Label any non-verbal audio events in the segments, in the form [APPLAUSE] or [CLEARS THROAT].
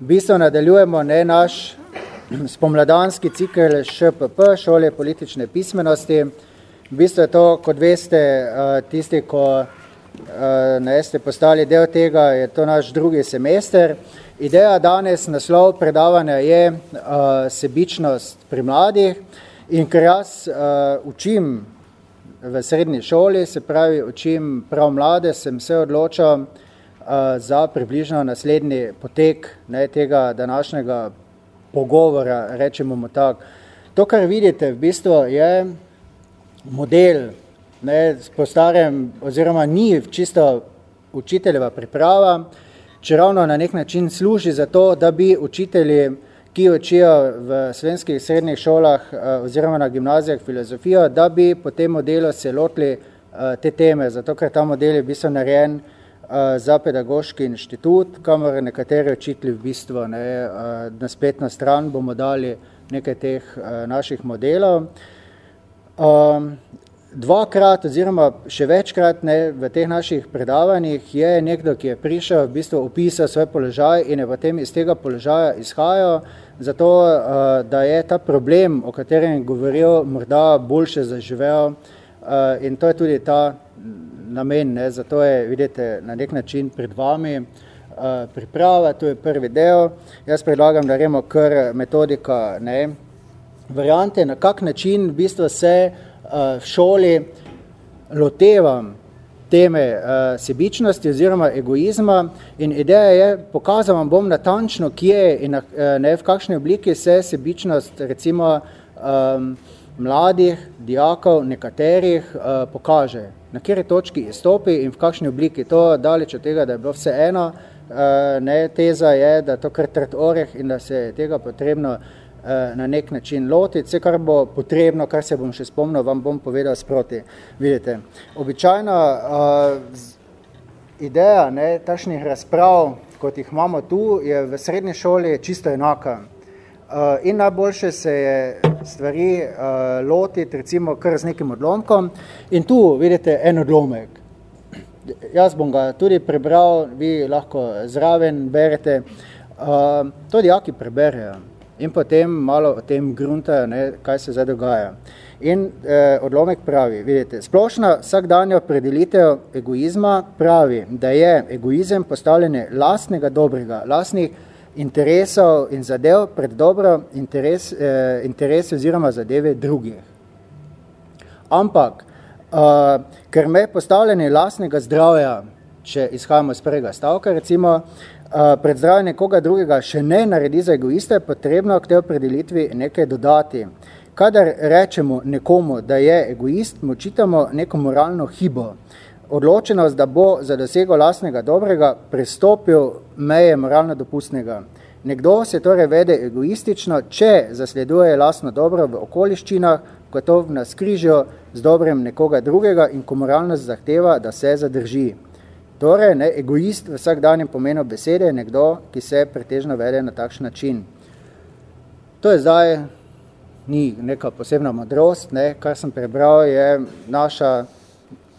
V bistvu nadaljujemo ne naš [CLEARS THROAT] spomladanski cikl ŠPP, šole politične pismenosti. V bistvu je to, kot veste, eh, tisti, ko eh, ne ste postali del tega, je to naš drugi semester. Ideja danes, naslov predavanja je uh, sebičnost pri mladih in ker jaz uh, učim v srednji šoli, se pravi učim prav mlade, sem se odločil uh, za približno naslednji potek ne, tega današnjega pogovora, rečemo mu tako. To, kar vidite, v bistvu je model, ne, po starem, oziroma ni čisto učiteljeva priprava, če ravno na nek način služi za to, da bi učitelji, ki učijo v slovenskih srednjih šolah oziroma na gimnazijah filozofijo, da bi po tem modelu se lotili te teme, zato ker ta model je v bistvu narejen za pedagoški inštitut, kamor nekateri učitelji v bistvu ne, na spletno stran bomo dali nekaj teh naših modelov. Dvakrat oziroma še večkrat ne, v teh naših predavanjih je nekdo, ki je prišel, v bistvu opisal svoj položaj in je potem iz tega položaja izhajal, zato da je ta problem, o katerem je govoril, morda boljše zaživel in to je tudi ta namen, ne, zato je, vidite, na nek način pred vami uh, priprava, to je prvi del. Jaz predlagam, da remo kar metodika, ne, variante, na kak način v bistvu se uh, v šoli lotevam teme uh, sebičnosti oziroma egoizma in ideja je, pokazal vam bom natančno, kje in uh, ne, v kakšni obliki se sebičnost recimo um, mladih, dijakov, nekaterih uh, pokaže, na kjeri točki izstopi in v kakšni obliki. To daleč od tega, da je bilo vse eno, uh, ne, teza je, da to kar trd oreh in da se je tega potrebno Eh, na nek način lotiti. Vse, kar bo potrebno, kar se bom še spomnil, vam bom povedal sproti. Vidite, običajna uh, ideja ne, tašnih razprav, kot jih imamo tu, je v srednji šoli čisto enaka. Uh, in najboljše se je stvari uh, lotiti, recimo, kar z nekim odlomkom. In tu vidite en odlomek. Jaz bom ga tudi prebral, vi lahko zraven berete. Uh, to dijaki preberejo in potem malo o tem gruntajo, ne, kaj se zdaj dogaja. In eh, odlomek pravi, vidite, splošna vsakdanja predelitev egoizma pravi, da je egoizem postavljanje lastnega dobrega, lastnih interesov in zadev pred dobro interes, eh, interes oziroma zadeve drugih. Ampak, eh, ker me postavljanje lastnega zdravja, če izhajamo z prvega stavka, recimo, pred zdravje nekoga drugega še ne naredi za egoiste, je potrebno k tej opredelitvi nekaj dodati. Kadar rečemo nekomu, da je egoist, mu čitamo neko moralno hibo. Odločenost, da bo za dosego lastnega dobrega prestopil meje moralno dopustnega. Nekdo se torej vede egoistično, če zasleduje lastno dobro v okoliščinah, ko to v naskrižju z dobrem nekoga drugega in ko moralnost zahteva, da se zadrži. Torej, ne, egoist v vsakdanjem pomenu besede je nekdo, ki se pretežno vede na takšen način. To je zdaj, ni neka posebna modrost, ne, kar sem prebral, je naša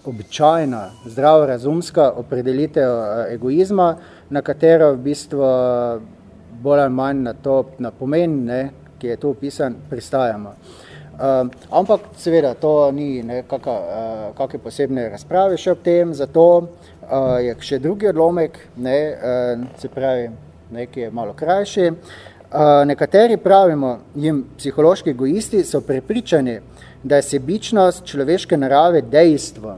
običajna, zdravo razumska opredelitev eh, egoizma, na katero v bistvu bolj ali manj na to, na pomen, ne, ki je tu opisan, pristajamo. Uh, ampak seveda to ni ne, kaka, uh, kakve posebne razprave še ob tem, zato uh, je še drugi odlomek, ne, uh, se pravi, nekaj je malo krajši. Uh, nekateri pravimo, jim psihološki egoisti so prepričani, da je sebičnost človeške narave dejstvo.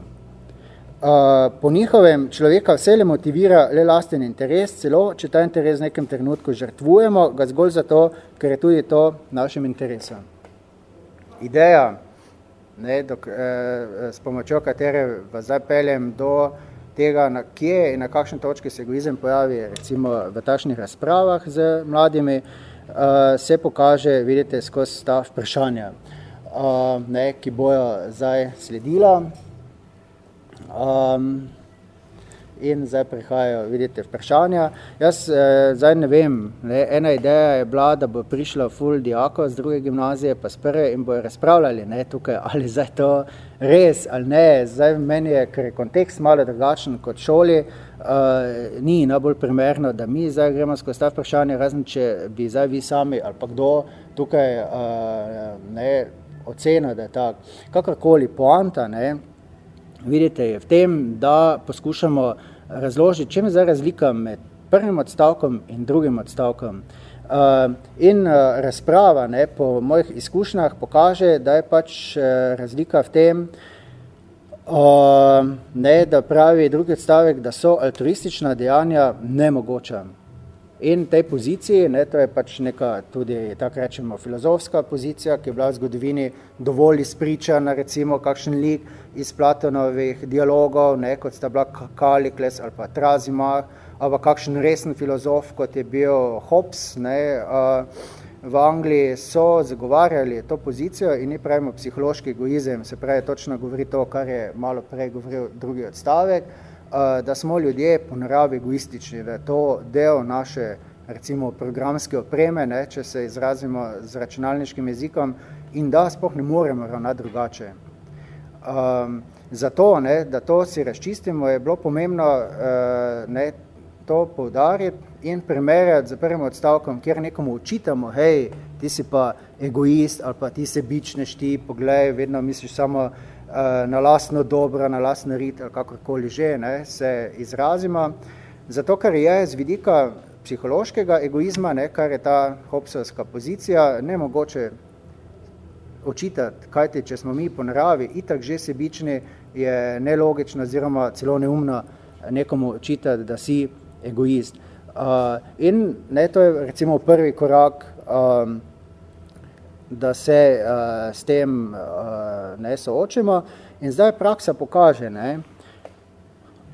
Uh, po njihovem človeka vse le motivira le lasten interes, celo če ta interes v nekem trenutku žrtvujemo, ga zgolj zato, ker je tudi to našim interesom. Ideja, ne, dok, eh, s pomočjo katere vas zdaj peljem do tega, na kje in na kakšni točki se egoizem pojavi, recimo v takšnih razpravah z mladimi, uh, se pokaže, vidite, skozi ta vprašanja, uh, ne, ki bojo zdaj sledila. Um, in zdaj prihajajo, vidite, vprašanja. Jaz eh, zdaj ne vem, ne, ena ideja je bila, da bo prišlo ful dijako z druge gimnazije pa z prve in bojo razpravljali ne, tukaj, [LAUGHS] ali zdaj to res ali ne. Zdaj meni je, ker je kontekst malo drugačen kot šoli, uh, ni najbolj primerno, da mi zdaj gremo skozi ta vprašanje, razen če bi zdaj vi sami ali pa kdo tukaj uh, ne, ocena, da je tak. Kakorkoli poanta, ne, vidite, je v tem, da poskušamo razložiti, čem je zdaj razlika med prvim odstavkom in drugim odstavkom. Uh, in uh, razprava ne, po mojih izkušnjah pokaže, da je pač uh, razlika v tem, ne, da pravi drugi odstavek, da so altruistična dejanja nemogoča. In tej poziciji, ne, to je pač neka tudi, tako rečemo, filozofska pozicija, ki je bila v zgodovini dovolj izpričana, recimo kakšen lik iz Platonovih dialogov, ne, kot sta bila Kalikles ali pa Trazimah, ali kakšen resen filozof, kot je bil Hobbes, ne, v Angliji so zagovarjali to pozicijo in ni pravimo psihološki egoizem, se pravi točno govori to, kar je malo prej govoril drugi odstavek, da smo ljudje po naravi egoistični, da je to del naše recimo programske opreme, ne, če se izrazimo z računalniškim jezikom in da spoh ne moremo ravnati drugače. Um, zato, ne, da to si razčistimo, je bilo pomembno uh, ne, to poudariti in primerjati za prvim odstavkom, kjer nekomu učitamo, hej, ti si pa egoist ali pa ti se bičneš, ti poglej, vedno misliš samo Eh, na lastno dobro, na lastno rit ali kakorkoli že ne, se izrazimo. Zato, ker je z vidika psihološkega egoizma, ne, kar je ta hopsovska pozicija, ne mogoče očitati, kajti če smo mi po naravi itak že sebični, je nelogično oziroma celo neumno nekomu očitati, da si egoist. Uh, in ne, to je recimo prvi korak um, da se uh, s tem uh, ne soočimo. In zdaj praksa pokaže, ne,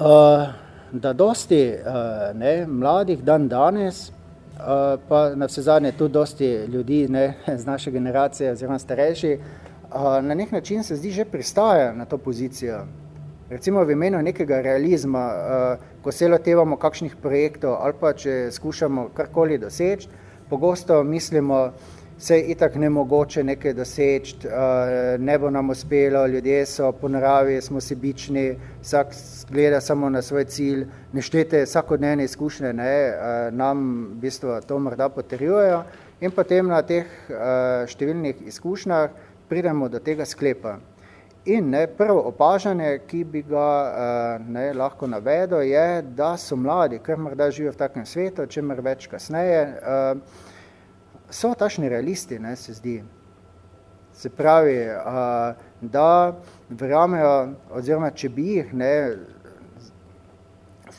uh, da dosti uh, ne, mladih dan danes, uh, pa na vse zadnje tudi dosti ljudi ne, [LAUGHS] z naše generacije oziroma starejši, uh, na nek način se zdi že pristaja na to pozicijo. Recimo v imenu nekega realizma, uh, ko se lotevamo kakšnih projektov ali pa če skušamo karkoli doseči, pogosto mislimo, vse je itak nemogoče nekaj doseči, eh, ne bo nam uspelo, ljudje so po naravi, smo sebični, vsak gleda samo na svoj cilj, neštete vsakodnevne izkušnje ne, eh, nam v bistvu to morda potrjujejo in potem na teh eh, številnih izkušnjah pridemo do tega sklepa. In ne, prvo opažanje, ki bi ga ne, lahko navedel, je, da so mladi, ker morda živijo v takem svetu, čemer več kasneje, so tašni realisti, ne, se zdi. Se pravi, a, da verjamejo, oziroma če bi jih ne,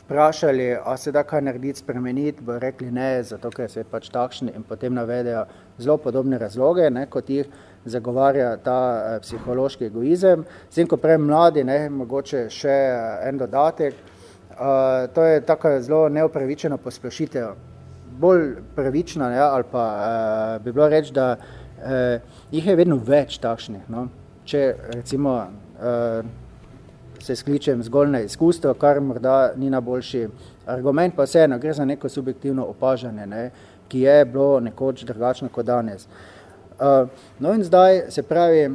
vprašali, a se da kaj narediti, spremeniti, bo rekli ne, zato ker se pač takšni in potem navedejo zelo podobne razloge, ne, kot jih zagovarja ta a, psihološki egoizem. Zdaj, ko prej mladi, ne, mogoče še en dodatek, a, to je tako zelo neopravičeno posplošitev bolj pravična, ja, ali pa uh, bi bilo reči, da uh, jih je vedno več takšnih. No? Če recimo uh, se skličem zgolj na izkustvo, kar morda ni najboljši argument, pa vseeno gre za neko subjektivno opažanje, ne, ki je bilo nekoč drugačno kot danes. Uh, no in zdaj se pravi, uh,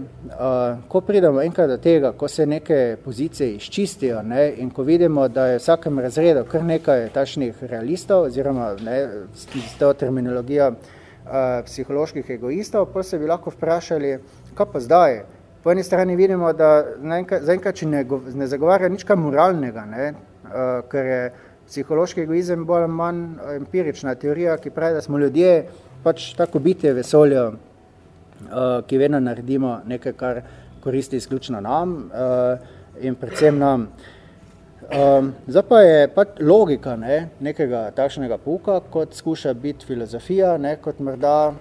ko pridemo enkrat do tega, ko se neke pozicije izčistijo ne, in ko vidimo, da je v vsakem razredu kar nekaj tašnih realistov oziroma ne, s to terminologijo uh, psiholoških egoistov, pa se bi lahko vprašali, kaj pa zdaj? Po eni strani vidimo, da zaenkrat, če ne, ne zagovarja nič kaj moralnega, ne, uh, ker je psihološki egoizem bolj manj empirična teorija, ki pravi, da smo ljudje pač tako bitje vesolja, uh, ki vedno naredimo nekaj, kar koristi izključno nam uh, in predvsem nam. Um, zdaj pa je pač logika ne, nekega takšnega puka, kot skuša biti filozofija, ne, kot morda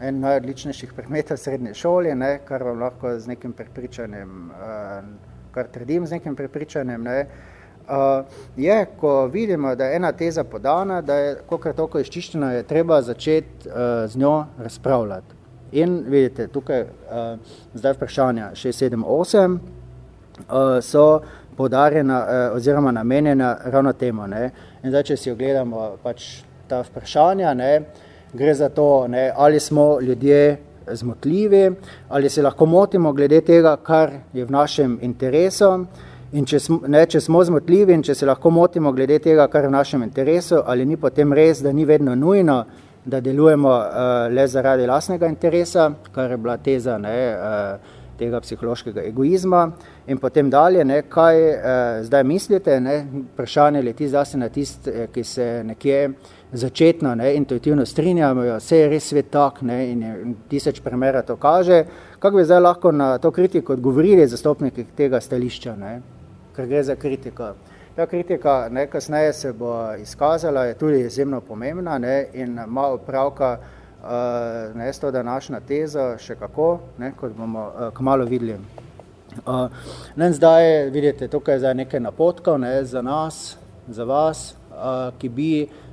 en najodličnejših predmetov srednje šole, ne, kar vam lahko z nekim prepričanjem, uh, kar trdim z nekim prepričanjem, ne, uh, je, ko vidimo, da je ena teza podana, da je, kolikor toliko izčiščena, je treba začeti uh, z njo razpravljati. In vidite, tukaj uh, zdaj vprašanja 6, 7, 8 uh, so podarjena oziroma namenjena ravno temu. Ne. In zdaj, če si ogledamo pač ta vprašanja, ne, gre za to, ne, ali smo ljudje zmotljivi, ali se lahko motimo glede tega, kar je v našem interesu, in če smo, ne, če smo zmotljivi in če se lahko motimo glede tega, kar je v našem interesu, ali ni potem res, da ni vedno nujno, da delujemo uh, le zaradi lastnega interesa, kar je bila teza ne, uh, tega psihološkega egoizma, in potem dalje, ne, kaj uh, zdaj mislite, ne, vprašanje leti zase na tist, ki se nekje začetno ne, intuitivno strinjamo, vse je res svet tak ne, in, in tisoč primera to kaže, kako bi zdaj lahko na to kritiko odgovorili zastopniki tega stališča, ne, ker gre za kritiko. Ta kritika ne, kasneje se bo izkazala, je tudi izjemno pomembna ne, in ima opravka uh, ne, s to današnja teza še kako, ne, kot bomo uh, kmalo videli. Uh, ne, zdaj vidite, tukaj je zdaj nekaj napotkov ne, za nas, za vas, uh, ki bi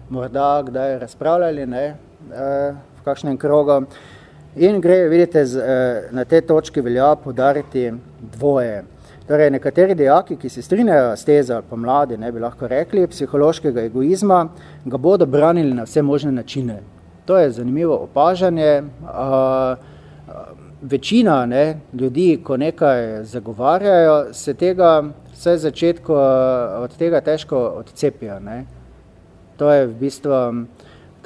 morda kdaj razpravljali ne, eh, v kakšnem krogu. In gre, vidite, z, eh, na te točki velja podariti dvoje. Torej, nekateri dejaki, ki se strinjajo s tezo, ali pa mladi, ne bi lahko rekli, psihološkega egoizma, ga bodo branili na vse možne načine. To je zanimivo opažanje. Večina ne, ljudi, ko nekaj zagovarjajo, se tega vse začetku od tega težko odcepijo. Ne to je v bistvu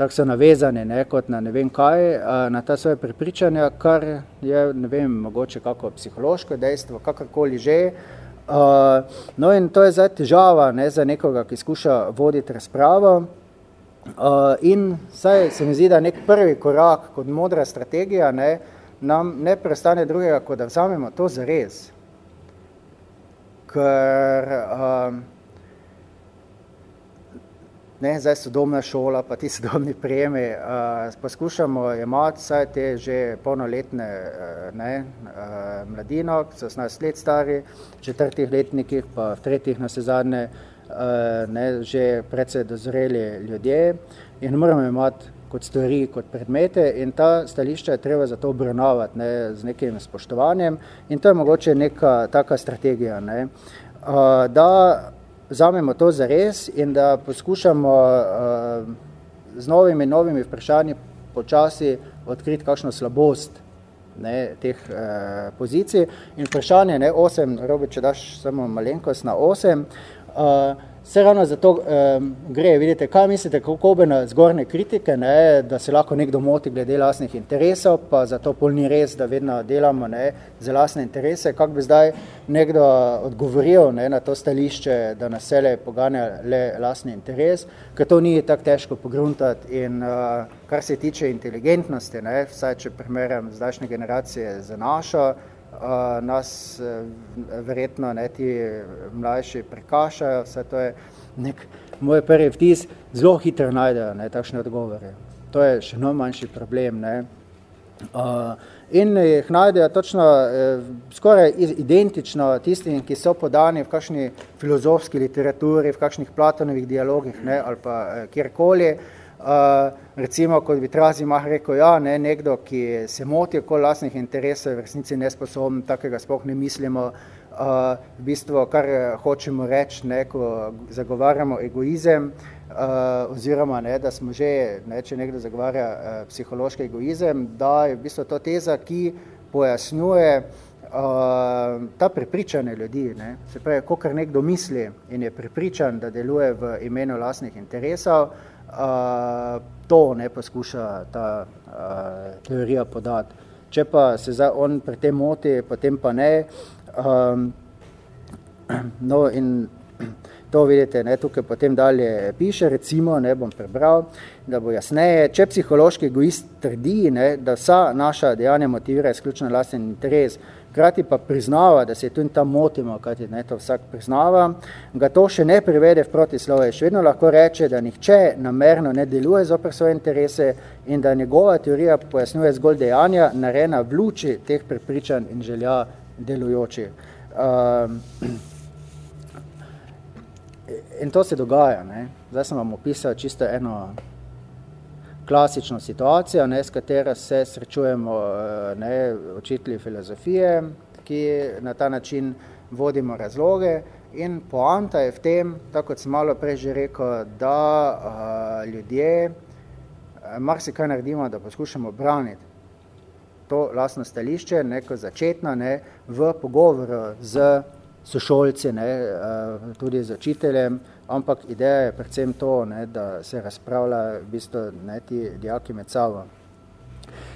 tako so navezane, ne, kot na ne vem kaj, na ta svoje prepričanja, kar je, ne vem, mogoče kako psihološko dejstvo, kakorkoli že. No in to je zdaj težava ne, za nekoga, ki skuša voditi razpravo. In saj se mi zdi, da nek prvi korak kot modra strategija ne, nam ne prestane drugega, kot da vzamemo to zares. Ker uh, ne, zdaj sodobna šola, pa ti [LAUGHS] sodobni prijemi, uh, poskušamo imati vsaj te že polnoletne uh, ne, uh, mladino, ki so 18 let stari, v četrtih letnikih, pa v tretjih na sezadne, uh, ne, že predvsej dozreli ljudje in moramo imati kot stvari, kot predmete in ta stališča je treba zato obravnavati ne, z nekim spoštovanjem in to je mogoče neka taka strategija, ne, uh, da vzamemo to za res in da poskušamo uh, z novimi novimi vprašanji počasi odkriti kakšno slabost ne, teh uh, pozicij. In vprašanje, ne, osem, Robi, če daš samo malenkost na osem, uh, Se ravno zato um, gre, vidite, kaj mislite, kako bi na zgornje kritike, ne, da se lahko nekdo moti glede lastnih interesov, pa zato pol ni res, da vedno delamo ne, za lastne interese, kako bi zdaj nekdo odgovoril ne, na to stališče, da nas vse poganja le lastni interes, ker to ni tako težko pogruntati in uh, kar se tiče inteligentnosti, ne, vsaj če primerjam zdajšnje generacije za našo, uh, nas uh, verjetno ne, ti mlajši prekašajo, vse to je nek moj prvi vtis, zelo hitro najdejo ne, takšne odgovore. To je še no manjši problem. Ne. Uh, in jih najdejo točno eh, skoraj identično tistim, ki so podani v kakšni filozofski literaturi, v kakšnih Platonovih dialogih ne, ali pa eh, kjerkoli, uh, Uh, recimo, kot bi Trazimah rekel, ja, ne, nekdo, ki se moti okoli lastnih interesov, v resnici nesposoben, takega sploh ne mislimo, uh, v bistvu, kar hočemo reči, ne, ko zagovarjamo egoizem, uh, oziroma, ne, da smo že, ne, če nekdo zagovarja uh, psihološki egoizem, da je v bistvu to teza, ki pojasnjuje uh, ta prepričanje ljudi, ne, se pravi, ko kar nekdo misli in je prepričan, da deluje v imenu lastnih interesov, to ne poskuša ta uh, teorija podati. Če pa se zdaj on pri tem moti, potem pa ne. Um, no in to vidite, ne, tukaj potem dalje piše, recimo, ne bom prebral, da bo jasneje, če psihološki egoist trdi, ne, da vsa naša dejanja motivira izključno lasten interes, Krati pa priznava, da se tu in tam motimo, kajti ne, to vsak priznava, ga to še ne privede v protislove. Še vedno lahko reče, da nihče namerno ne deluje zoper svoje interese in da njegova teorija pojasnjuje zgolj dejanja, narejena v luči teh prepričanj in želja delujoči. Um, [CLEARS THROAT] in to se dogaja. Ne. Zdaj sem vam opisal čisto eno klasično situacijo, ne, s katero se srečujemo eh, ne, učitelji filozofije, ki na ta način vodimo razloge. In poanta je v tem, tako kot sem malo prej že rekel, da uh, ljudje uh, marsikaj naredimo, da poskušamo braniti to lastno stališče, neko začetno, ne, v pogovoru z sošolci, ne, uh, tudi z učiteljem, ampak ideja je predvsem to, ne, da se razpravlja v bistvu ne, ti dijaki med sabo.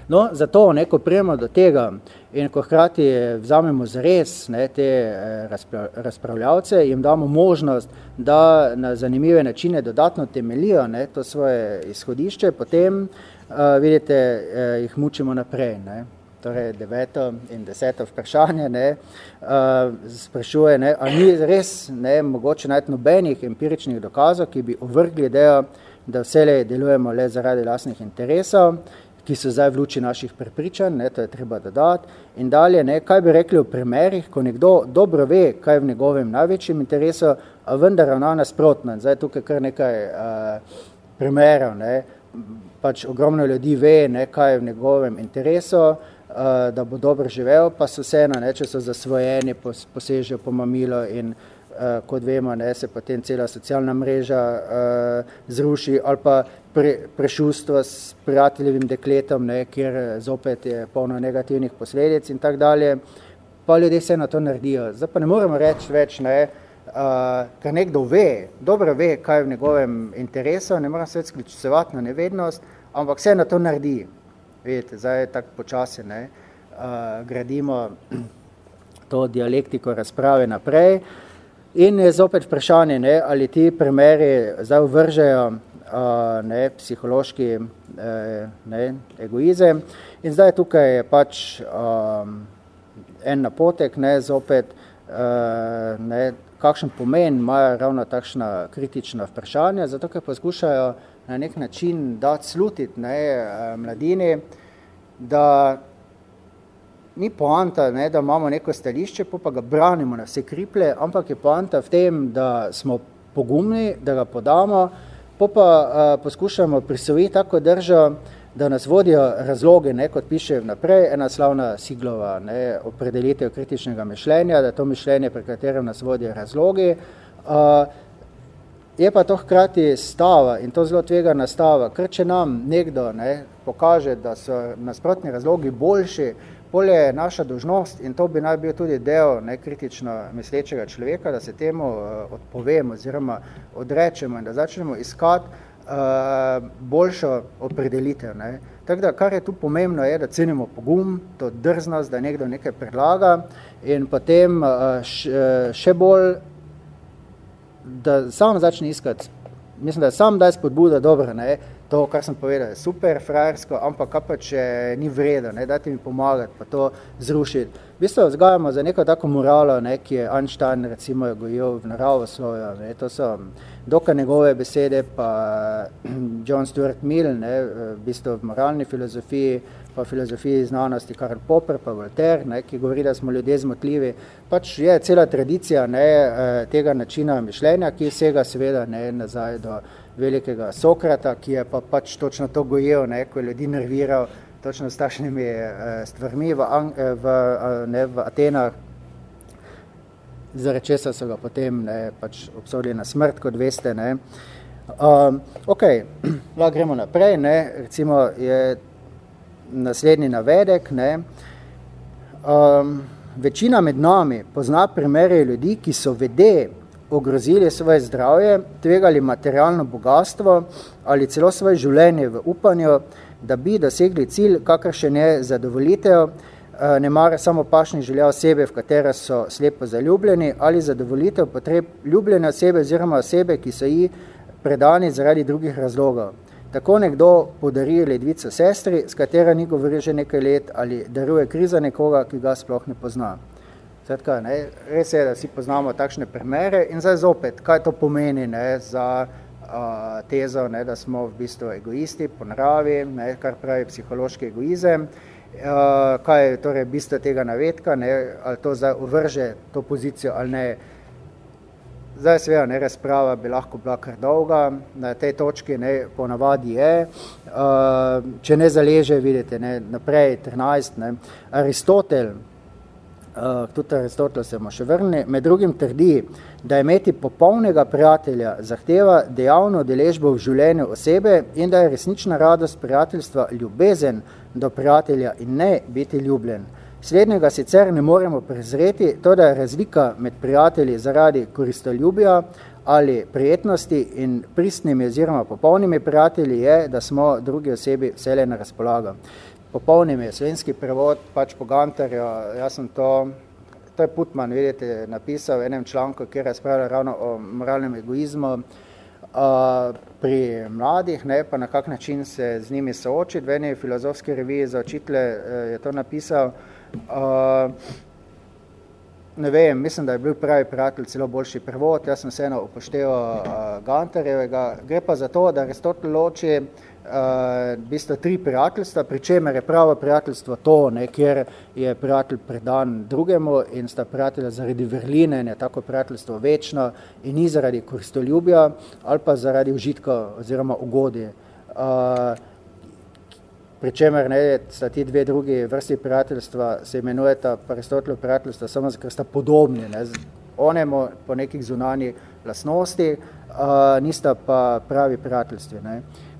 No, zato, ne, ko prijemo do tega in ko hkrati vzamemo zres ne, te eh, razpravljavce, jim damo možnost, da na zanimive načine dodatno temelijo ne, to svoje izhodišče, potem uh, vidite, uh, jih mučimo naprej. Ne. Torej, deveto in deseto vprašanje ne, uh, sprašuje, ne, ali ni res ne, mogoče najti nobenih empiričnih dokazov, ki bi ovrgli idejo, da vselej delujemo le zaradi lastnih interesov, ki so zdaj v luči naših prepričanj, to je treba dodati. In dalje, ne, kaj bi rekli v primerih, ko nekdo dobro ve, kaj je v njegovem največjem interesu, a vendar ravna nasprotno. In zdaj tukaj kar nekaj uh, primerov, ne, pač ogromno ljudi ve, ne, kaj je v njegovem interesu, da bo dobro živel, pa so vseeno, ne, če so zasvojeni, posežejo po mamilo in uh, kot vemo, ne, se potem cela socialna mreža uh, zruši ali pa pre, prešustvo s prijateljevim dekletom, ne, kjer zopet je polno negativnih posledic in tak dalje, pa ljudje se na to naredijo. Zdaj pa ne moremo reči več, ne, uh, ker nekdo ve, dobro ve, kaj je v njegovem interesu, ne moram se več skličevati na nevednost, ampak vse na to naredi. Vidite, zdaj je tako počasi, ne, uh, gradimo [CLEARS THROAT] to dialektiko razprave naprej. In je zopet vprašanje, ne, ali ti primeri zdaj vržejo ne, psihološki e, ne, egoizem. In zdaj tukaj je pač um, en napotek, ne, zopet, uh, ne, kakšen pomen imajo ravno takšna kritična vprašanja, zato ker poskušajo na nek način dati slutiti ne, mladini, da ni poanta, ne, da imamo neko stališče, pa ga branimo na vse kriple, ampak je poanta v tem, da smo pogumni, da ga podamo, Po pa a, poskušamo prisvojiti tako držo, da nas vodijo razloge, ne, kot piše naprej, ena slavna Siglova ne, opredelitev kritičnega mišljenja, da to mišljenje, pri katerem nas vodijo razlogi. A, je pa to hkrati stava in to zelo tvega nastava, ker če nam nekdo ne, pokaže, da so nasprotni razlogi boljši, Bolje je naša dožnost in to bi naj bil tudi del nekritično mislečega človeka, da se temu uh, odpovemo oziroma odrečemo in da začnemo iskati uh, boljšo opredelitev. Ne. Tako da, kar je tu pomembno, je, da cenimo pogum, to drznost, da nekdo nekaj predlaga in potem uh, še bolj, da sam začne iskati, mislim, da sam daj spodbuda dobro, ne, to, kar sem povedal, je super frajersko, ampak kaj pa, če ni vredo, ne, dajte mi pomagati, pa to zrušiti. V bistvu vzgajamo za neko tako moralo, ne, ki je Einstein recimo gojil v naravo svojo, ne, to so dokaj njegove besede, pa [CLEARS THROAT] John Stuart Mill, ne, v bistvu v moralni filozofiji, pa filozofiji znanosti Karl Popper, pa Voltaire, ne, ki govori, da smo ljudje zmotljivi, pač je cela tradicija ne, eh, tega načina mišljenja, ki sega seveda ne, nazaj do velikega Sokrata, ki je pa pač točno to gojil, ne, ko je ljudi nerviral točno s takšnimi eh, stvarmi v, eh, v, ne, v Atenah, zaradi česa so ga potem ne, pač obsodili na smrt, kot veste. Ne. Um, ok, [CLEARS THROAT] lahko gremo naprej, ne. recimo je naslednji navedek, ne. Um, večina med nami pozna primere ljudi, ki so vede ogrozili svoje zdravje, tvegali materialno bogatstvo ali celo svoje življenje v upanju, da bi dosegli cilj, kakršen je zadovolitev, eh, ne mara samo pašnih želja osebe, v katere so slepo zaljubljeni, ali zadovolitev potreb ljubljene osebe oziroma osebe, ki so ji predani zaradi drugih razlogov. Tako nekdo podari ledvico sestri, s katera ni govoril že nekaj let, ali daruje kriza nekoga, ki ga sploh ne pozna. Skratka, ne, res je, da vsi poznamo takšne primere in zdaj zopet, kaj to pomeni ne, za uh, tezo, ne, da smo v bistvu egoisti po naravi, ne, kar pravi psihološki egoizem, uh, kaj je torej bistvo tega navedka, ne, ali to zdaj uvrže to pozicijo ali ne. Zdaj seveda ne, razprava bi lahko bila kar dolga, na tej točki ne, ponavadi je, uh, če ne zaleže, vidite, ne, naprej 13, ne, Aristotel, uh, tudi Aristotel se bomo še vrnili, med drugim trdi, da imeti popolnega prijatelja zahteva dejavno deležbo v življenju osebe in da je resnična radost prijateljstva ljubezen do prijatelja in ne biti ljubljen. Slednjega sicer ne moremo prezreti, to da je razlika med prijatelji zaradi koristoljubja ali prijetnosti in pristnimi oziroma popolnimi prijatelji je, da smo drugi osebi vsele na razpolago popolnim je slovenski prevod, pač po Gantarju, jaz sem to, to je Putman, vidite, napisal v enem članku, kjer razpravlja ravno o moralnem egoizmu uh, pri mladih, ne, pa na kak način se z njimi soočiti. V eni filozofski reviji za učitele uh, je to napisal. Uh, ne vem, mislim, da je bil pravi prijatelj celo boljši prevod, jaz sem vseeno upošteval uh, Gantarjevega. Gre pa za to, da Aristotel loči uh, v bistvu tri prijateljstva, pri čemer je pravo prijateljstvo to, ne, kjer je prijatelj predan drugemu in sta prijatelja zaradi vrline in je tako prijateljstvo večno in ni zaradi koristoljubja ali pa zaradi užitka oziroma ugodje. Uh, pri čemer ne, sta ti dve drugi vrsti prijateljstva se imenujeta Aristotelov prijateljstva samo ker sta podobni, ne, onemu po nekih zunanjih lasnosti, uh, nista pa pravi prijateljstvi. Ne. Uh,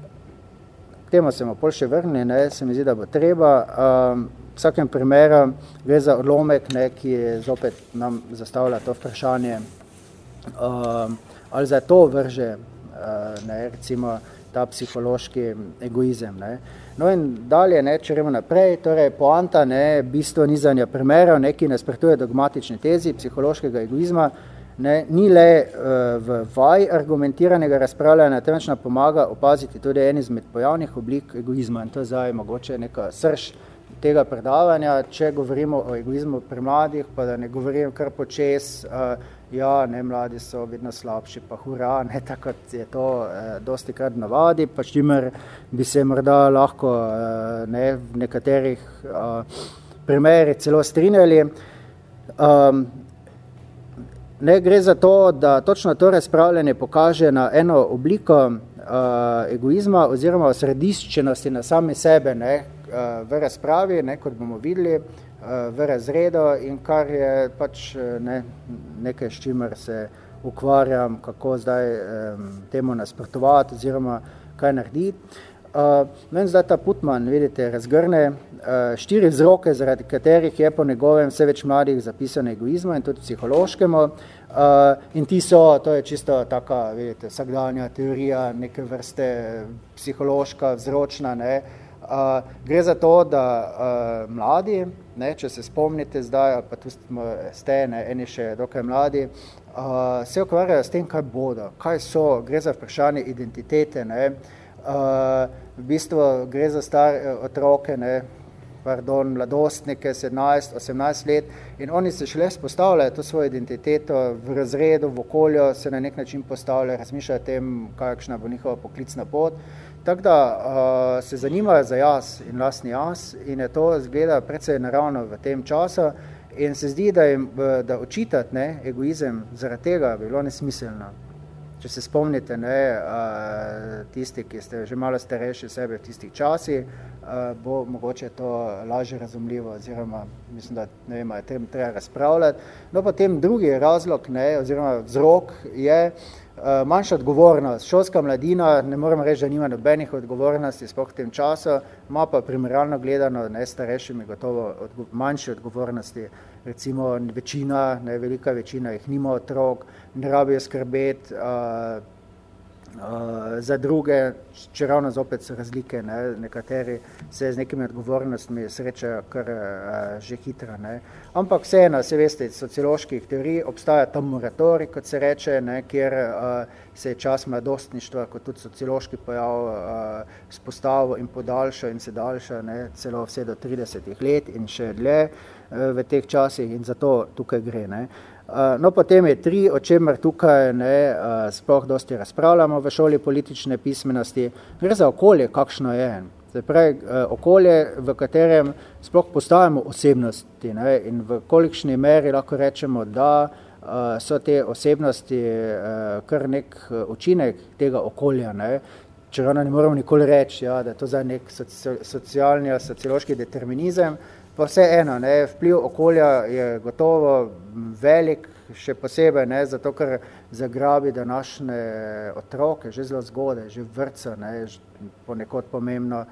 temu se bomo pol še vrnili, ne, se mi zdi, da bo treba. Um, v vsakem primeru gre za odlomek, ne, ki zopet nam zastavlja to vprašanje, um, ali za to vrže uh, ne, recimo ta psihološki egoizem. Ne. No in dalje, ne, če gremo naprej, torej poanta, ne, bistvo nizanja primerov, neki nasprotuje dogmatični tezi psihološkega egoizma, ne, ni le uh, v vaj argumentiranega razpravljanja, temveč nam pomaga opaziti tudi en izmed pojavnih oblik egoizma in to je zdaj mogoče neka srž tega predavanja, če govorimo o egoizmu pri mladih, pa da ne govorim kar počes, uh, ja, ne, mladi so vedno slabši, pa hura, ne, [LAUGHS] tako je to uh, dosti krat navadi, pa čimer bi se morda lahko uh, ne, v nekaterih uh, primerih celo strinjali. Um, Ne gre za to, da točno to razpravljanje pokaže na eno obliko uh, egoizma oziroma središčenosti na sami sebe ne, uh, v razpravi, ne, kot bomo videli, uh, v razredu in kar je pač ne, nekaj, s čimer se ukvarjam, kako zdaj um, temu nasprotovati oziroma kaj narediti. Uh, Meni zdaj ta Putman, vidite, razgrne uh, štiri vzroke, zaradi katerih je po njegovem vse več mladih zapisano egoizmu in tudi psihološkemu. Uh, in ti so, to je čisto taka, vidite, vsakdanja teorija, neke vrste psihološka, vzročna, ne. Uh, gre za to, da uh, mladi, ne, če se spomnite zdaj, pa tu ste, ne, eni še dokaj mladi, uh, se ukvarjajo s tem, kaj bodo, kaj so, gre za vprašanje identitete, ne, uh, v bistvu gre za star eh, otroke, ne, pardon, mladostnike, 17, 18 let in oni se šele spostavljajo to svojo identiteto v razredu, v okolju, se na nek način postavljajo, razmišljajo o tem, kakšna bo njihova poklicna pot. Tako da uh, se zanimajo za jaz in lastni jaz in je to zgleda predvsej naravno v tem času in se zdi, da, jim, da očitati ne, egoizem zaradi tega bi bilo nesmiselno. Če se spomnite, ne, tisti, ki ste že malo starejši sebe v tistih časih, bo mogoče to lažje razumljivo oziroma mislim, da ne vem, je treba razpravljati. No, potem drugi razlog ne, oziroma vzrok je manjša odgovornost. Šolska mladina, ne moremo reči, da nima nobenih odgovornosti sploh v tem času, ima pa primerjalno gledano ne, starejšimi gotovo odgo manjše odgovornosti recimo večina, ne, velika večina jih nima otrok, ne rabijo skrbeti uh, za druge, če ravno zopet so razlike, ne, nekateri se z nekimi odgovornostmi srečajo kar uh, že hitro. Ne. Ampak vseeno, se veste, socioloških teorij obstaja tam moratorij, kot se reče, ne, kjer uh, se je čas mladostništva, kot tudi sociološki pojav, uh, spostavil in podaljšal in se daljša ne, celo vse do 30 let in še dlje. Eh, v teh časih in zato tukaj gre. Ne. Eh, no, potem je tri, o čemer tukaj ne, eh, sploh dosti razpravljamo v šoli politične pismenosti, gre za okolje, kakšno je. Se pravi, okolje, v katerem sploh postavimo osebnosti ne, in v kolikšni meri lahko rečemo, da so te osebnosti kar nek učinek tega okolja. Ne. Če ravno ne moramo nikoli reči, ja, da je to za nek socialni, sociološki determinizem, pa vse eno, ne, vpliv okolja je gotovo velik, še posebej, ne, zato ker zagrabi današnje otroke, že zelo zgode, že vrca, ne, ponekod pomembno,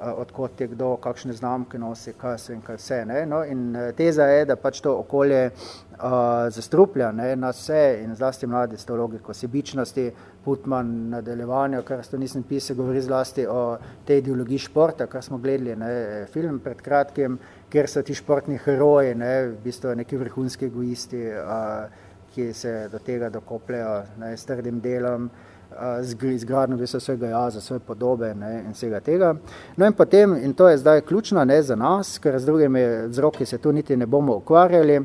odkot je kdo, kakšne znamke nosi, kaj se in kaj vse. Ne? No, in teza je, da pač to okolje uh, zastruplja ne, na vse in zlasti mladi s to logiko sebičnosti, Putman nadaljevanju, kar to nisem pisal, govori zlasti o tej ideologiji športa, kar smo gledali ne, film pred kratkim, kjer so ti športni heroji, ne, v bistvu neki vrhunski egoisti, uh, ki se do tega dokopljajo ne, s trdim delom, izgradno bi se svega jaza, svoje podobe ne, in vsega tega. No in potem, in to je zdaj ključno ne, za nas, ker z drugimi vzroki se tu niti ne bomo ukvarjali, uh,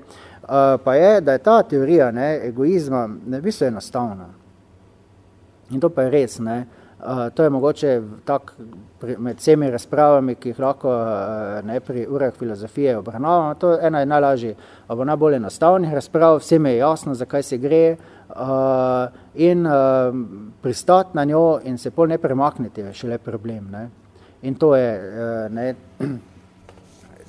pa je, da je ta teorija ne, egoizma ne, v bistvu enostavna. In to pa je res. Ne. Uh, to je mogoče tak med vsemi razpravami, ki jih lahko uh, ne, pri urah filozofije obravnavamo, to je ena najlažji, ali najbolj enostavnih razprav, vsem je jasno, zakaj se gre, uh, uh, in uh, pristati na njo in se pol ne premakniti, je šele problem. Ne? In to je, uh, ne,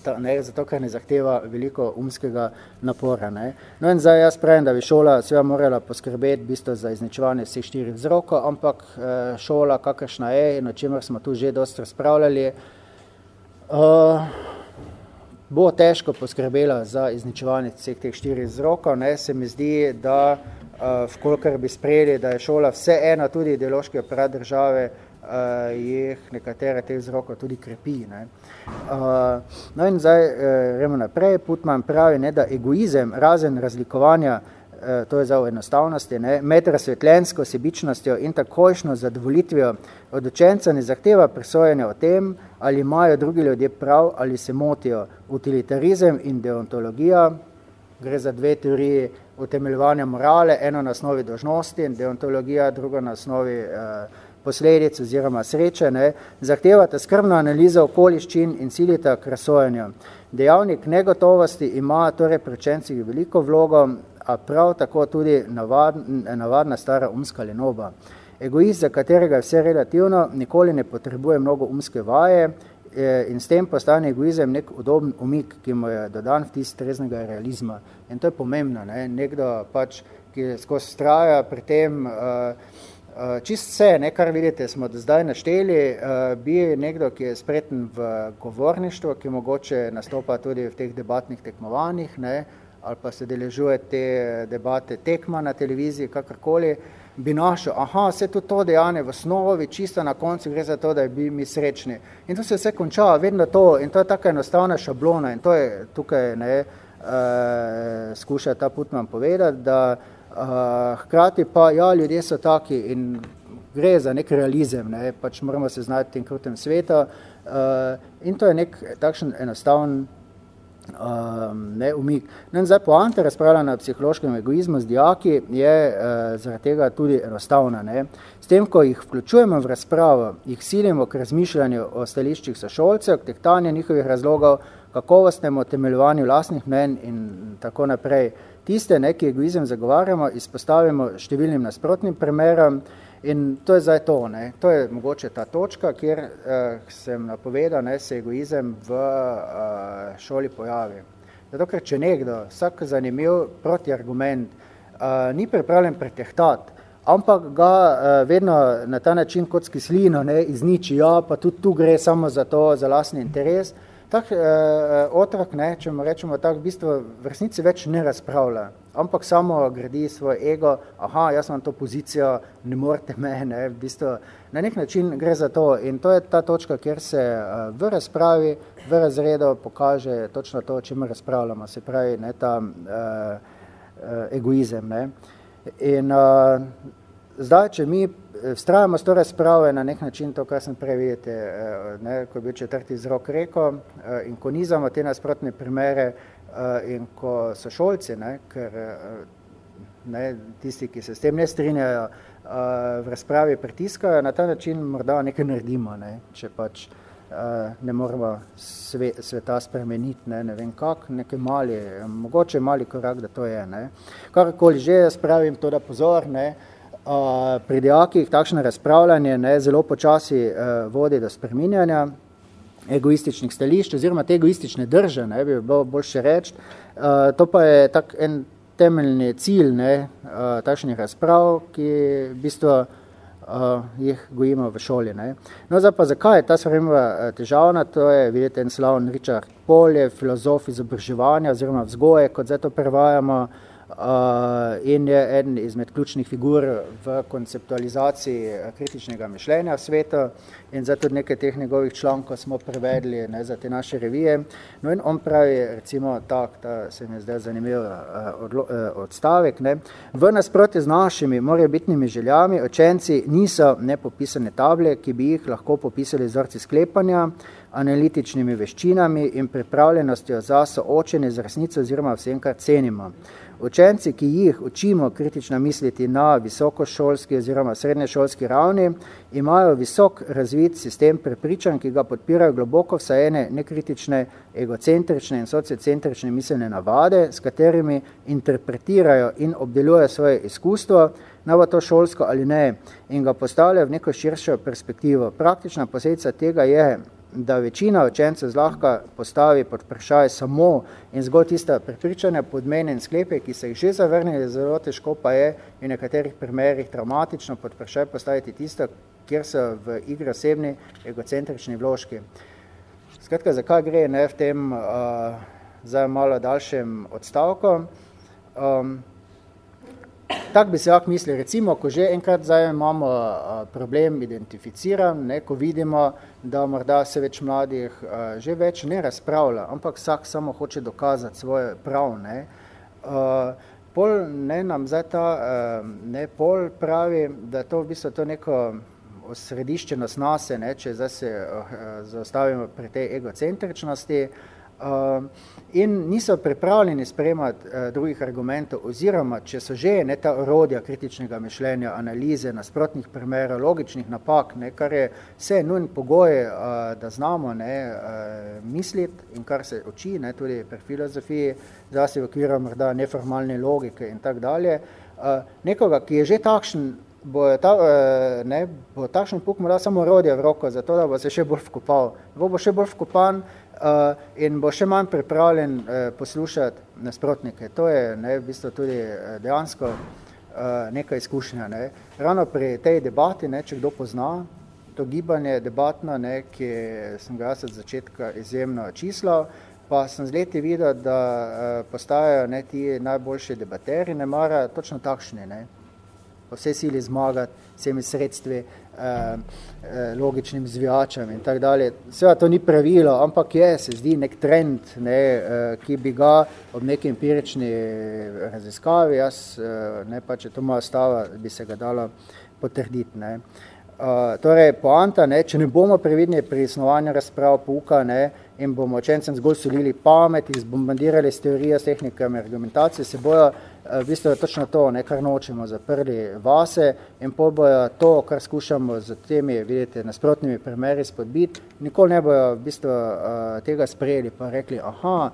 ta, ne, zato ker ne zahteva veliko umskega napora. Ne? No in zdaj jaz pravim, da bi šola seveda morala poskrbeti bistvo za izničevanje vseh štirih vzrokov, ampak uh, šola, kakršna je o čemer smo tu že dosti razpravljali, uh, bo težko poskrbela za izničevanje vseh teh štirih vzrokov. Ne? Se mi zdi, da uh, vkolikor bi sprejeli, da je šola vse ena, tudi ideološki aparat države, uh, jih nekatere teh vzrokov tudi krepi. Ne. Uh, no in zdaj uh, gremo naprej, Putman pravi, ne, da egoizem, razen razlikovanja, uh, to je za enostavnosti, ne, med razsvetljensko sebičnostjo in takojšno zadovolitvijo od učenca ne zahteva presojanja o tem, ali imajo drugi ljudje prav ali se motijo. Utilitarizem in deontologija, gre za dve teoriji utemeljevanja morale, eno na osnovi dožnosti in deontologija, drugo na osnovi eh, posledic oziroma sreče, ne, zahtevate skrbno analizo okoliščin in silita k razsojanju. Dejavnik negotovosti ima torej pri učencih veliko vlogo, a prav tako tudi navad, navadna stara umska lenoba. Egoist, za katerega je vse relativno, nikoli ne potrebuje mnogo umske vaje, in s tem postane egoizem nek udoben umik, ki mu je dodan vtis treznega realizma. In to je pomembno, ne? nekdo pač, ki skozi straja pri tem, uh, čist vse, ne, kar vidite, smo do zdaj našteli, uh, bi nekdo, ki je spreten v govorništvu, ki mogoče nastopa tudi v teh debatnih tekmovanjih, ne, ali pa se deležuje te debate tekma na televiziji, kakorkoli, bi našel, aha, vse to, to dejanje v osnovi, čisto na koncu gre za to, da bi mi srečni. In to se vse konča, vedno to, in to je taka enostavna šablona in to je tukaj, ne, uh, skuša ta Putman povedati, da hkrati pa, ja, ljudje so taki in gre za nek realizem, ne, pač moramo se znati v tem krutem svetu uh, in to je nek takšen enostaven um, ne, umik. No in zdaj poanta razpravljanja na psihološkem egoizmu z dijaki je uh, zaradi tega tudi enostavna. Ne. S tem, ko jih vključujemo v razpravo, jih silimo k razmišljanju o stališčih sošolcev, k tehtanju njihovih razlogov, kakovostnemu temeljevanju vlastnih mnen in tako naprej. Tiste, ne, ki egoizem zagovarjamo, izpostavimo številnim nasprotnim primerom, In to je zdaj to, ne. to je mogoče ta točka, kjer uh, sem napovedal, ne, se egoizem v uh, šoli pojavi. Zato, ker če nekdo, vsak zanimiv protiargument, uh, ni pripravljen pretehtati, ampak ga uh, vedno na ta način kot skislino ne, izniči, ja, pa tudi tu gre samo za to, za lastni interes, tak uh, otrok, ne, če mu rečemo tako, v bistvu v resnici več ne razpravlja ampak samo gradi svoj ego, aha, jaz imam to pozicijo, ne morete me, [LAUGHS] ne, v bistvu, na nek način gre za to in to je ta točka, kjer se uh, v razpravi, v razredu pokaže točno to, o čem razpravljamo, se pravi, ne, ta uh, uh, egoizem, ne. In uh, zdaj, če mi vztrajamo s to razpravo, na nek način to, kar sem prej vidite, ne, ko je bil četrti vzrok rekel, in ko nizamo te nasprotne primere, Eh, in ko so šolci, ne, ker eh, ne, tisti, ki se s tem ne strinjajo, eh, v razpravi pritiskajo, na ta način morda nekaj naredimo, ne, če pač ne moramo sveta spremeniti, ne, ne vem kak, nekaj mali, mogoče mali korak, da to je. Ne. Karkoli že, jaz pravim to, da pozor, ne, pri dijakih takšno razpravljanje ne, zelo počasi vodi do spreminjanja, egoističnih stališč, oziroma te egoistične drže, ne, bi bilo boljše reči. Uh, to pa je tak en temeljni cilj ne, uh, takšnih razprav, ki v bistvu uh, jih gojimo v šoli. Ne. No, zdaj pa zakaj je ta sprememba težavna, to je, vidite, en slavn Richard Polje, filozof izobraževanja oziroma vzgoje, kot zdaj to prevajamo, uh, Uh, in je eden izmed ključnih figur v konceptualizaciji kritičnega mišljenja v svetu in zato tudi nekaj teh njegovih člankov smo prevedli ne, za te naše revije. No in on pravi, recimo tak, ta se mi je zdaj zanimiv uh, odlo, odstavek, ne, v nasprotju z našimi morebitnimi željami učenci niso nepopisane table, ki bi jih lahko popisali vzorci sklepanja, analitičnimi veščinami in pripravljenostjo za soočenje z resnico oziroma vsem, kar cenimo. Učenci, ki jih učimo kritično misliti na visokošolski oziroma srednješolski ravni, imajo visok razvit sistem prepričanj, ki ga podpirajo globoko vsajene nekritične, egocentrične in sociocentrične miselne navade, s katerimi interpretirajo in obdelujejo svoje izkustvo, na to šolsko ali ne, in ga postavljajo v neko širšo perspektivo. Praktična posledica tega je, da večina učencev zlahka postavi pod vprašaj samo in zgolj tista prepričanja, podmene in sklepe, ki se jih že zavrnili, zelo težko pa je in v nekaterih primerih traumatično pod vprašaj postaviti tisto, kjer so v igri osebni egocentrični vložki. Skratka, zakaj gre ne, v tem uh, zdaj malo daljšem odstavku? Um, tak bi se lahko mislil, recimo, ko že enkrat zdaj imamo problem identificiran, ne, ko vidimo, da morda se več mladih že več ne razpravlja, ampak vsak samo hoče dokazati svoje prav, ne, pol ne nam zdaj ta ne, pol pravi, da to v bistvu to neko osrediščenost nase, ne, če zdaj se zaostavimo pri tej egocentričnosti, in niso pripravljeni sprejemati uh, drugih argumentov oziroma, če so že ne ta orodja kritičnega mišljenja, analize, nasprotnih primerov, logičnih napak, ne, kar je vse nujen pogoj, uh, da znamo ne, uh, misliti in kar se oči, ne, tudi pri filozofiji, zase v okviru morda neformalne logike in tak dalje, uh, nekoga, ki je že takšen, bo, ta, ne, bo takšen puk mu da samo orodje v roko, zato da bo se še bolj vkopal. Bo, bo še bolj vkopan, in bo še manj pripravljen uh, poslušati nasprotnike. To je ne, v bistvu tudi uh, dejansko neka izkušnja. Ne. Ravno pri tej debati, ne, če kdo pozna, to gibanje debatno, ne, ki sem ga jaz od začetka izjemno čislo, pa sem z leti videl, da postajajo ne, ti najboljši debateri, ne mara točno takšni, ne, po vse sili zmagati, vsemi sredstvi, Eh, eh, logičnim zvijačem in tako dalje. Seveda to ni pravilo, ampak je, se zdi nek trend, ne, eh, ki bi ga ob neki empirični raziskavi, jaz ne pa, če to moja stava, bi se ga dalo potrditi. Ne. Torej, poanta, ne, če ne bomo previdni pri snovanju razprav pouka ne, in bomo učencem zgolj solili pamet in zbombardirali s teorijo, s tehnikami, argumentacije, se bojo v bistvu je točno to, ne, kar nočemo, zaprli vase in pol bojo to, kar skušamo z temi, vidite, nasprotnimi primeri spodbiti, nikoli ne bojo v bistvu tega sprejeli pa rekli, aha,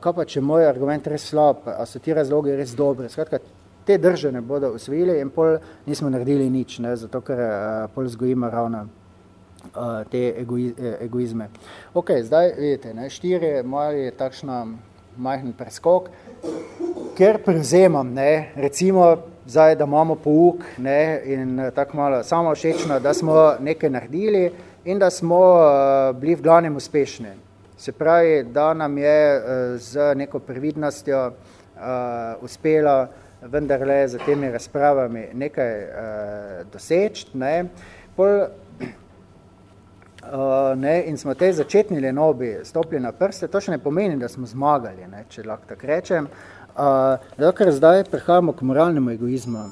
kaj pa, če moj argument res slab, a so ti razlogi res dobri, skratka, te drže ne bodo usvojili in pol nismo naredili nič, ne, zato ker pol zgojimo ravno te egoizme. Ok, zdaj vidite, ne, štiri, mali takšna majhen preskok, ker prevzemam, ne, recimo, zdaj, da imamo pouk ne, in eh, tako malo samo všečno, da smo nekaj naredili in da smo uh, bili v glavnem uspešni. Se pravi, da nam je uh, z neko previdnostjo uh, uspelo vendarle za temi razpravami nekaj uh, doseči, ne, pol Uh, ne, in smo tej začetni lenobi stopili na prste, to še ne pomeni, da smo zmagali, ne, če lahko tako rečem, uh, ker zdaj prehajamo k moralnemu egoizmu.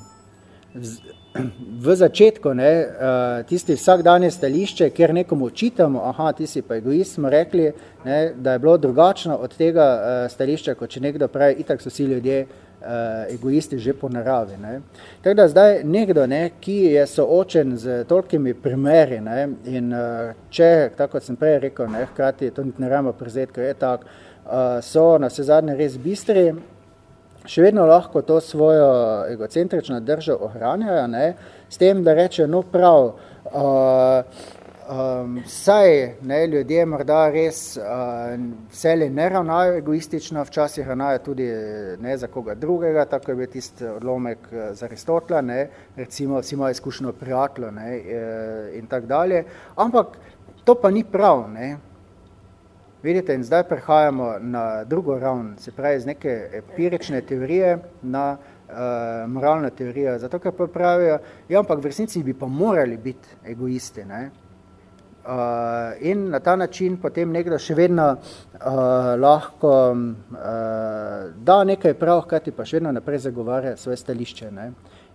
V, [CLEARS THROAT] v začetku, ne, uh, tisti vsakdanje stališče, kjer nekomu očitamo, aha, ti si pa egoist, smo rekli, ne, da je bilo drugačno od tega uh, stališča, kot če nekdo pravi, itak so vsi ljudje uh, egoisti že po naravi. Ne. Tako da zdaj nekdo, ne, ki je soočen z tolkimi primeri ne, in uh, če, tako kot sem prej rekel, ne, hkrati to ne ramo prezeti, ker je tak, uh, so na vse zadnje res bistri, še vedno lahko to svojo egocentrično držo ohranjajo, ne, s tem, da reče, no prav, uh, Um, saj ne, ljudje morda res uh, vseli ne ravnajo egoistično, včasih ravnajo tudi ne za koga drugega, tako je bil tist odlomek uh, za Aristotla, ne, recimo vsi imajo izkušnjo prijateljo ne, uh, in tak dalje, ampak to pa ni prav. Ne. Vidite, in zdaj prehajamo na drugo ravn, se pravi z neke empirične teorije na uh, moralno teorijo, zato ker pa pravijo, ja, ampak v resnici bi pa morali biti egoisti, ne, Uh, in na ta način potem nekdo še vedno uh, lahko uh, da nekaj prav, hkrati pa še vedno naprej zagovarja svoje stališče. Ne?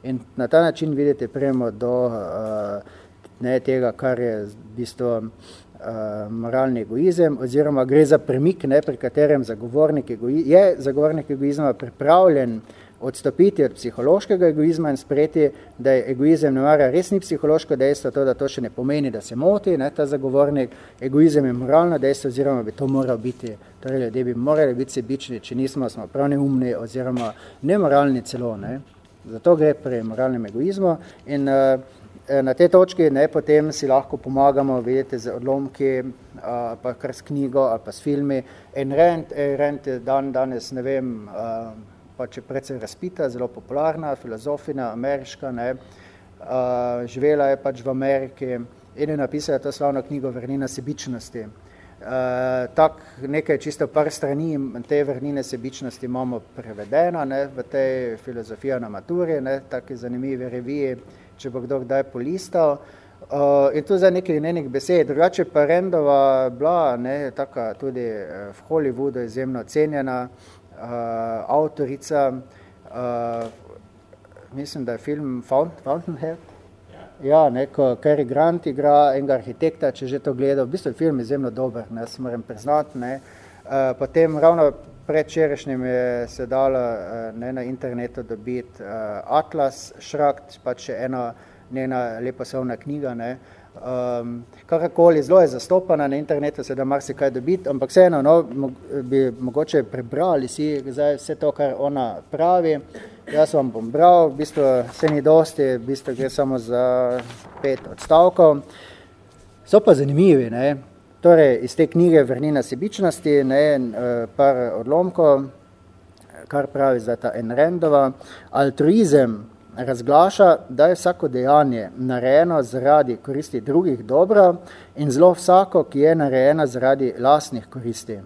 In na ta način vidite premo do uh, ne, tega, kar je v bistvu uh, moralni egoizem, oziroma gre za premik, ne, pri katerem zagovornik egoizma, je zagovornik egoizma pripravljen uh, odstopiti od psihološkega egoizma in sprejeti, da je egoizem nevara res ni psihološko dejstvo, to, da to še ne pomeni, da se moti, ne, ta zagovornik, egoizem je moralno dejstvo, oziroma bi to moral biti, torej ljudje bi morali biti sebični, če nismo, smo prav neumni, oziroma nemoralni celo, ne. Zato gre pri moralnem egoizmu in uh, na tej točki ne, potem si lahko pomagamo, vidite, z odlomki, uh, pa kar s knjigo ali pa s filmi. En rent, en rent dan, danes, ne vem, uh, pač je precej razpita, zelo popularna, filozofina, ameriška, ne, uh, živela je pač v Ameriki in je napisala to slavno knjigo Vrnina sebičnosti. Uh, tak nekaj čisto par strani te vrnine sebičnosti imamo prevedeno ne, v tej filozofiji na maturi, ne, taki zanimivi reviji, če bo kdo kdaj polistal. Uh, in tu za nekaj nenih besed. Drugače pa Rendova bila ne, taka tudi v Hollywoodu izjemno cenjena, uh, avtorica, uh, mislim, da je film Fountainhead, ja, neko Cary Grant igra enega arhitekta, če že to gledal, v bistvu je film izjemno dober, ne, se moram priznati, ne. Uh, potem ravno predčerešnjem je se dalo uh, ne, na internetu dobiti uh, Atlas Shrugged, pa še ena njena leposlovna knjiga, ne, uh, Um, kakorkoli, zelo je zastopana na internetu, se da marsikaj dobiti, ampak vseeno no, bi mogoče prebrali si zdaj vse to, kar ona pravi. Jaz vam bom bral, v bistvu se ni dosti, v bistvu gre samo za pet odstavkov. So pa zanimivi, ne. Torej, iz te knjige Vrnina sebičnosti, ne, eh, par odlomkov, kar pravi zdaj ta Enrendova. Altruizem razglaša, da je vsako dejanje narejeno zaradi koristi drugih dobro in zelo vsako, ki je narejena zaradi lastnih koristi.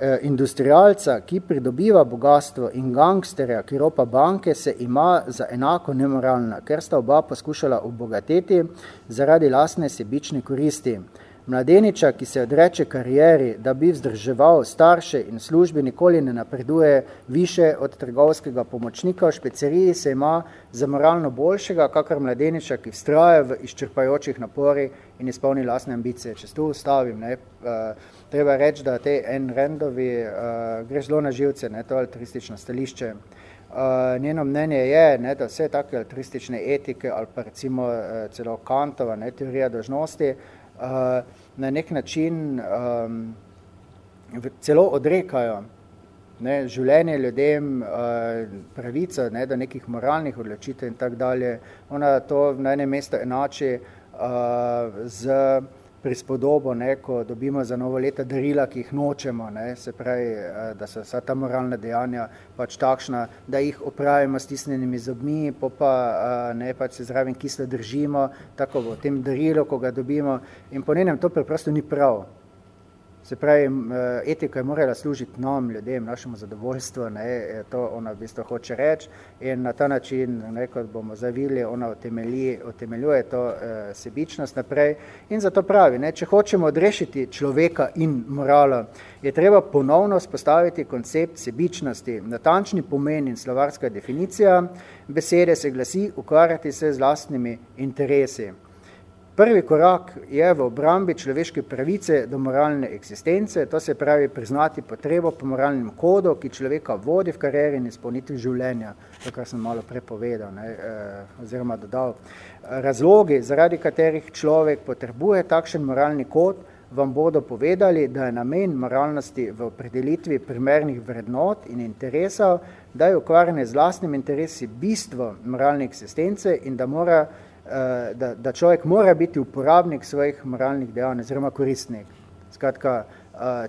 E, industrialca, ki pridobiva bogatstvo in gangsterja, ki ropa banke, se ima za enako nemoralna, ker sta oba poskušala obogateti zaradi lastne sebične koristi. Mladeniča, ki se odreče karieri, da bi vzdrževal starše in službi, nikoli ne napreduje više od trgovskega pomočnika v špeceriji, se ima za moralno boljšega, kakor mladeniča, ki vztraja v izčrpajočih napori in izpolni lastne ambicije. Če tu ustavim, ne, uh, treba reči, da te en rendovi uh, gre zelo na živce, ne, to altruistično stališče. Uh, njeno mnenje je, ne, da vse take altruistične etike ali pa recimo uh, celo Kantova ne, teorija dožnosti uh, na nek način um, celo odrekajo ne, življenje ljudem, uh, pravico ne, do nekih moralnih odločitev in tak dalje. Ona to na enem mestu enači uh, z prispodobo, ne, ko dobimo za novo leto darila, ki jih nočemo, ne, se pravi, uh, da so vsa ta moralna dejanja pač takšna, da jih opravimo s tisnenimi zobmi, pa pa uh, ne, pač se zraven kislo držimo, tako v tem darilu, ko ga dobimo in po njenem to preprosto ni prav. Se pravi, eh, etika je morala služiti nam, ljudem, našemu zadovoljstvu, ne, to ona v bistvu hoče reči. In na ta način, ne, kot bomo zavili, ona utemelji, utemeljuje to eh, sebičnost naprej. In zato pravi, ne, če hočemo odrešiti človeka in moralo, je treba ponovno spostaviti koncept sebičnosti, natančni pomen in slovarska definicija, besede se glasi ukvarjati se z lastnimi interesi. Prvi korak je v obrambi človeške pravice do moralne eksistence, to se pravi priznati potrebo po moralnem kodu, ki človeka vodi v karieri in izpolnitvi življenja, to, kar sem malo prepovedal ne, eh, oziroma dodal. Razlogi, zaradi katerih človek potrebuje takšen moralni kod, vam bodo povedali, da je namen moralnosti v opredelitvi primernih vrednot in interesov, da je ukvarjanje z lastnim interesi bistvo moralne eksistence in da mora da, da človek mora biti uporabnik svojih moralnih dejanj, oziroma koristnik. Skratka,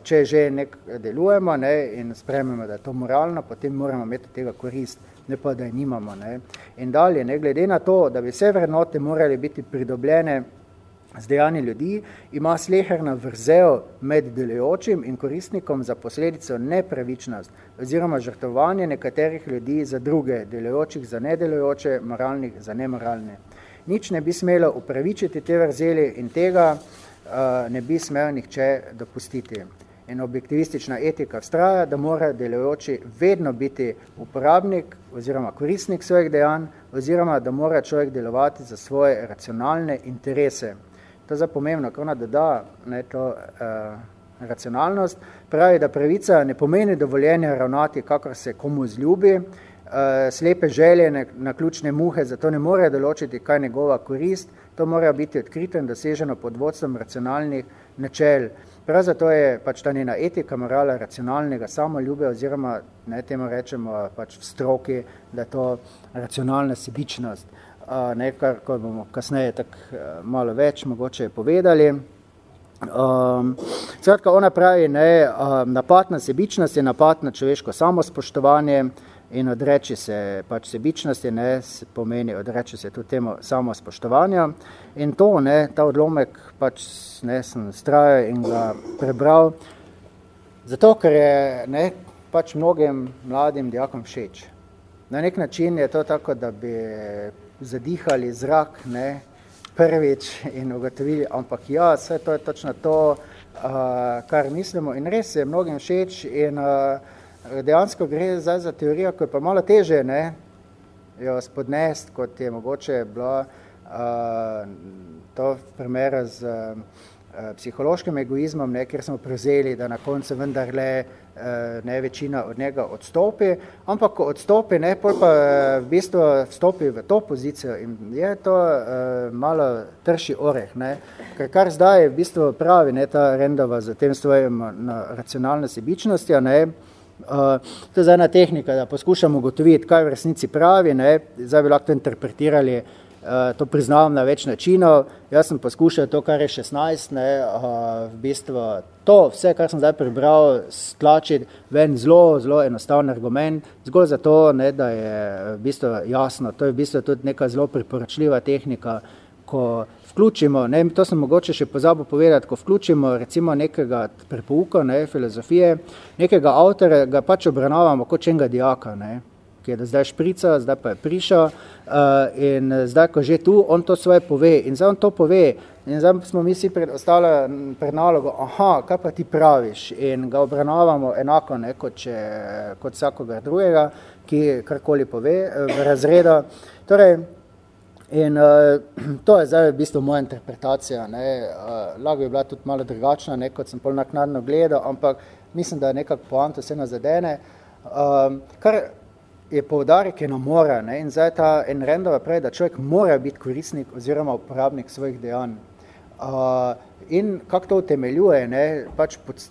če že nek delujemo ne, in sprememo, da je to moralno, potem moramo imeti tega korist, ne pa, da je nimamo. Ne. In dalje, ne, glede na to, da bi vse vrednote morali biti pridobljene z dejanji ljudi, ima sleherna vrzel med delujočim in koristnikom za posledico nepravičnost oziroma žrtovanje nekaterih ljudi za druge, delujočih za nedelujoče, moralnih za nemoralne. Nič ne bi smelo upravičiti te vrzeli in tega uh, ne bi smel nihče dopustiti. In objektivistična etika vstraja, da mora delujoči vedno biti uporabnik oziroma koristnik svojih dejanj oziroma da mora človek delovati za svoje racionalne interese. To je pomembno, ko ona doda ne, to uh, racionalnost, pravi, da pravica ne pomeni dovoljenja ravnati, kakor se komu zljubi, slepe želje na, na ključne muhe, zato ne more določiti, kaj njegova korist, to mora biti odkrito in doseženo pod vodstvom racionalnih načel. Prav zato je pač ta njena etika, morala racionalnega samoljube oziroma ne temu rečemo pač v stroki, da je to racionalna sebičnost. Uh, nekaj, ko bomo kasneje tak malo več mogoče povedali. Um, skratka, ona pravi, ne, um, napad na sebičnost je napad na človeško samospoštovanje in odreči se pač sebičnosti, ne, pomeni odreči se tudi temu samospoštovanja. In to, ne, ta odlomek pač ne, sem strajal in ga prebral, zato, ker je ne, pač mnogim mladim dijakom všeč. Na nek način je to tako, da bi zadihali zrak ne, prvič in ugotovili, ampak ja, vse to je točno to, uh, kar mislimo in res je mnogim všeč in uh, dejansko gre zdaj za teorijo, ko je pa malo teže ne, jo spodnest, kot je mogoče bilo uh, to v primeru z uh, psihološkim egoizmom, ne, ker smo prevzeli, da na koncu vendarle eh, ne večina od njega odstopi, ampak ko odstopi, ne, pol pa v bistvu vstopi v to pozicijo in je to uh, malo trši oreh, ne, ker kar zdaj v bistvu pravi ne, ta Rendova za tem svojim na racionalno sebičnostjo, ne, Uh, to je ena tehnika, da poskušamo ugotoviti, kaj v resnici pravi, ne, zdaj bi lahko interpretirali uh, to priznavam na več načinov. Jaz sem poskušal to, kar je 16, ne, uh, v bistvu to, vse, kar sem zdaj prebral, stlačiti ven zelo, zelo enostaven argument, zgolj zato, ne, da je v bistvu jasno. To je v bistvu tudi neka zelo priporočljiva tehnika, ko vključimo, ne, to sem mogoče še pozabil povedati, ko vključimo recimo nekega prepouka, ne, filozofije, nekega avtora, ga pač obravnavamo kot enega dijaka, ne, ki je da zdaj šprica, zdaj pa je prišel uh, in zdaj, ko že tu, on to svoje pove in zdaj on to pove in zdaj smo mi si pred, ostali pred nalogo, aha, kaj pa ti praviš in ga obravnavamo enako ne, kot, če, kot vsakoga drugega, ki karkoli pove uh, v razredu. Torej, in uh, [CLEARS THROAT] to je zdaj v bistvu moja interpretacija, ne, uh, lahko je bila tudi malo drugačna, ne, kot sem pol naknadno gledal, ampak mislim, da je nekako poanta vse nazadene. Um, kar je poudarek eno mora ne? in zdaj ta Enrendova pravi, da človek mora biti koristnik oziroma uporabnik svojih dejanj. Uh, in kako to utemeljuje, ne? pač pod,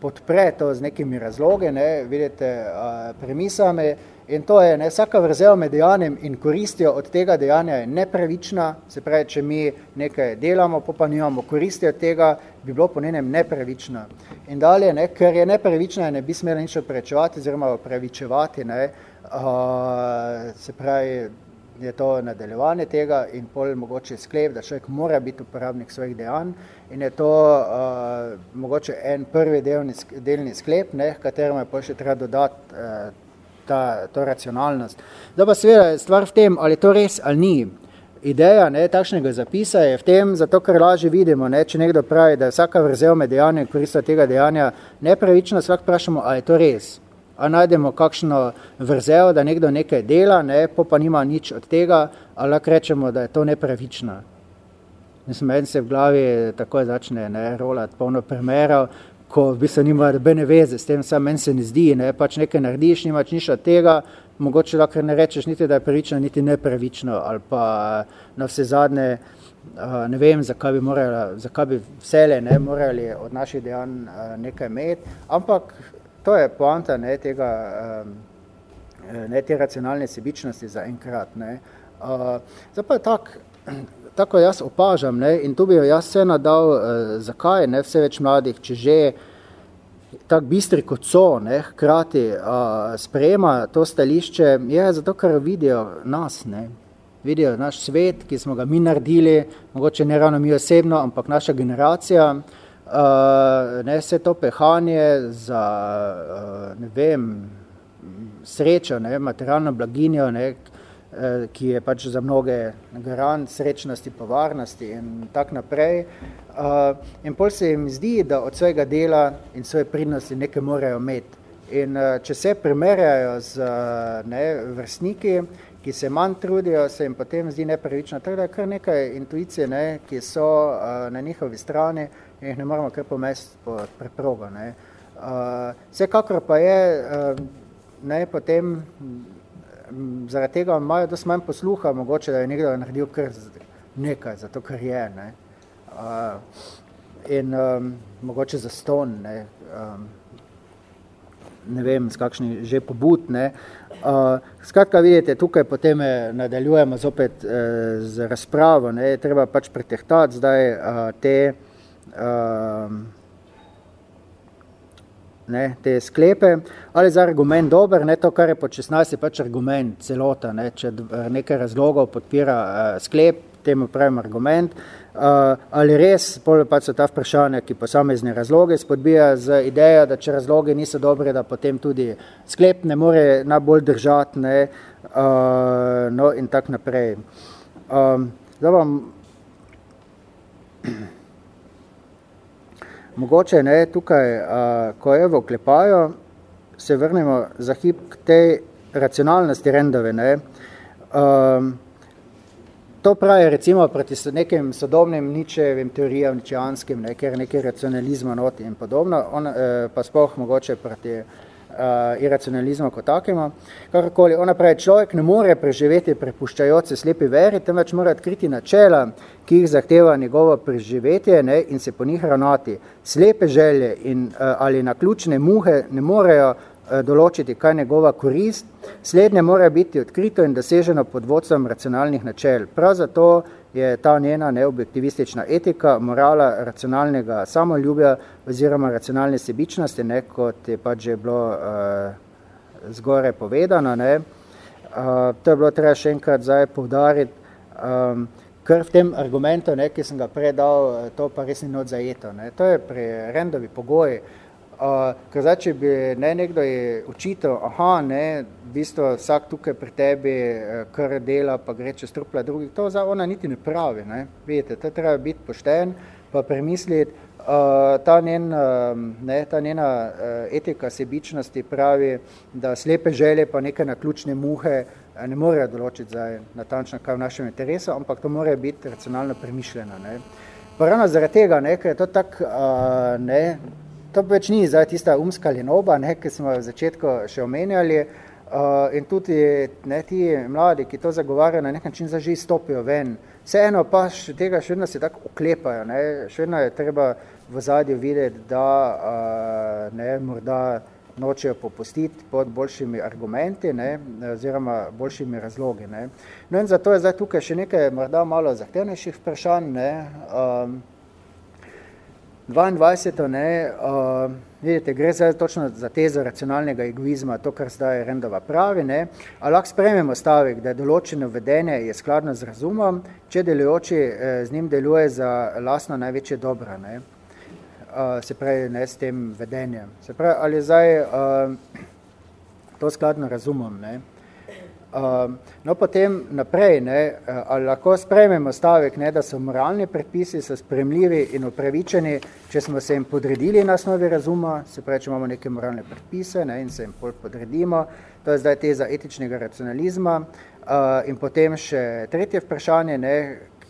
podpre to z nekimi razloge, ne? vidite, uh, premisami in to je, ne? vsaka vrzel med dejanjem in koristijo od tega dejanja je nepravična, se pravi, če mi nekaj delamo, pa pa nimamo koristi od tega, bi bilo po njenem nepravično. In dalje, ne? ker je nepravična, ne bi smela nič oprečevati oziroma opravičevati, ne? se pravi, je to nadaljevanje tega in pol mogoče sklep, da človek mora biti uporabnik svojih dejanj in je to uh, mogoče en prvi delni, delni sklep, ne, kateremu je pol še treba dodati uh, ta, to racionalnost. Da pa seveda stvar v tem, ali to res ali ni. Ideja ne, takšnega zapisa je v tem, zato ker lažje vidimo, ne, če nekdo pravi, da je vsaka vrzel med dejanjem koristila tega dejanja nepravično, svak vprašamo, ali je to res a najdemo kakšno vrzel, da nekdo nekaj dela, ne, po pa nima nič od tega, ali lahko rečemo, da je to nepravično. Mislim, en se v glavi takoj začne ne, rolati polno primerov, ko v bistvu nima dobene veze s tem, sam meni se ne zdi, ne, pač nekaj narediš, nimaš nič od tega, mogoče lahko ne rečeš niti, da je pravično, niti nepravično, ali pa na vse zadnje, ne vem, zakaj bi, morali, zakaj bi vsele ne, morali od naših dejanj nekaj imeti, ampak to je poanta ne, tega, ne, te racionalne sebičnosti za enkrat. Ne. Uh, zdaj pa je tak, tako jaz opažam, ne, in tu bi jaz vse nadal, uh, zakaj ne, vse več mladih, če že tako bistri kot so, ne, hkrati uh, sprejema to stališče, je zato, ker vidijo nas, ne, vidijo naš svet, ki smo ga mi naredili, mogoče ne ravno mi osebno, ampak naša generacija, uh, ne, vse to pehanje za, uh, ne vem, srečo, ne, materialno blaginjo, ne, Eh, ki je pač za mnoge garant srečnosti, pa varnosti in tak naprej. Eh, in pol se jim zdi, da od svojega dela in svoje pridnosti nekaj morajo imeti. In eh, če se primerjajo z ne, vrstniki, ki se manj trudijo, se jim potem zdi nepravično. Tako da je kar nekaj intuicije, ne, ki so na njihovi strani in jih ne moramo kar pomesti po preprogo. Ne. Vsekakor pa je ne, potem zaradi tega imajo dosti manj posluha, mogoče, da je nekdo naredil kar nekaj, zato ker je. Ne. Uh, in um, mogoče za ston, ne, um, ne vem, s kakšni že pobud. Ne. Uh, skratka, vidite, tukaj potem nadaljujemo zopet uh, z razpravo. Ne. Treba pač pretehtati zdaj uh, te uh, ne, te sklepe, ali za argument dober, ne, to, kar je po 16, je pač argument celota, ne, če nekaj razlogov podpira uh, sklep, temu pravim argument, uh, ali res, pol pač so ta vprašanja, ki posamezne razloge spodbija z idejo, da če razloge niso dobre, da potem tudi sklep ne more najbolj držati, ne, uh, no in tak naprej. Um, zdaj vam Mogoče ne, tukaj, a, ko je v oklepaju, se vrnemo za hip k tej racionalnosti rendove. Ne. A, to pravi recimo proti nekim sodobnim ničevim teorijam, ničevanskim, ne, ker nekaj racionalizma noti in podobno, on, e, pa spoh mogoče proti uh, iracionalizma kot takima. Kakorkoli, ona pravi, človek ne more preživeti prepuščajoč se slepi veri, temveč mora odkriti načela, ki jih zahteva njegovo preživetje ne, in se po njih ravnati. Slepe želje in, uh, ali naključne muhe ne morejo uh, določiti, kaj njegova korist, slednje mora biti odkrito in doseženo pod vodstvom racionalnih načel. Prav zato je ta njena neobjektivistična etika, morala racionalnega samoljubja oziroma racionalne sebičnosti, ne, kot je pač že bilo uh, zgore povedano. Ne. Uh, to je bilo treba še enkrat zdaj povdariti, um, ker v tem argumentu, ne, ki sem ga predal, to pa res ni not zajeto. Ne. To je pri rendovi pogoji, Uh, ker zdaj, če bi ne, nekdo je učitelj, aha, ne, v bistvu vsak tukaj pri tebi uh, kar dela, pa gre čez trupla drugih, to za ona niti ne pravi, ne, vidite, to treba biti pošten, pa premisliti, uh, ta, njen, uh, ne, ta njena uh, etika sebičnosti pravi, da slepe želje pa neke naključne muhe ne morejo določiti zdaj natančno, kaj v našem interesu, ampak to mora biti racionalno premišljeno, ne. Pa ravno zaradi tega, ne, ker je to tak, uh, ne, to več ni zdaj tista umska lenoba, ne, ki smo v začetku še omenjali, uh, in tudi ne, ti mladi, ki to zagovarjajo, na nek način že stopijo ven. Vseeno pa še tega še vedno se tako oklepajo, ne, še vedno je treba v zadju videti, da uh, ne, morda nočejo popustiti pod boljšimi argumenti, ne, oziroma boljšimi razlogi. Ne. No in zato je zdaj tukaj še nekaj morda malo zahtevnejših vprašanj, ne, um, 22. Ne, uh, vidite, gre zdaj točno za tezo racionalnega egoizma, to, kar zdaj Rendova pravi, ne, ali lahko sprememo stavek, da je določeno vedenje je skladno z razumom, če delujoči eh, z njim deluje za lasno največje dobro, ne, uh, se pravi, ne, s tem vedenjem. Se pravi, ali zdaj uh, to skladno razumom, ne. Um, no, potem naprej, ne, uh, ali lahko sprejmemo stavek, ne, da so moralni predpisi so spremljivi in upravičeni, če smo se jim podredili na osnovi razuma, se pravi, če imamo neke moralne predpise ne, in se jim pol podredimo, to je zdaj teza etičnega racionalizma. Uh, in potem še tretje vprašanje, ne,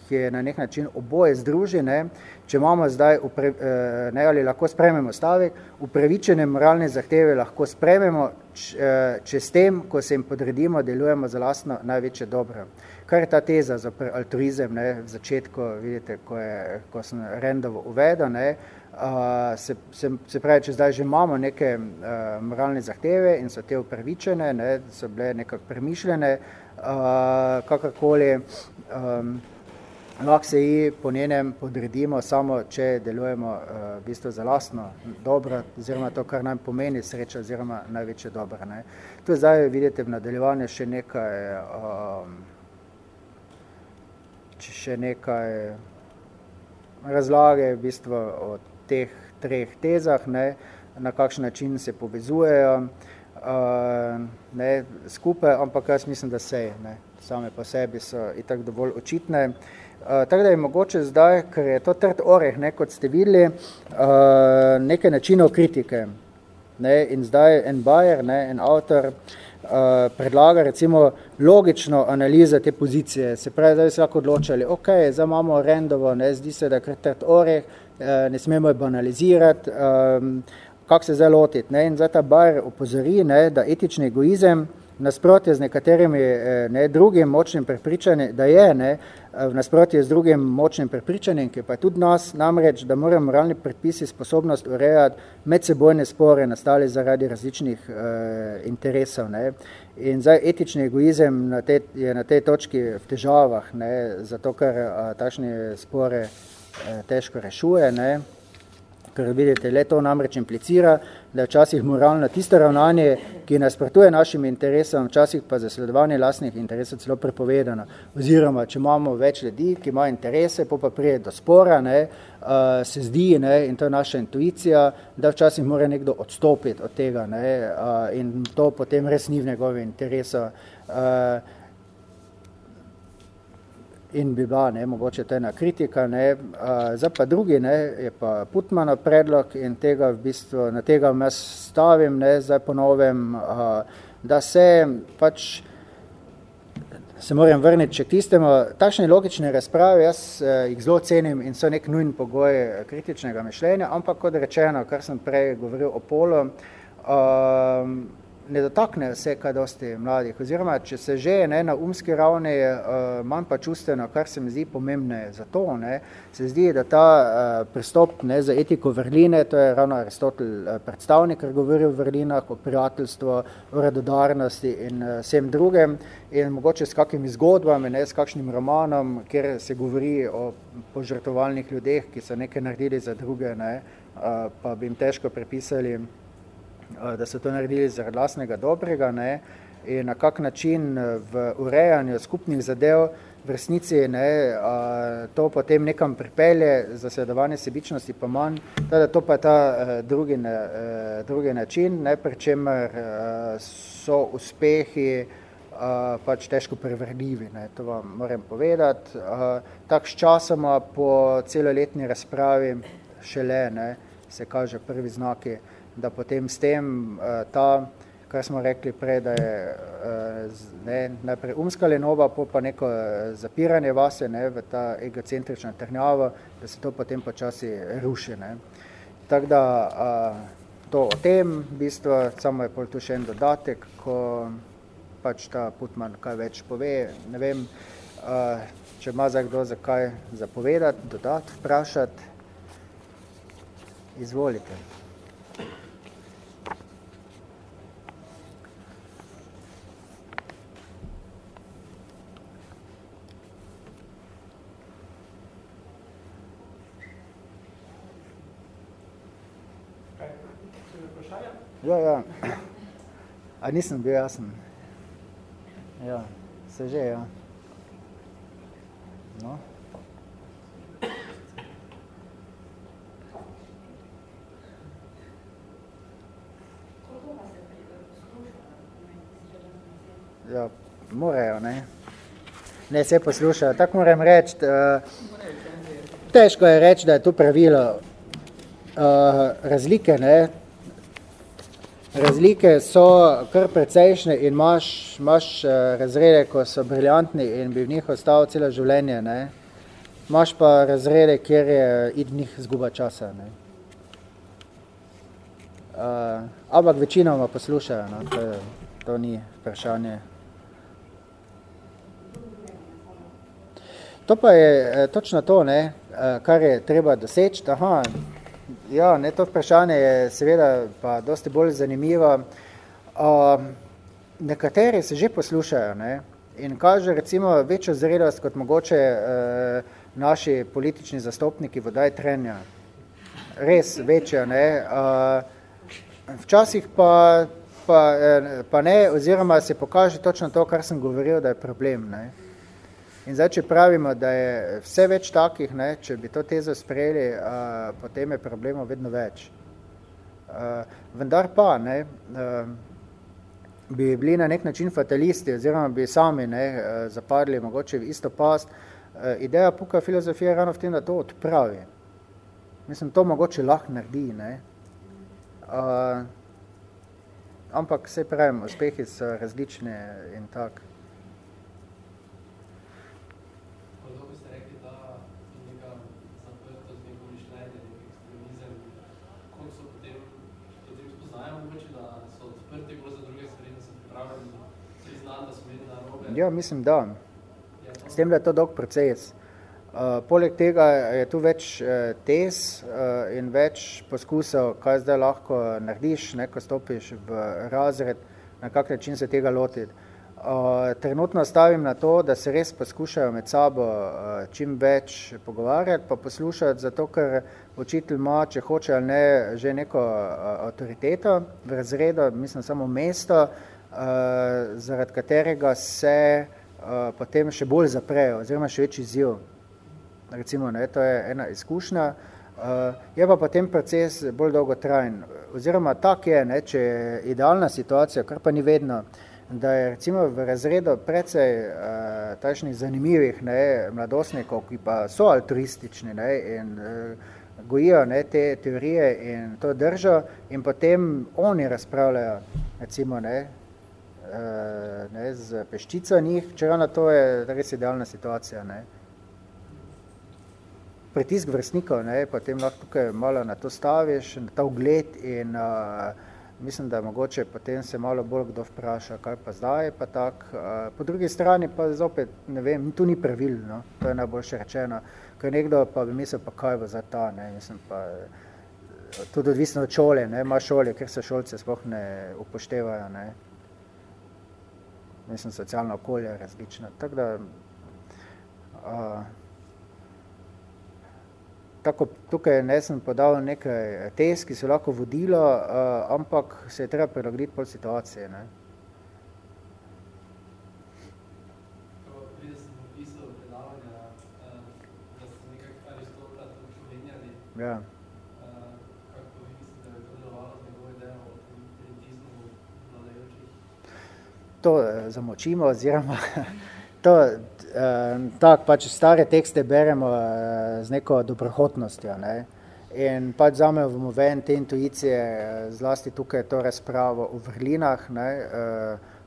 ki je na nek način oboje združi, ne, če imamo zdaj, upre, uh, ne, ali lahko sprejmemo stavek, upravičene moralne zahteve lahko sprejmemo, Eh, če s tem, ko se jim podredimo, delujemo za lastno največje dobro. Kar je ta teza za altruizem, ne, v začetku, vidite, ko, je, ko sem rendovo uvedel, ne, uh, se, se, se pravi, če zdaj že imamo neke uh, moralne zahteve in so te upravičene, ne, so bile nekako premišljene, uh, kakorkoli, um, lahko se ji po njenem podredimo samo, če delujemo uh, v bistvu za lastno dobro, oziroma to, kar nam pomeni sreča, oziroma največje dobro. Ne. Tu zdaj vidite v nadaljevanju še nekaj, um, še nekaj razlage v bistvu o teh treh tezah, ne, na kakšen način se povezujejo uh, ne, skupaj, ampak jaz mislim, da se ne, same po sebi so itak dovolj očitne. Uh, tako da je mogoče zdaj, ker je to trd oreh, ne, kot ste videli, uh, nekaj načinov kritike. Ne, in zdaj en Bayer, ne, en avtor, uh, predlaga recimo logično analizo te pozicije. Se pravi, da bi se lahko odločali, ok, zdaj imamo rendovo, ne, zdi se, da je trd oreh, uh, ne smemo jo banalizirati, um, kako se zdaj lotiti. Ne, in zdaj ta Bayer opozori, ne, da etični egoizem, nasprotje z nekaterimi ne, drugim močnim prepričanjem, da je ne, v nasprotju z drugim močnim prepričanjem, ki pa je tudi nas, namreč, da morajo moralni predpisi sposobnost urejati medsebojne spore nastali zaradi različnih uh, interesov. Ne. In zdaj etični egoizem na te, je na tej točki v težavah, ne, zato ker uh, takšne spore uh, težko rešuje. Ne ker vidite, le to namreč implicira, da je včasih moralno tisto ravnanje, ki nasprotuje našim interesom, včasih pa zasledovanje lastnih interesov celo prepovedano. Oziroma, če imamo več ljudi, ki imajo interese, pa pa prije do spora, ne, uh, se zdi, ne, in to je naša intuicija, da včasih mora nekdo odstopiti od tega ne, uh, in to potem res ni v njegovem interesu. Uh, in bi bila ne, mogoče to ena kritika. Ne. Uh, zdaj pa drugi ne, je pa Putmano predlog in tega v bistvu, na tega jaz stavim, ne, zdaj ponovem, uh, da se pač se moram vrniti še k tistemu, takšne logične razprave, jaz uh, jih zelo cenim in so nek nujen pogoj kritičnega mišljenja, ampak kot rečeno, kar sem prej govoril o polu, uh, ne dotakne vse kaj dosti mladih, oziroma če se že ne, na umski ravni uh, manj pa čustveno, kar se mi zdi pomembne za to, ne, se zdi, da ta uh, pristop ne, za etiko vrline, to je ravno Aristotel uh, predstavnik, ker govori o vrlinah, o prijateljstvu, o radodarnosti in uh, vsem drugem. In mogoče s kakimi zgodbami, ne, s kakšnim romanom, kjer se govori o požrtovalnih ljudeh, ki so nekaj naredili za druge, ne, uh, pa bi jim težko prepisali da so to naredili zaradi lastnega dobrega ne, in na kak način eh, v urejanju skupnih zadev v resnici ne, a, to potem nekam pripelje, zasledovanje sebičnosti pa manj, da to pa je ta a, drugi, a, drugi način, ne, pri čemer a, so uspehi a, pač težko prevrljivi, ne, to vam moram povedati. A, tak s časoma po celoletni razpravi šele ne, se kaže prvi znaki da potem s tem uh, ta, kar smo rekli prej, da je uh, ne, najprej umska lenova, po pa neko uh, zapiranje vase ne, v ta egocentrična trnjava, da se to potem počasi ruši. Ne. Tako da uh, to o tem, v bistvu, samo je pol tu še en dodatek, ko pač ta Putman kaj več pove, ne vem, uh, če ima za kdo za kaj zapovedati, dodati, vprašati, izvolite. Ja, ja. A nisem bil jasen. Ja, se že, ja. No. Ja, morajo, ne. Ne, se poslušajo. Tako moram reči, uh, težko je reči, da je to pravilo uh, razlike, ne, Razlike so kar precejšnje in imaš, imaš eh, razrede, ko so briljantni in bi v njih ostal celo življenje. Ne? Imaš pa razrede, kjer je id njih zguba časa. Ne? Uh, ampak večinoma poslušajo, no? to, je, to ni vprašanje. To pa je eh, točno to, ne? kar je treba doseči. Aha, Ja, ne, to vprašanje je seveda pa dosti bolj zanimivo. Uh, nekateri se že poslušajo ne, in kaže recimo večjo zrelost kot mogoče uh, naši politični zastopniki vodaj trenja. Res večja, ne. Včasih pa, pa, pa ne, oziroma se pokaže točno to, kar sem govoril, da je problem, ne. In zdaj, če pravimo, da je vse več takih, ne, če bi to tezo sprejeli, uh, potem je problemov vedno več. Uh, vendar pa, ne, uh, bi bili na nek način fatalisti oziroma bi sami ne, eh, zapadli mogoče v isto past. Eh, ideja puka filozofije je ravno v tem, da to odpravi. Mislim, to mogoče lahko naredi. Ne. Uh, ampak vse pravim, uspehi so različne in tako. Ja, mislim, da. S tem, da je to dolg proces. Uh, poleg tega je tu več uh, tez uh, in več poskusov, kaj zdaj lahko narediš, ne, ko stopiš v razred, na kak način se tega lotiti. Uh, trenutno stavim na to, da se res poskušajo med sabo uh, čim več pogovarjati, pa poslušati, zato ker učitelj ima, če hoče ali ne, že neko uh, avtoriteto v razredu, mislim samo mesto, uh, zaradi katerega se uh, potem še bolj zaprejo, oziroma še večji ziv. Recimo, ne, to je ena izkušnja. Uh, je pa potem proces bolj dolgotrajen. Oziroma tak je, ne, če je idealna situacija, kar pa ni vedno, da je recimo v razredu precej uh, tašnih zanimivih ne, mladostnikov, ki pa so altruistični ne, in uh, gojijo ne, te teorije in to držo in potem oni razpravljajo, recimo, ne, Eh, ne, z peščico njih, če ravno to je res idealna situacija. Ne. Pritisk vrstnikov, ne, potem lahko tukaj malo na to staviš, na ta ugled in uh, mislim, da mogoče potem se malo bolj kdo vpraša, kaj pa zdaj, pa tak. Uh, po drugi strani pa zopet, ne vem, tu ni pravilno, to je najboljše rečeno, ker nekdo pa bi mislil, pa kaj bo za ta, ne, mislim pa, tudi odvisno od šole, ne, ima šole, ker se šolce sploh ne upoštevajo, ne, mislim, socialno okolje različno. Tako da, uh, tako tukaj ne sem podal nekaj test, ki so lahko vodilo, uh, ampak se je treba prilagoditi pol situacije. Ne. Ja. To eh, zamočimo oziroma [LAUGHS] to, eh, tak pač stare tekste beremo eh, z neko dobrohotnostjo, ne. In pač zamemo ven te intuicije, zlasti tukaj to razpravo o vrlinah, ne,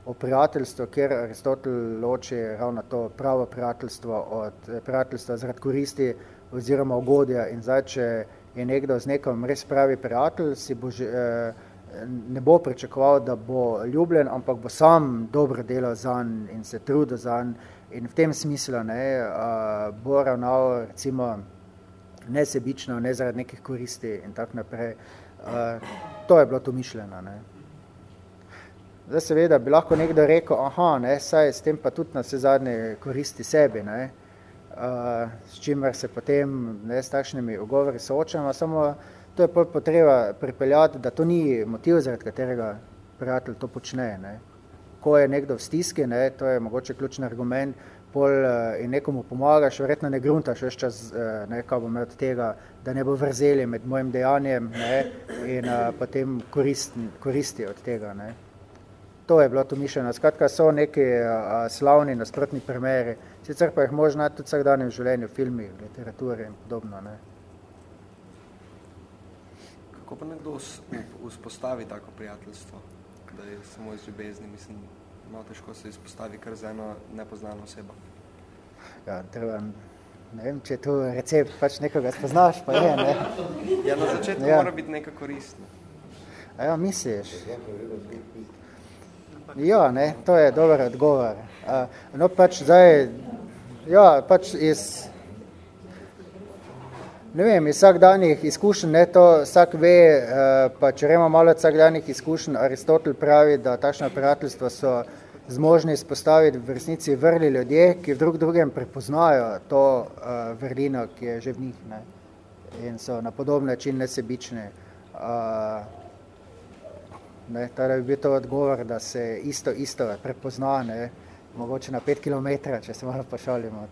o prijateljstvu, kjer Aristotel loči ravno to pravo prijateljstvo od prijateljstva zaradi koristi oziroma ugodja. In zdaj, če je nekdo z nekom res pravi prijatelj, si bo že, ne bo pričakoval, da bo ljubljen, ampak bo sam dobro delal zanj in se trudil zanj in v tem smislu ne, uh, bo ravnal recimo nesebično, ne zaradi nekih koristi in tak naprej. Uh, to je bilo to mišljeno. Ne. Zdaj seveda bi lahko nekdo rekel, aha, ne, saj s tem pa tudi na vse zadnje koristi sebi, ne, uh, s čimer se potem ne, s takšnimi ugovori soočamo, samo to je potreba pripeljati, da to ni motiv, zaradi katerega prijatelj to počne. Ne. Ko je nekdo v stiski, ne, to je mogoče ključni argument, pol uh, in nekomu pomagaš, verjetno ne gruntaš veš čas, uh, ne, kaj bo imel od tega, da ne bo vrzeli med mojim dejanjem ne, in uh, potem koristi, koristi od tega. Ne. To je bilo to mišljeno. Skratka, so neki uh, slavni nasprotni primeri, sicer pa jih možno tudi vsakdanjem življenju, filmi, literaturi in podobno. Ne kako pa nekdo vzpostavi tako prijateljstvo, da je samo iz ljubezni, mislim, malo težko se izpostavi kar za eno nepoznano osebo. Ja, treba, ne vem, če tu recept pač nekoga spoznaš, pa je, ne? Ja, na začetku ja. mora biti neka koristna. A ja, misliš? Ja, ne, to je dober odgovor. No, pač zdaj, ja, pač iz Ne vem, iz vsakdanjih izkušenj, ne, to vsak ve, eh, pa če remo malo vsakdanjih izkušenj, Aristotel pravi, da takšna prijateljstva so zmožni izpostaviti v resnici vrli ljudje, ki v drug drugem prepoznajo to uh, vrlino, ki je že v njih ne? in so na podoben način nesebični. Uh, ne? Torej bi bil to odgovor, da se isto, isto prepozna, ne? mogoče na pet kilometra, če se malo pošalimo.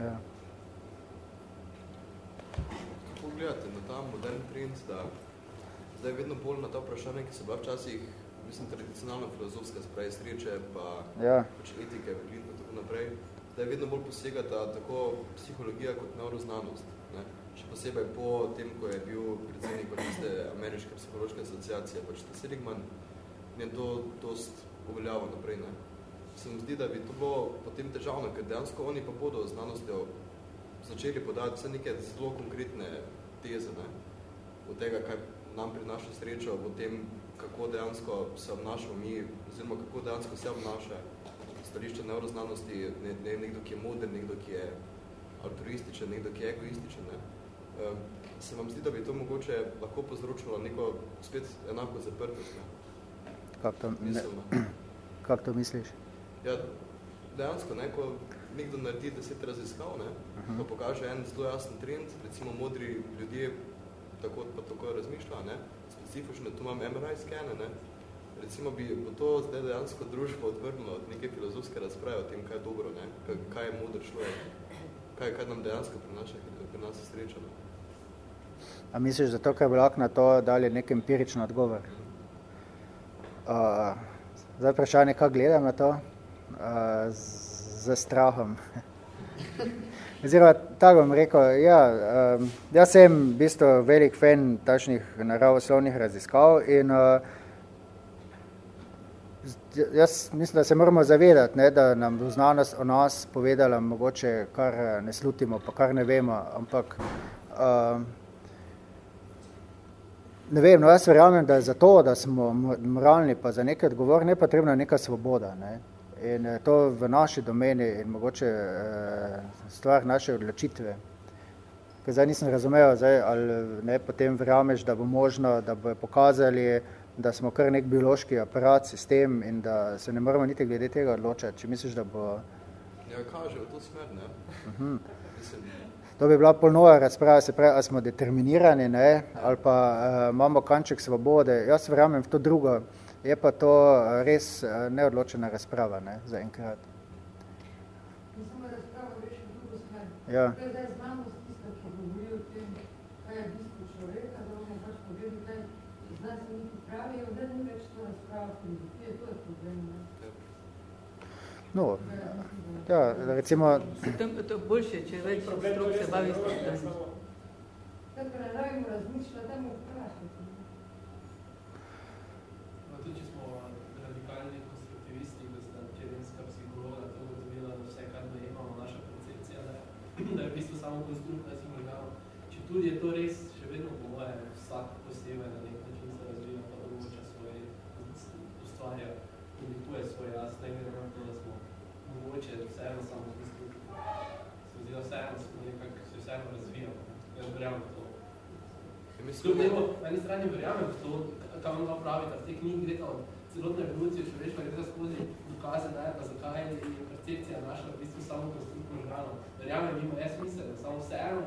Ja. Kako gledate na ta modern trend, da zdaj vedno bolj na ta vprašanje, ki so bila včasih mislim, tradicionalno filozofska spravi sreče, pa ja. pač etike, vrlin in tako naprej, da je vedno bolj posegata tako psihologija kot neuroznanost. Ne? Še posebej po tem, ko je bil predsednik tiste ameriške psihološke asociacije, pač ta Seligman, je to dost uveljavo naprej. Ne? Se mi zdi, da bi to bilo potem težavno, ker dejansko oni pa bodo znanostjo začeli podati vse neke zelo konkretne teze, ne? Od tega, kaj nam prinaša srečo, v tem, kako dejansko se obnašamo mi, oziroma kako dejansko se obnaša stališče neuroznanosti, ne, ne, nekdo, ki je moder, nekdo, ki je altruističen, nekdo, ki je egoističen. Ne. Um, se vam zdi, da bi to mogoče lahko povzročilo neko spet enako zaprtost? Ne? Kako to, ne, [CLEARS THROAT] kak to misliš? Ja, dejansko, ne, ko nekdo naredi deset raziskav, ne, uh -huh. ko pokaže en zelo jasen trend, recimo modri ljudje tako pa tako razmišlja, ne, specifično, tu imam MRI skene, ne? recimo bi bo to zdaj dejansko družbo odvrnilo od neke filozofske razprave o tem, kaj je dobro, ne? Kaj, kaj je modr človek, kaj, kaj nam dejansko prinaša, pri nas je sreča. Ne? A misliš, da to, kaj bi lahko na to dali nek empiričen odgovor? Uh, zdaj vprašanje, kako gledam na to? Uh, z, z strahom. Oziroma, tako bom rekel, ja, um, jaz sem v bistvu velik fan takšnih naravoslovnih raziskav in uh, jaz mislim, da se moramo zavedati, ne, da nam bo znanost o nas povedala mogoče kar ne slutimo, pa kar ne vemo, ampak uh, ne vem, no jaz verjamem, da je za to, da smo moralni pa za nekaj odgovor, ne potrebna neka svoboda. Ne. In eh, to v naši domeni in mogoče eh, stvar naše odločitve. Ker zdaj nisem razumel, zdaj, ali ne, potem verjameš, da bo možno, da bo pokazali, da smo kar nek biološki aparat, sistem in da se ne moramo niti glede tega odločati. Če misliš, da bo... Ja, kaže v to smer, ne? Uh -huh. To bi bila polnova razprava, se pravi, ali smo determinirani, ne, ali pa uh, imamo kanček svobode. Jaz verjamem v to drugo, Je pa to eh, res eh, neodločena razprava ne, za enkrat. Samo razprava veš v drugo smer. Ja. To je zdaj znanost tista, ki govori o tem, kaj je bistvo človeka, da bomo pač povedali, kaj znanstveniki pravijo, da ni več to razprava filozofije, to je problem. Ne. No, ja, recimo... To je boljše, če več strok se bavi s tem. Tako ne rabimo razmišljati, da mu vprašati. Da je v bistvu samo konstrukt nas organov. Če tudi je to res, še vedno po moje vsak posebej na nek način se razvija, pa določa svoje, ustvarja, indikuje svoj jaz, ne glede na to, da smo mogoče vseeno samo konstrukt. Se zdi, da vseeno smo nekako, se vseeno razvijamo. Jaz verjamem v to. Kljub temu, na eni strani verjamem v to, kam vam pravite, v tej knjigi gre ta celotna evolucija človeštva, gre ta skozi dokaze, ne, pa zakaj je percepcija naša v bistvu samo konstrukt organov verjamem, ima jaz smisel, da samo vseeno,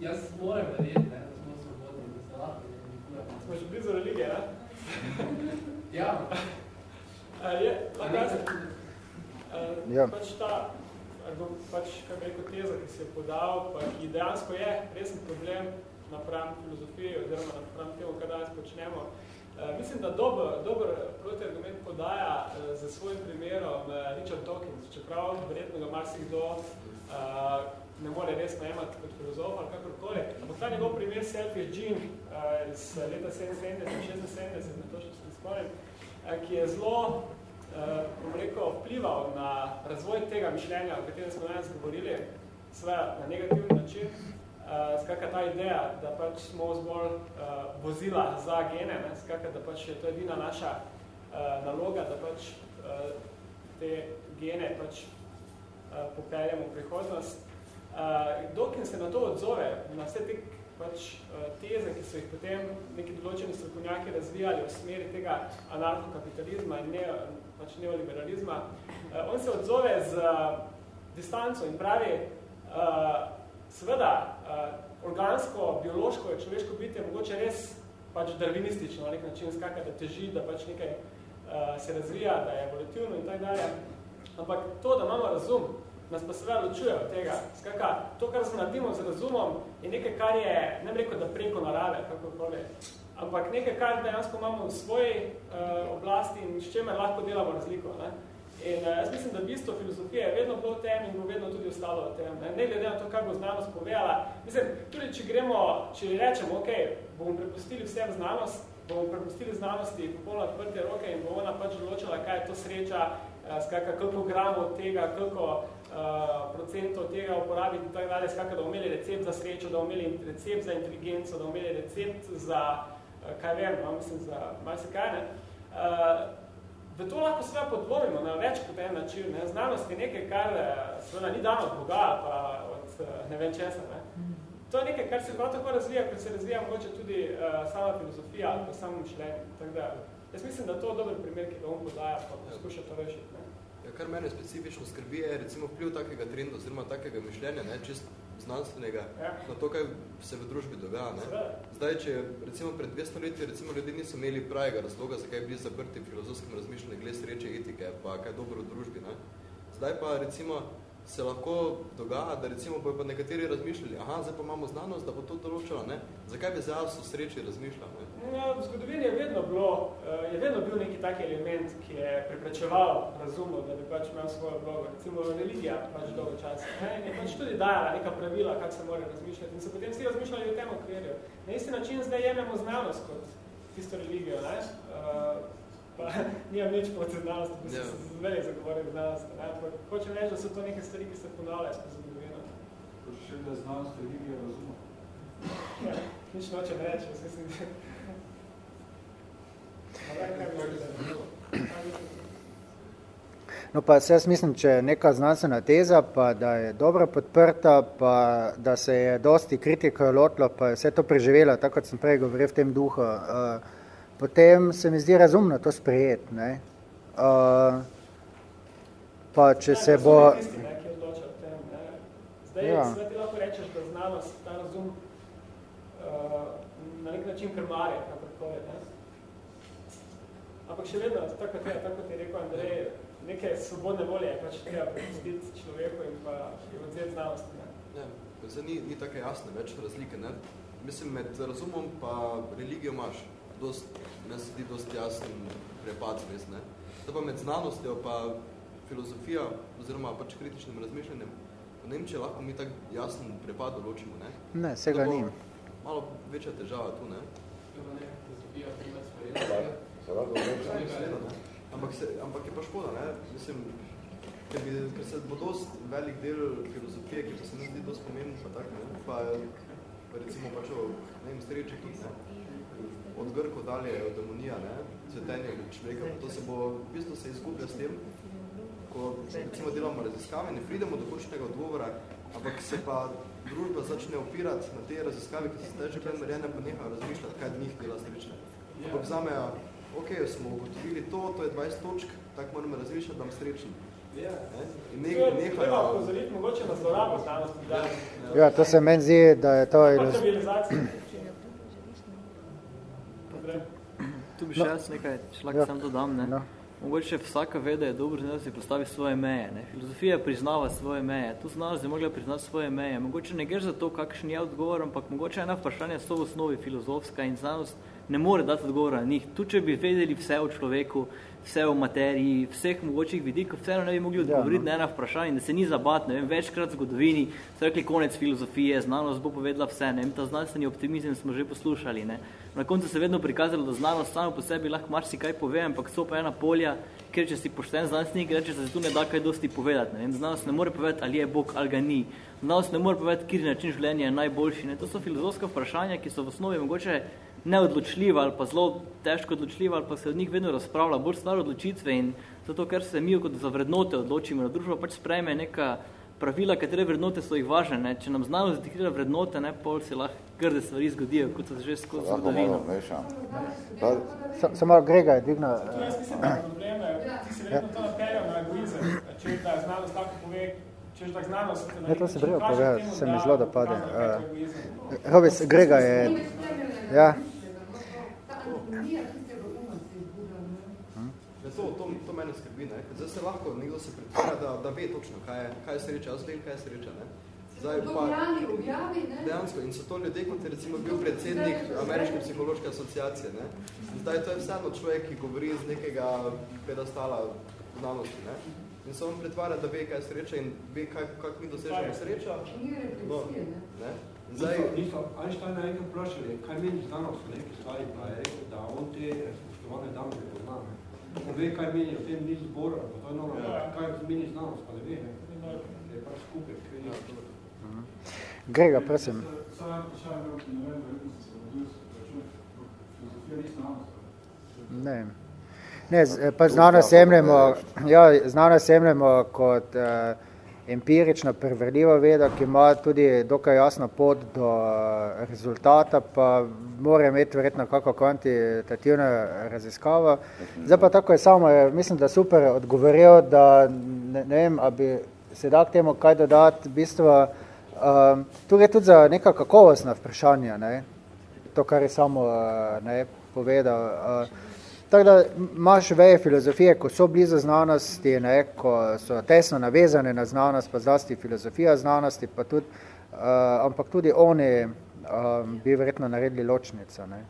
jaz moram verjeti, ne, da smo svobodni, da se lahko nekaj Smo še blizu religije, ne? [LAUGHS] ja. A, je, lahko jaz, ja. pač ta, pač, kako rekel, teza, ki se je podal, pa ki dejansko je resen problem napram filozofiji, oziroma napram temu, kaj danes počnemo, mislim, da dober, dober protiargument podaja uh, za svojim primerom uh, Richard Dawkins, čeprav verjetno ga marsikdo ne more res najemati kot filozof ali kakorkoli. Ampak ta njegov primer Selfie Jean uh, iz leta 77, 76, ne to še se spomnim, uh, ki je zelo, uh, bom rekel, vplival na razvoj tega mišljenja, o katerem smo danes govorili, svoja na negativni način. Uh, skaka ta ideja, da pač smo zbolj uh, vozila za gene, ne? skaka, da pač je to edina naša uh, naloga, da pač uh, te gene pač Eh, popeljemo v prihodnost. Uh, Dawkins se na to odzove, na vse te pač, uh, teze, ki so jih potem neki določeni strokovnjaki razvijali v smeri tega anarhokapitalizma in ne, pač neoliberalizma, uh, on se odzove z uh, distanco in pravi, uh, seveda, uh, organsko, biološko je človeško bitje mogoče res pač darvinistično na nek način skaka, da teži, da pač nekaj uh, se razvija, da je evolutivno in tako dalje. Ampak to, da imamo razum, nas pa seveda ločuje od tega. Skaka, to, kar se naredimo z razumom, je nekaj, kar je, ne bi rekel, da preko narave, kako koli, ampak nekaj, kar dejansko imamo v svoji uh, oblasti in s čemer lahko delamo razliko. Ne? In uh, jaz mislim, da bistvo filozofije je vedno bilo v tem in bo vedno tudi ostalo v tem. Ne, ne glede na to, kaj bo znanost povedala. Mislim, tudi če gremo, če rečemo, ok, bomo prepustili vse v znanost, bomo prepustili znanosti popolno odprte roke in bo ona pač določila, kaj je to sreča, uh, skaka, koliko gramov tega, koliko uh, procentov tega uporabiti in tako dalje, skaka, da bomo imeli recept za srečo, da bomo imeli recept za inteligenco, da bomo imeli recept za, uh, kaj vem, no, mislim, za marsikaj, ne. Uh, V to lahko seveda podvomimo na več kot en način. Ne? Znanost je nekaj, kar eh, seveda ni dano od Boga pa od eh, ne vem česa. Ne? To je nekaj, kar se prav tako razvija, kot se razvija mogoče tudi uh, sama filozofija ali pa samo mišljenje. Tako da, jaz mislim, da to je dober primer, ki ga on podaja, pa poskuša to rešiti. Ne? Ja, kar mene specifično skrbi je recimo vpliv takega trenda oziroma takega mišljenja, ne, čist znanstvenega, ja. na to, kaj se v družbi dogaja. Ne. Zdaj, če recimo pred 200 leti recimo ljudi niso imeli pravega razloga, zakaj bili zaprti v filozofskem razmišljanju glede sreče etike, pa kaj dobro v družbi. Ne. Zdaj pa recimo se lahko dogaja, da recimo bojo pa nekateri razmišljali, aha, zdaj pa imamo znanost, da bo to določila, ne? Zakaj bi zdaj v sreči razmišljal, ne? Ja, v zgodovini je vedno bilo, eh, je vedno bil neki tak element, ki je preprečeval razumu, da bi pač imel svojo vlogo, recimo religija pač dolgo časa, ne? In je pač tudi dajala neka pravila, kako se mora razmišljati in so potem vsi razmišljali o tem okvirju. Na isti način zdaj jememo znanost kot tisto religijo, ne? Uh, pa [LAUGHS] nimam nič proti znanosti, bi yeah. se ja. zmeri zagovoril znanosti. Ampak hočem reči, da so to neke stvari, ki se ponavljajo skozi zgodovino. Še, da znanost religija razuma? Ja, nič nočem reči, [LAUGHS] jaz mislim, No pa jaz mislim, če je neka znanstvena teza, pa da je dobro podprta, pa da se je dosti kritika lotlo, pa je vse to preživela, tako kot sem prej govoril v tem duhu, uh, potem se mi zdi razumno to sprejeti. Ne? Uh, pa če se bo... Zdaj, ja. zdaj ti lahko rečeš, da znanost, ta razum uh, na nek način krmarja, kakorkoli, ne? Ampak še vedno, tako kot je, tako kot je rekel Andrej, neke svobodne volje je pač treba prepustiti človeku in pa je odzeti znanosti. Ne? Ja, zdaj ni, ni tako jasne več razlike, ne? Mislim, med razumom pa religijo imaš dost, ne se zdi dost jasen prepad res, ne. To pa med znanostjo pa filozofija oziroma pač kritičnim razmišljanjem, v Nemčiji lahko mi tak jasen prepad določimo, ne. Ne, se ga nim. Malo večja težava tu, ne. Ampak, se, ampak je pa škoda, ne. Mislim, ker, bi, ker se bo dost velik del filozofije, ki pa se ne zdi dost pomemben, pa tak, ne, pa, pa recimo pač o, ne vem, streči tudi, ne od Grko dalje je demonija, ne, cvetenje človeka, to se bo, v bistvu se izgublja s tem, ko recimo delamo raziskave, ne pridemo do končnega odgovora, ampak se pa družba začne opirati na te raziskave, ki se zdaj že kaj narejene, pa nehajo razmišljati, kaj njih dela srečne. Ampak vzamejo, ok, smo ugotovili to, to je 20 točk, tako moramo razmišljati, da bom srečen. Ja, ne, nehajo... Mogoče na zlorabo znanosti. Ja, to se meni zdi, da je to... Tu bi še no. jaz nekaj šlak ja. sam dodam. Ne? No. Mogoče vsaka veda je dobro, da si postavi svoje meje. Ne? Filozofija priznava svoje meje. Tu znanost je mogla priznati svoje meje. Mogoče ne gre za to, kakšen je odgovor, ampak mogoče ena vprašanja so v osnovi filozofska in znanost ne more dati odgovora na njih. Tu, če bi vedeli vse o človeku, vse o materiji, vseh mogočih vidikov, vseeno ne bi mogli odgovoriti ja, no. na ena vprašanja da se ni zabat, ne vem, večkrat v zgodovini so rekli konec filozofije, znanost bo povedala vse, ne vem, ta znanstveni optimizem smo že poslušali, ne. Na koncu se vedno prikazalo, da znanost samo po sebi lahko marsikaj pove, ampak so pa ena polja, ker če si pošten znanstvenik, reče, da se tu ne da kaj dosti povedati, ne vem, znanost ne more povedati, ali je Bog ali ga ni. Znanost ne more povedati, kjer način življenja je najboljši, ne. To so filozofska vprašanja, ki so v osnovi mogoče neodločljiva ali pa zelo težko odločljiva ali pa se od njih vedno razpravlja bolj stvar odločitve in zato, ker se mi kot za vrednote odločimo, da družba pač sprejme neka pravila, katere vrednote so jih važne. Ne? Če nam znanost diktira vrednote, ne, pol se lahko grde stvari zgodijo, kot so že skozi zgodovino. Samo Grega je dvignil. Jaz mislim, da probleme, ti se vedno to napeljal na egoizem, če ta znanost tako pove, če tak znanost... Ne, to se brilo povedati, se mi zelo dopade. Robis, Grega je... Ja. To, to, to mene skrbi, ne? Zdaj se lahko nekdo se pretvarja, da, da ve točno, kaj je, kaj je sreča. Jaz vem, kaj je sreča. Ne? Zdaj, pa, objavi, ne? Dejansko, in so to ljudje, kot je recimo bil predsednik Ameriške psihološke asociacije. Ne? Zdaj, to je vseeno človek, ki govori z nekega pedestala znanosti. Ne? In se on pretvarja, da ve, kaj je sreča in ve, kaj, kak mi dosežemo sreča. No, ne? Zdaj, niso, Einstein je nekaj vprašali, kaj meni znanost v neki stvari, pa je rekel, da on te spoštovane dame ne pozna. Ne? On ve, kaj meni o tem ni zbor, pa to je normalno, ja. kaj meni znanost, pa ne ve. Ne? Je pač skupaj, kaj je ja, Grega, prosim. Ne. Ne, pa znanost jemljemo, ja, znanost jemljemo kot uh, empirično preverljivo vedo, ki ima tudi dokaj jasno pot do uh, rezultata, pa mora imeti verjetno kako kvantitativno raziskavo. Zdaj pa tako je samo, mislim, da super odgovoril, da ne, ne vem, a bi se da k temu kaj dodati, v bistvu, Um, tu je tudi za neka kakovostna vprašanja, ne? to, kar je samo uh, ne, povedal. Uh, tako da imaš veje filozofije, ko so blizu znanosti, ne, ko so tesno navezane na znanost, pa zlasti filozofija znanosti, pa tudi, uh, ampak tudi oni um, bi verjetno naredili ločnico. Ne?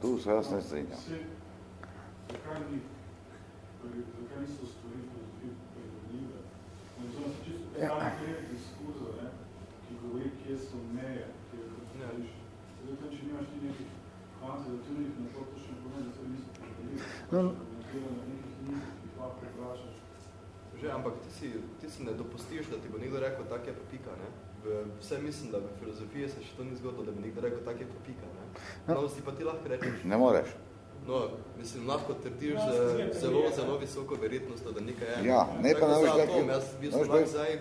Tu se jaz ne strinjam. Zakaj ni, zakaj niso stvari filozofije prevodljive? Ja govori, kje so meje, kje je kot stališ. Zdaj, tam, če nimaš ti nekih kvantitativnih metod, to še ne pomeni, da se niso prevedili. No. Lahko preprašaš. Že, ampak ti si, ti si ne dopustiš, da ti bo nekdo rekel, tak je pa pika, ne? V, vse mislim, da v filozofiji se še to ni zgodilo, da bi nekdo rekel, tak je pa pika, ne? No, no si pa ti lahko rečeš. Ne moreš. No, mislim, lahko trdiš no, z zelo, zelo visoko verjetnost, da nekaj je. Ja, ne pa ne veš, da je. Jaz bi no, zdaj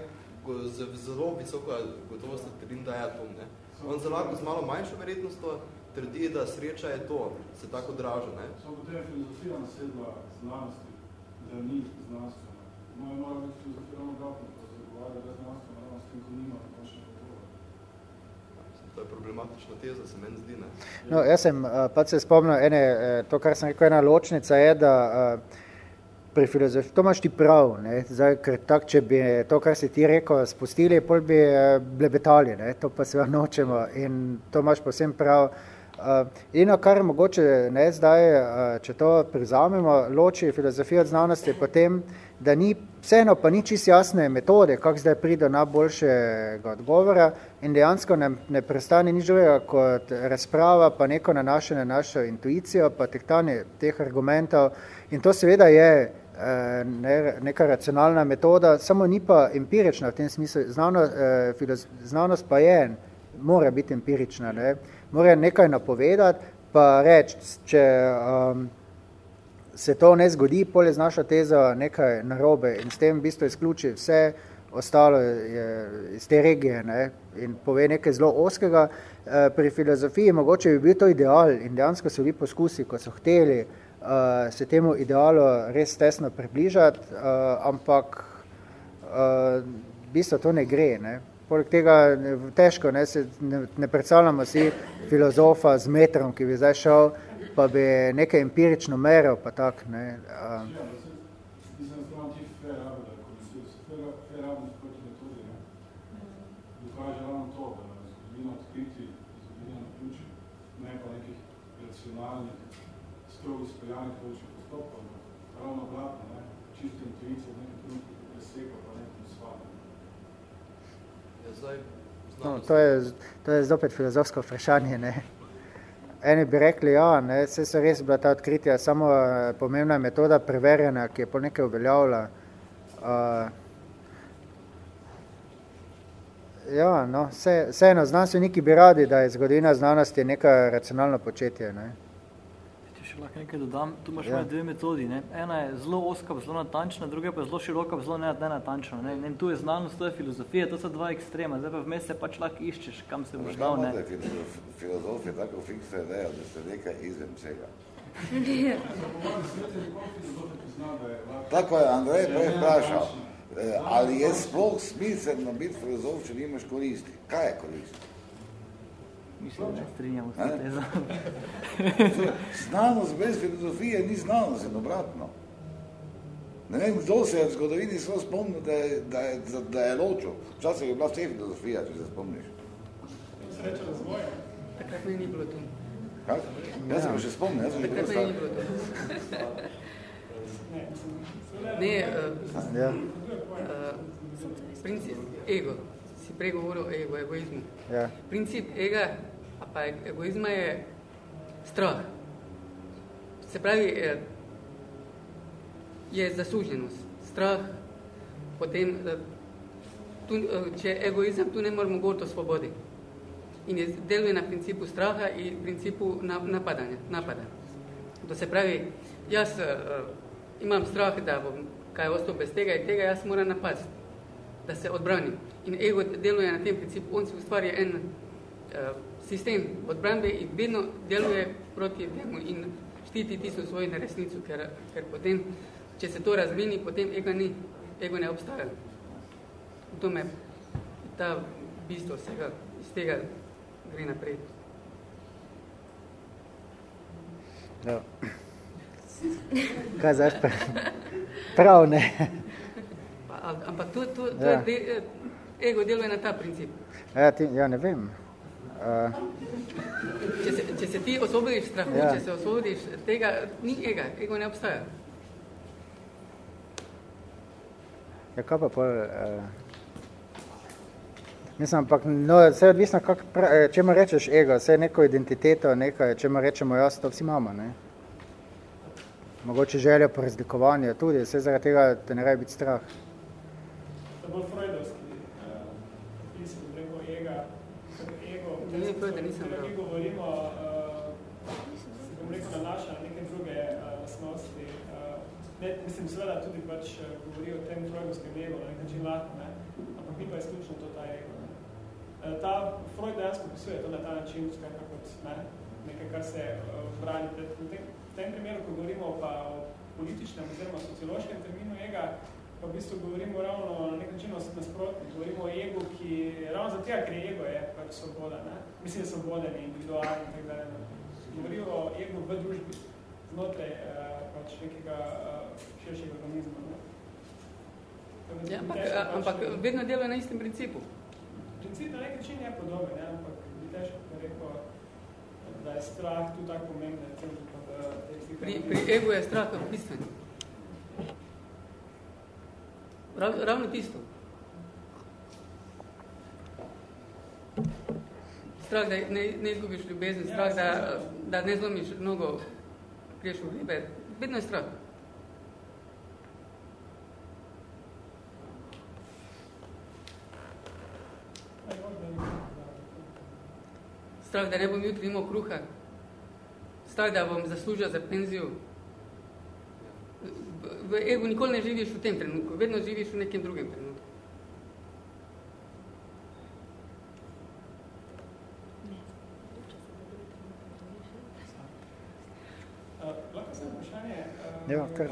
z zelo visoko gotovost trdim, da je atom. Ne? On zelo lahko z malo manjšo verjetnostjo trdi, da sreča je to, se tako draža. Ne? Samo potem je filozofija nasedla znanosti, da ni znanstvena. Moja mora biti filozofija ravno gapno, pa se govarja, da je znanstvena, ravno s tem, ko nima končne gotovo. To je problematična teza, se meni zdi, ne? No, jaz sem pa se spomnil, ene, eh, to, kar sem rekel, ena ločnica je, da uh, pri filozofiji, to imaš ti prav, ne? Zdaj, ker tak, če bi to, kar si ti rekel, spustili, pol bi eh, blebetali, ne? to pa se nočemo in to imaš posem prav. In kar mogoče ne, zdaj, uh, če to prizamemo, loči filozofijo od znanosti potem, da ni, vseeno pa ni čist jasne metode, kako zdaj pride na boljšega odgovora in dejansko ne, ne prestane nič drugega kot razprava, pa neko nanašanje na našo intuicijo, pa tehtanje teh argumentov in to seveda je Eh, ne, neka racionalna metoda, samo ni pa empirična v tem smislu. Znano, eh, znanost pa je, mora biti empirična, ne. Mora nekaj napovedati, pa reči, če um, se to ne zgodi, pol je z našo tezo nekaj narobe in s tem v bistvu izključi vse ostalo je iz te regije ne, in pove nekaj zelo oskega. Eh, pri filozofiji mogoče bi bil to ideal in dejansko so bili poskusi, ko so hteli uh, se temu idealu res tesno približati, uh, ampak v bistvu to ne gre. Ne. Poleg tega težko, ne, se, ne, ne predstavljamo si filozofa z metrom, ki bi zdaj šel, pa bi nekaj empirično meril, pa tak. Ne. Uh, strogo speljanih postopkov, ravno obratno, ne, čisto intuicija, nekaj trenutki preseka, pa nekaj svada. Ja, zdaj, no, to, je, to je zopet filozofsko vprašanje, ne. Eni bi rekli, ja, ne, vse so res bila ta odkritja, samo eh, pomembna metoda preverjena, ki je po nekaj uveljavila. Uh, ja, no, vse, vseeno, znanstveniki bi radi, da je zgodovina znanosti neka racionalno početje, ne. Lahko nekaj dodam, tu imaš Ja. dve metodi. Ne? Ena je zelo oska, zelo natančna, druga pa je zelo široka, zelo ne- nenatančna. Ne? In tu je znanost, to je filozofija, to so dva ekstrema. Zdaj pa vmes se pač lahko iščeš, kam se boš dal. Ne? filozof, filozof je tako fiksna ideja, da ste nekaj izven vsega. Tako je Andrej prej vprašal, eh, ali je sploh smiselno biti filozof, če nimaš koristi. Kaj je korist? Mislim, da strinjamo s tezo. [LAUGHS] Znanost brez filozofije ni znanost in obratno. Ne vem, kdo se je v zgodovini svoj spomnil, da je, da je, da je ločil. Včasih je bila vse filozofija, če se spomniš. Sreča razvoja. Takrat ni bilo tu. Kaj? Jaz se pa še spomnim, jaz sem že star. bilo tu. [LAUGHS] Ne, uh, Ja. uh, princip ego. Si prej govoril o ego, egoizmu. Ja. Princip ega, pa egoizma je strah. Se pravi, eh, je zasluženost. Strah, potem, eh, tu, eh, če je egoizem, tu ne moramo govoriti o svobodi. In je deluje na principu straha in principu na- napadanja, napada. To se pravi, jaz uh, imam strah, da bom kaj ostal bez tega in tega, jaz moram napasti, da se odbranim. In ego deluje na tem principu, on si ustvarja en uh, sistem odbrambe vedno deluje proti temu in štiti tisto svojo neresnico, ker, ker potem, če se to razmeni, potem ego ni, ego ne obstaja. To me ta bistvo vsega, iz tega gre naprej. Ja. Kaj zdaj spet? Prav ne. Pa, ampak to, to, to Ja. ja. de, ego deluje na ta princip. Ja, ti, ja ne vem. Uh, Če se, če se ti osvobodiš strahu, Ja. če se osvobodiš tega, ni ega, ego ne obstaja. ja, kaj pa pol... Uh, mislim, ampak no, vse je odvisno, kak, pra, eh, čemu rečeš ego, vse je neko identiteto, nekaj, čemu rečemo jaz, to vsi imamo, ne? Mogoče želja po razlikovanju tudi, vse zaradi tega te ne rabi biti strah. To je bolj freudovski uh, pisem, rekel ega, ker Ne, ne, Freuda nisem katerem mi bral. govorimo, uh, bom rekel, nanaša na neke druge uh, lasnosti. Uh, ne, mislim, seveda tudi pač uh, govori o tem freudovskem ego, na nek način lahko, ne? ampak ni pa izključno to ta ego. Ne? Uh, ta Freud dejansko pisuje to na ta način, skratka kot ne? nekaj, kar se uh, brani. Pred, v, tem, v tem primeru, ko govorimo pa o političnem oziroma sociološkem terminu ega, pa v bistvu govorimo ravno na nek način nasprotno. Govorimo o egu, ki ravno zato, ker je ego je pač svoboda, ne? mislim, svoboden in individualen in tako dalje. ne. Govorijo o egu v družbi, znotraj uh, pač nekega uh, širšega organizma. Ne? Da Ja, ampak, težko pač- ampak vedno deluje na istem principu. Princip na nek način je podoben, ne? ampak bi težko pa rekel, da je strah tu tako pomemben, da Pri, pri egu je strah bistven. Rav, ravno tisto. Strah, da ne, ne izgubiš ljubezen, strah, da, da ne zlomiš nogo, greš v ribe. Vedno je strah. Strah, da ne bom jutri imel kruha. Strah, da bom zaslužil za penzijo. V, egu nikoli ne živiš v tem trenutku, vedno živiš v nekem drugem trenutku. Uh, Ja, kar.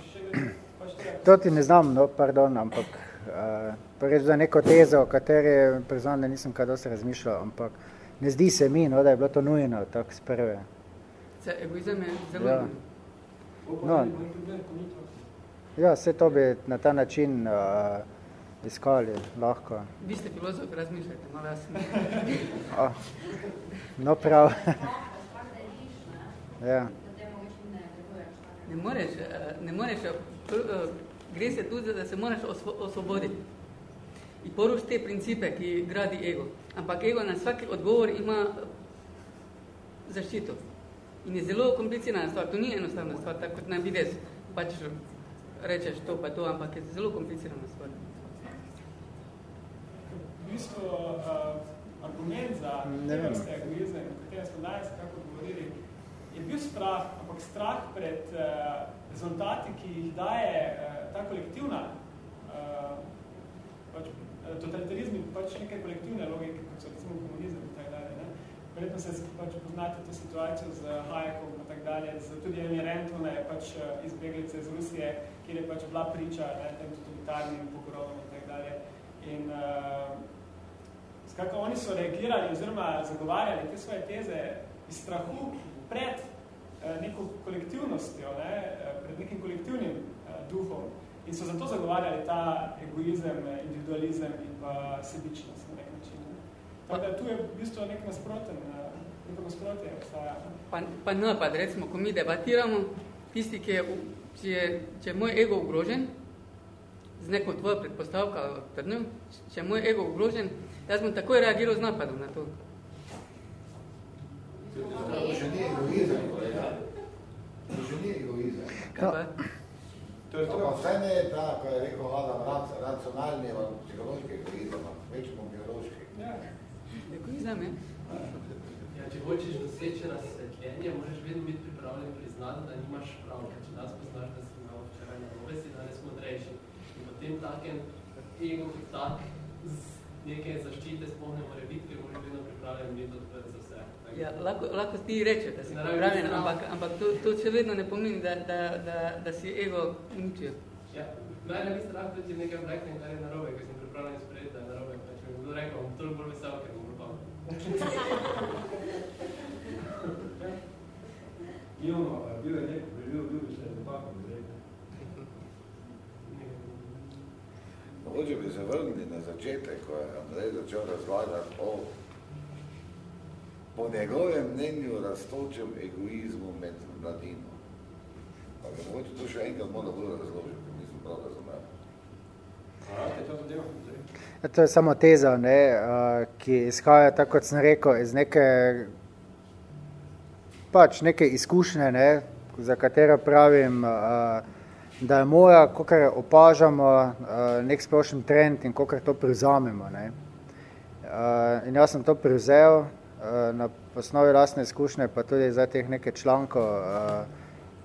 To ti ne znam, no, pardon, ampak uh, reč za neko tezo, o kateri priznam, da nisem kaj dosti razmišljal, ampak ne zdi se mi, no, da je bilo to nujno, tako z prve. Se, egoizem je zelo ja. No. Ja, vse to bi na ta način uh, iskali lahko. Vi ste filozofi, razmišljajte, malo jaz. Oh. No, prav. ja. Ne moreš, eh, ne moreš, eh, gre se tudi, da se moraš osvo- osvoboditi. In poruš te principe, ki gradi ego. Ampak ego na vsaki odgovor ima zaščito. In je zelo komplicirana stvar. To ni enostavna stvar, tako kot na vides. Pač rečeš to pa to, ampak je zelo komplicirana stvar. v bistvu uh, argument za vrste egoizem, o katerem smo danes kako govorili, je bil strah, ampak strah pred uh, rezultati, ki jih daje uh, ta kolektivna uh, pač, totalitarizmi, pač neke kolektivne logike, kot so recimo komunizem in tako dalje. Ne? Verjetno se pač poznate to situacijo z Hayekom in tako dalje, z tudi Emi Rentone, pač iz Beglice iz Rusije, kjer je pač bila priča ne, tem totalitarnim pogrovom in tako dalje. In uh, skakaj, oni so reagirali oziroma zagovarjali te svoje teze iz strahu pred uh, neko kolektivnostjo, ne, pred nekim kolektivnim uh, duhom. In so zato zagovarjali ta egoizem, individualizem in pa sebičnost na nek način. Ne. Tako da tu je v bistvu nek nasproten, neko nasprotje obstaja. Pa, pa napad, recimo, ko mi debatiramo, tisti, ki je, če je, če je moj ego ogrožen, z neko tvojo predpostavko ali trdnjo, če je moj ego ogrožen, jaz bom takoj reagiral z napadom na to. To ni egoizem, kolega. To ni egoizem. Kaj pa? To je to, pa vse ne je ta, ko je rekel Adam, racionalni, psihološki egoizem, večemo biološki. Ja. Egoizem, je. Ja, če hočeš doseči razsvetljenje, moraš vedno biti pripravljen priznati, da nimaš prav. Če nas poznaš, da si imel včeraj na robe, si danes modrejši. In potem takem ego kot tak z neke zaščite sploh ne more biti, ker moraš vedno pripravljen biti odprt za vse. Ja, lahko, lahko ti reče, da si pripravljen, ampak, ampak to, to še vedno ne pomeni, da, da, da, da si ego uničil. Ja, mene bi strah, da ti nekaj rekli, kar je narobe, ker sem pripravljen sprejeti, da je narobe. Pa če mi kdo rekel, bom toliko bolj vesel, ker. Ivno, bil je neko, bil, bil bi se bi rekel. Mogoče bi se vrnili na začetek, ko je Andrej začel razvajati o po njegovem mnenju raztočem egoizmu med mladino. Pa bi mogoče to še enkrat malo bolj razložil, ker nisem prav razumel. Ja, to je samo teza, ne, ki izhaja, tako kot sem rekel, iz neke, pač neke izkušnje, ne, za katero pravim, da je moja, kakor opažamo, nek splošen trend in kakor to prevzamemo. Ne. In jaz sem to prevzel, na osnovi lastne izkušnje, pa tudi za teh nekaj člankov,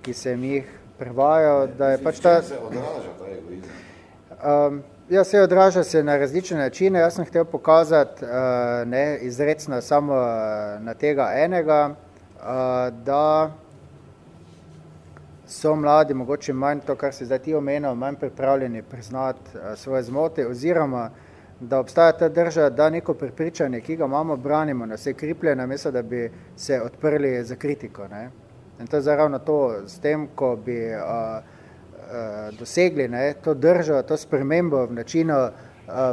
ki se jih prevajal, da je pač ta... se odraža ta egoizem? Ja, se odraža se na različne načine. Jaz sem hotel pokazati uh, ne, izrecno samo na tega enega, uh, da so mladi mogoče manj to, kar se zdaj ti omenil, manj pripravljeni priznati svoje zmote, oziroma da obstaja ta drža, da neko prepričanje, ki ga imamo, branimo na vse kriplje, namesto da bi se odprli za kritiko. Ne? In to je zaravno to, s tem, ko bi uh, dosegli ne, to držo, to spremembo v načinu uh,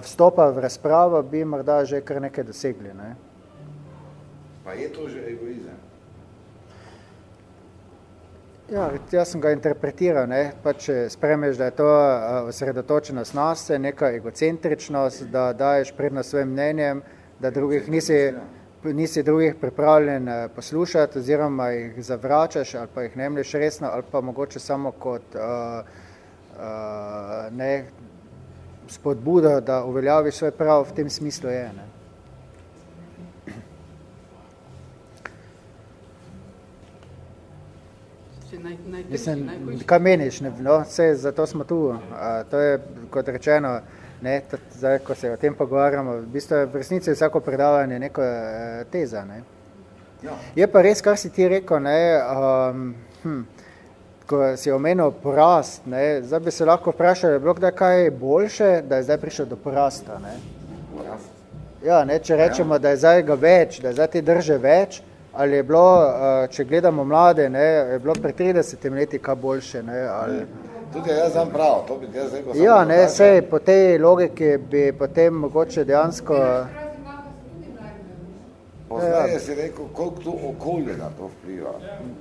vstopa v razpravo, bi morda že kar nekaj dosegli. Ne? Pa je to že egoizem? Ja, jaz sem ga interpretiral, ne, pa če spremeš, da je to uh, osredotočenost nas, neka egocentričnost, da daješ prednost svojim mnenjem, da drugih nisi, nisi drugih pripravljen uh, poslušati oziroma jih zavračaš ali pa jih ne mleš resno ali pa mogoče samo kot uh, uh, ne, spodbudo, da uveljaviš svoj prav, v tem smislu je. Ne. Naj, naj, Mislim, kaj meniš, ne, no, vse, zato smo tu, a, to je, kot rečeno, ne, t, zdaj, ko se o tem pogovarjamo, v bistvu je v resnici vsako predavanje neko e, teza, ne. Ja. Je pa res, kar si ti rekel, ne, um, hm, ko si omenil porast, ne, zdaj bi se lahko vprašali, bilo kdaj kaj boljše, da je zdaj prišel do porasta, ne. Porast. Ja, ne, če rečemo, da je zdaj ga več, da je zdaj te drže več, ali je bilo, če gledamo mlade, ne, je bilo pred 30 leti kaj boljše, ne, ali... Tudi jaz znam prav, to bi jaz rekel Ja, ne, sej, po tej logiki bi potem mogoče dejansko... Poznaje si rekel, koliko to okolje na to vpliva.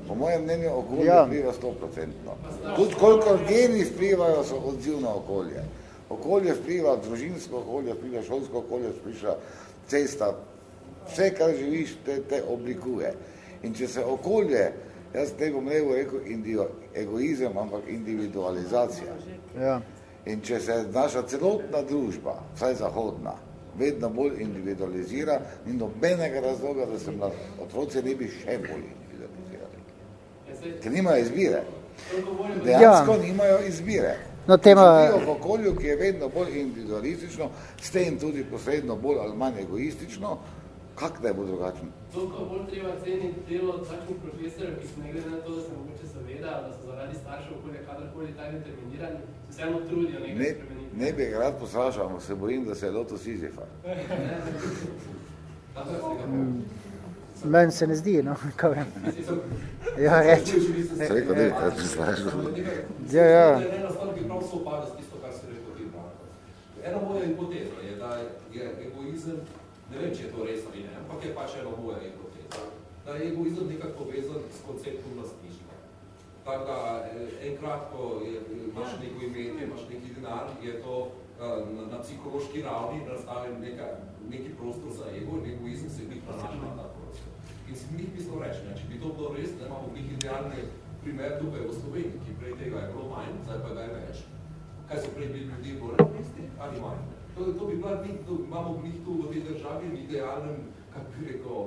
Po mojem mnenju okolje Ja. vpliva 100%. Tudi koliko geni vplivajo, so odziv na okolje. Okolje vpliva, družinsko okolje vpliva, šolsko okolje vpliva, cesta, vse, kar živiš, te, te oblikuje. In če se okolje, jaz ne bom rekel, rekel indio, egoizem, ampak individualizacija. Ja. In če se naša celotna družba, vsaj zahodna, vedno bolj individualizira, ni nobenega razloga, da se mlad, otroci ne bi še bolj individualizirali. ker nimajo izbire. Dejansko ja. nimajo izbire. No, tema... v okolju, ki je vedno bolj individualistično, s tem tudi posredno bolj ali manj egoistično, kak da je bo drugačen? Toliko bolj treba ceniti delo takšnih profesorjev, ki se ne glede na to, da se mogoče zaveda, da so zaradi staršev okolja kadarkoli tako determinirani, se vseeno trudijo nekaj ne, spremeniti. Ne bi rad posrašal, ampak se bojim, da se je loto Sizifa. [LAUGHS] Meni se ne zdi, no, [LAUGHS] kaj vem. Ja, reči. Se rekel, da je to prislažno. Ja, ja. Ena stvar, ki prav sopada s tisto, kar se rekel ti, Marko. Ena moja hipoteza je, da je egoizem, ne vem, če je to res ali ne, ampak je pač ena moja hipoteza, da je egoizem nekako povezan s konceptom lastništva. Tako da enkrat, ko je, imaš neko imetje, imaš neki denar, je to na, na psihološki ravni nastavljen neka, neki prostor za ego in egoizem se bi pranašal na ta prostor. In si mi mislim reči, ne, če bi to bilo res, da imamo nek idealni primer tukaj v Sloveniji, ki prej tega je bilo manj, zdaj pa ga je več. Kaj so prej bili ljudi bolj ali manj? To, to bi bila, mi, to, imamo mi tu v tej državi v idealnem, kako bi rekel,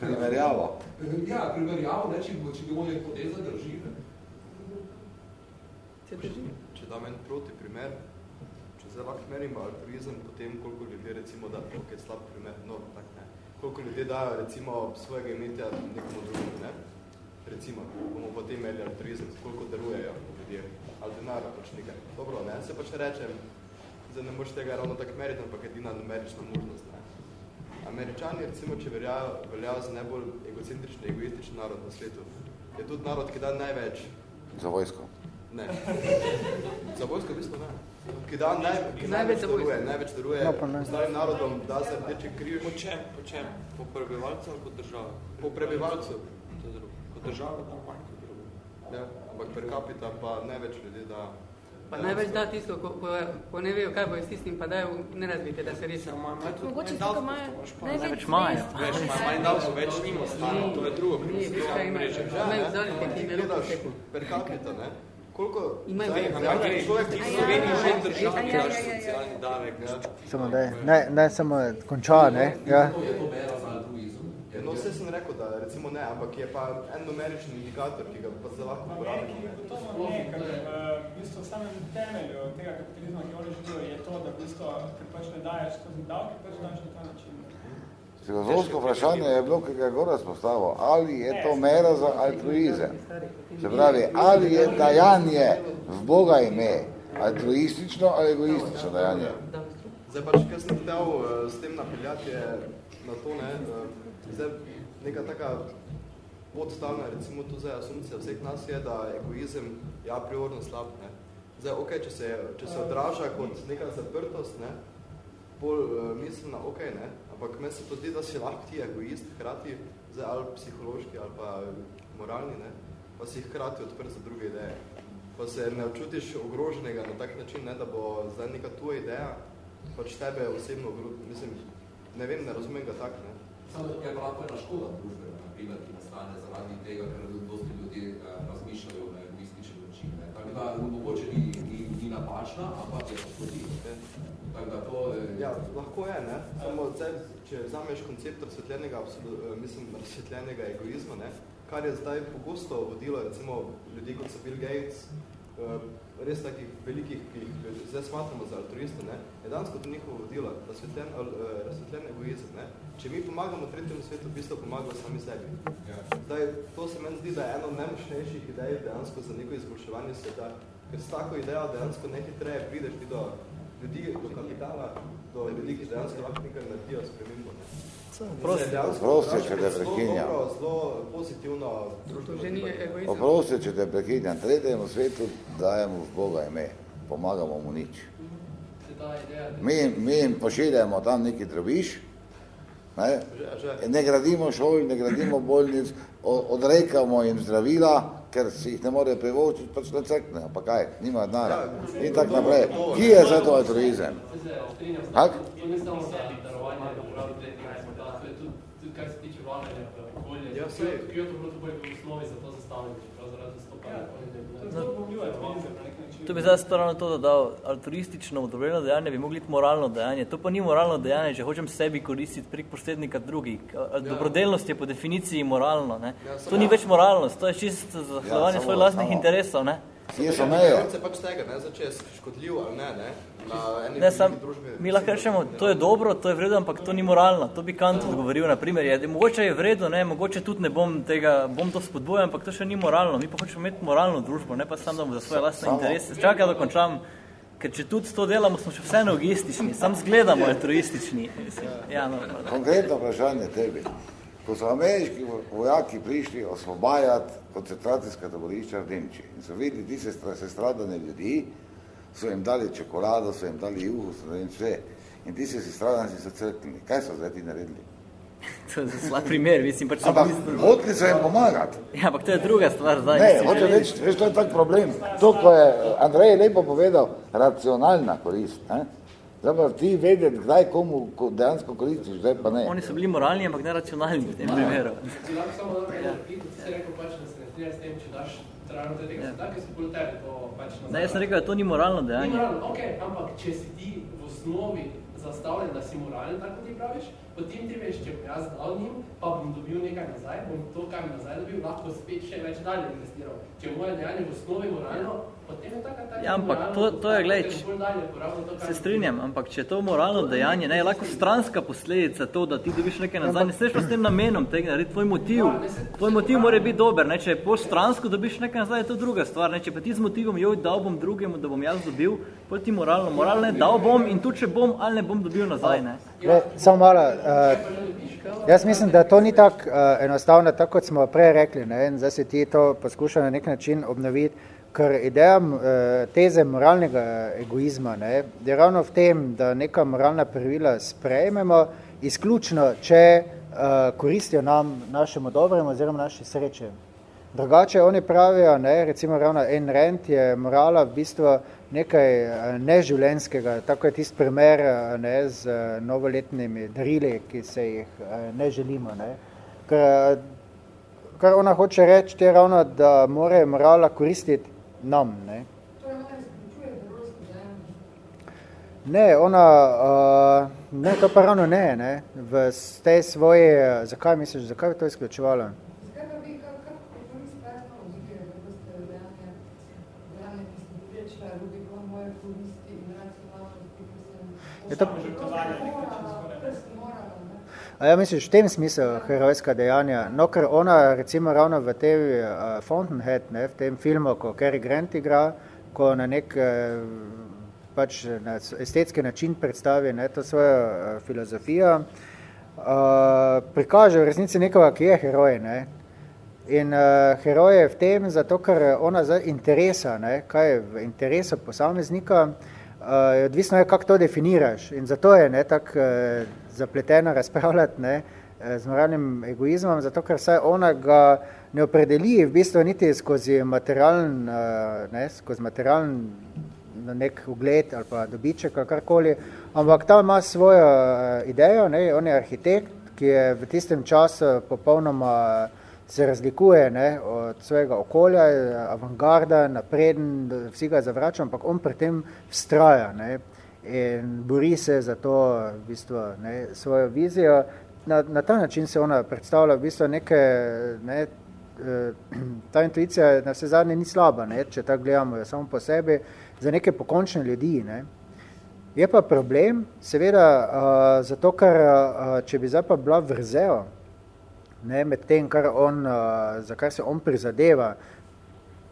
Primerjavo. Ja, primerjavo, ne, če, če bi moja hipoteza drži. Ne. Če dam en proti primer, če zdaj lahko merimo altruizem, potem koliko ljudje recimo da, ok, slab primer, no, tak ne, koliko ljudje dajo recimo svojega imetja nekomu drugemu, ne? Recimo, bomo potem imeli altruizem, koliko darujejo ljudje, ali denara pač nekaj. Dobro, ne, se pač rečem, zdaj ne moreš tega ravno tako meriti, ampak edina numerična možnost, ne. Američani, recimo, če veljajo, veljajo za najbolj egocentrični, egoistični narod na svetu, je tudi narod, ki da največ. Za vojsko? Ne. Za vojsko v bistvu ne. Ki da naj, ki največ daruje, največ daruje no, starim narodom, da se rdeče križ. Po čem? Po čem? Po prebivalcu ali kot država? Po prebivalcu. Kot država, da manj kot drugo. Ja, ampak per capita pa največ ljudi da Pa največ da tisto, ko, ko, ko ne vejo, kaj bo s tistim, pa dajo ne razvite, da se res. Mogoče tisto, ko imajo največ majo. Več imajo, manj več nima stano, to je drugo, ki se kaj mreže. Ne, vzorite, ki ne gledaš per capita, ne? Koliko imajo več? Ja, človek, ki v Sloveniji že držav, ki daš socialni davek. Samo da ne, ne samo konča, ne? Ja. No, vse sem rekel, da recimo ne, ampak je pa en numerični indikator, ki ga pa zelo lahko uporabimo. To smo ne, ker v bistvu samem temelju tega kapitalizma, ki oni živijo, je to, da v bistvu, ker pač ne daješ skozi davke, pač daš na ta način. Filozofsko vprašanje je bilo, ki ga je Goras postavil, ali je to mera za altruizem. Se pravi, ali je dajanje v Boga ime altruistično ali egoistično dajanje. Zdaj pač, kaj sem hotel s tem napeljati je na to, ne, zdaj neka taka podstavna, recimo tu zdaj asumcija vseh nas je, da egoizem je a priorno slab, ne. Zdaj, ok, če se, če se odraža kot neka zaprtost, ne, bolj uh, mislena, ok, ne, ampak meni se to zdi, da si lahko ti egoist, hkrati, zdaj ali psihološki ali pa moralni, ne, pa si hkrati odprt za druge ideje. Pa se ne občutiš ogroženega na tak način, ne, da bo zdaj neka tuja ideja, pač tebe osebno, mislim, ne vem, ne razumem ga tak, ne. Samo je pa lahko ena škoda družbe, na primer, ki nastane zaradi tega, ker dosti ljudje uh, razmišljajo na egoističen način. Ne. Tako da mogoče ni, ni, ni napačna, ampak je pa škodi. Tako da to je... Ja, lahko je, ne. Samo zdaj, če vzameš koncept razsvetljenega, mislim, razsvetljenega egoizma, ne, kar je zdaj pogosto vodilo, recimo, ljudi kot so Bill Gates, uh, res takih velikih, ki jih zdaj smatramo za altruiste, ne, je danes kot njihovo vodilo, razsvetljen, uh, razsvetljen egoizem. Ne. Če mi pomagamo tretjemu svetu, v bistvu pomagamo sami sebi. Ja. Zdaj, to se meni zdi, da je eno najmočnejših idej dejansko za neko izboljševanje sveta, ker s tako idejo dejansko najhitreje prideš ti do ljudi, do kapitala, do ljudi, ki dejansko lahko nekaj naredijo spremembo. Ne. Oprosti, če te prekinjam. Zelo pozitivno družbo. Oprosti, če te prekinjam. Tretjemu svetu dajemo v Boga ime. Pomagamo mu nič. Mi, mi jim pošiljamo tam neki drobiš, ne? ne gradimo šol, ne gradimo bolnic, odrekamo jim zdravila, ker si jih ne more privočiti, pač ne cekne, pa kaj, nima denarja. In tako naprej. Ki je za to altruizem? Tak? To ne samo sebi darovanje, tudi kar se tiče vladanja v okolje. Ja, sej. Kyoto protokol je v osnovi za to zastavljen, čeprav zaradi stopanja. Ja, to je zelo pomljivo, je to. To bi zdaj strano to dodal, altruistično dobrovoljno dejanje bi mogli biti moralno dejanje. To pa ni moralno dejanje, če hočem sebi koristiti prek posrednika drugih. Ja. Dobrodelnost je po definiciji moralno. Ne? Ja, to ni več moralnost, to je čisto zahvalovanje ja, svojih lastnih interesov. Ne? Meje? Se pač tega, ne, za če je škodljiv ali ne, ne, ne, sam, mi lahko rečemo, to je dobro, to je vredno, ampak to ni moralno. To bi Kant odgovoril, na primer, je, mogoče je vredno, ne, mogoče tudi ne bom tega, bom to spodbojal, ampak to še ni moralno. Mi pa hočemo imeti moralno družbo, ne pa samo za svoje lastne interese. Čakaj, da končam, ker če tudi to delamo, smo še vseeno egoistični, sam zgledamo altruistični. Ja, no, Konkretno vprašanje tebi. Ko so ameriški vojaki prišli osvobajati koncentracijska taborišča v Nemčiji in so videli tiste sestradane ljudi, so jim dali čokolado, so jim dali juhu, so jim vse. In ti se stradani so crknili. Kaj so zdaj ti naredili? [LAUGHS] To je slab primer, mislim, pač ampak hotli so jim pomagati. Ja, ampak to je druga stvar zdaj. Ne, hoče reči, veš, to je tak problem. To, ko je Andrej lepo povedal, racionalna korist. Ne? Zdaj pa ti vedeti, kdaj komu dejansko koristiš, zdaj pa ne. Oni so bili moralni, ampak ne racionalni v tem primeru. Lahko samo dobro, ja. si rekel pač, da se ne strija s tem, če daš trajno te tekste, ja. tako se pol tebe to pač nazaj. Ne, jaz sem rekel, da to ni moralno dejanje. Ni moralno, ok, ampak če si ti v osnovi zastavljen, da si moralen, tako ti praviš, potem ti veš, če jaz dal njim, pa bom dobil nekaj nazaj, bom to, kar mi nazaj dobil, lahko spet še več dalje investiral. Če moje dejanje v osnovi moralno, Ja, ampak to, to je, gled, se strinjam, ampak če je to moralno dejanje, ne, je lahko stranska posledica to, da ti dobiš nekaj nazaj, ne sreš pa s tem namenom tega, narediti tvoj motiv, tvoj motiv mora biti dober, ne, če je po stransko dobiš nekaj nazaj, je to druga stvar, ne, če pa ti z motivom, joj, dal bom drugemu, da bom jaz dobil, pol ti moralno, moralno je, dal bom in tu, če bom, ali ne bom dobil nazaj, ne. Le, samo malo, uh, jaz mislim, da to ni tako uh, enostavno, tako kot smo prej rekli, ne, in zdaj se ti to poskuša na nek način obnoviti, ker ideja eh, teze moralnega egoizma ne, je ravno v tem, da neka moralna pravila sprejmemo izključno, če uh, koristijo nam našemu dobremu oziroma naši sreče. Drugače oni pravijo, ne, recimo ravno en rent je morala v bistvu nekaj eh, neživljenskega, tako je tist primer ne, z novoletnimi darili, ki se jih ne želimo. Ne. Ker, kar ona hoče reči, je ravno, da more morala koristiti nam. Ne, ne ona, uh, ne, to pa ravno ne, ne, v te svoje, zakaj misliš, zakaj bi to izključevalo? To... A ja misliš, v tem smislu herojska dejanja, no, ker ona recimo ravno v tej uh, Fountainhead, ne, v tem filmu, ko Cary Grant igra, ko na nek uh, pač na estetski način predstavi ne, to svojo uh, filozofijo, uh, prikaže v resnici nekoga, ki je heroj, ne, In uh, heroj je v tem, zato ker ona za interesa, ne, kaj je v interesu posameznika, uh, odvisno je, kako to definiraš. In zato je ne, tak uh, zapleteno razpravljati ne, z moralnim egoizmom, zato ker saj ona ga ne opredeli v bistvu niti skozi materialen, ne, skozi materialen nek ugled ali pa dobiček ali karkoli, ampak tam ima svojo idejo, ne, on je arhitekt, ki je v tistem času popolnoma se razlikuje ne, od svojega okolja, avantgarda, napreden, vsi ga zavračajo, ampak on pri tem vztraja. Ne in bori se za to v bistvu, ne, svojo vizijo. Na, na ta način se ona predstavlja v bistvu neke, ne, eh, ta intuicija na vse zadnje ni slaba, ne, če tako gledamo samo po sebi, za neke pokončne ljudi. Ne. Je pa problem, seveda, uh, zato, ker uh, če bi zdaj pa bila vrzel, ne, med tem, kar on, uh, za kar se on prizadeva,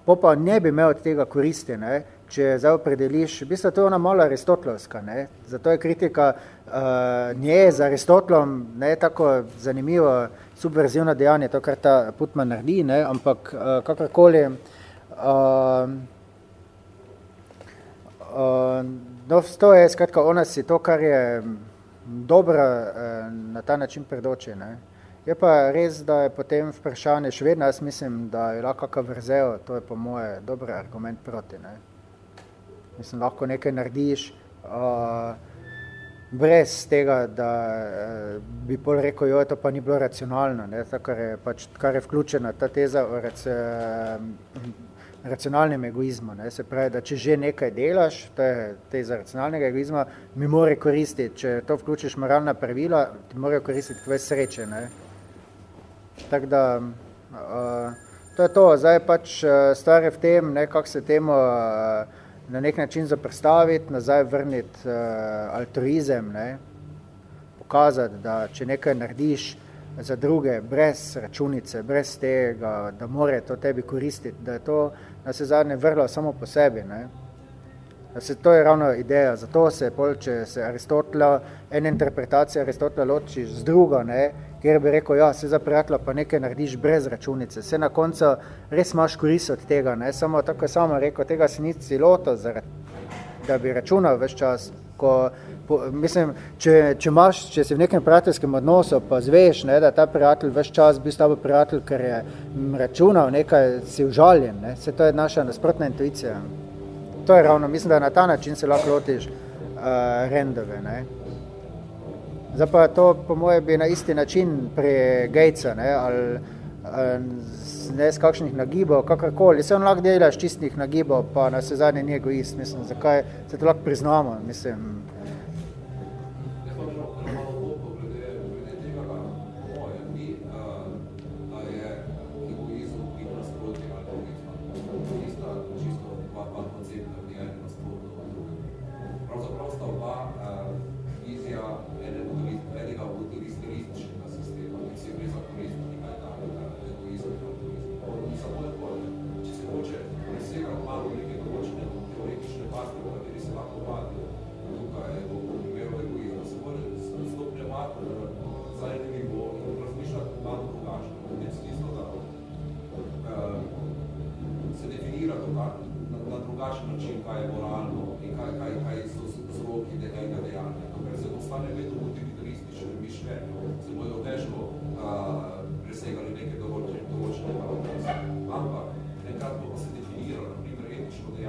po pa ne bi imel od tega koristi, ne, če zdaj opredeliš, v bistvu to je ona malo aristotlovska, ne? zato je kritika uh, nje z Aristotlom ne, tako zanimivo subverzivno dejanje, to, kar ta Putman naredi, ne? ampak uh, kakorkoli, uh, uh, no, to je skratka ona si to, kar je dobro uh, na ta način predoče. Ne? Je pa res, da je potem vprašanje, še vedno jaz mislim, da je lahko kakav vrzel, to je po moje dober argument proti. Ne? Mislim, lahko nekaj narediš uh, brez tega, da uh, bi pol rekel, jo, to pa ni bilo racionalno, ne, to, kar, je, pač, kar je vključena ta teza o rac, uh, racionalnem egoizmu. Ne? Se pravi, da če že nekaj delaš, to je te za racionalnega egoizma, mi more koristiti, če to vključiš moralna pravila, ti morajo koristiti tvoje sreče. Ne? Tako da, uh, to je to, zdaj pač uh, stvar je v tem, ne, kako se temu uh, na nek način zaprstaviti, nazaj vrniti uh, altruizem, ne? pokazati, da če nekaj narediš, za druge, brez računice, brez tega, da more to tebi koristiti, da je to na se zadnje vrlo samo po sebi. Ne? Da se, to je ravno ideja, zato se pol, če se Aristotela, ena interpretacija Aristotela loči z drugo, ne, kjer bi rekel, ja, se za prijatelja pa nekaj narediš brez računice, se na koncu res imaš korist od tega, ne, samo tako je samo rekel, tega si nisi loto, da bi računal več čas, ko po, mislim, če, če, imaš, če si v nekem prijateljskem odnosu, pa zveš, ne, da ta prijatelj več čas bi s tabo prijatelj, ker je računal nekaj, si užaljen, ne, se to je naša nasprotna intuicija. To je ravno, mislim, da na ta način se lahko lotiš uh, rendove, ne. Zdaj pa to, po moje, bi na isti način pri Gatesa, ne, ali ne z kakšnih nagibov, kakorkoli. Se on lahko delaš čistih nagibov, pa na se zadnje ni egoist, mislim, zakaj se to lahko priznamo, mislim,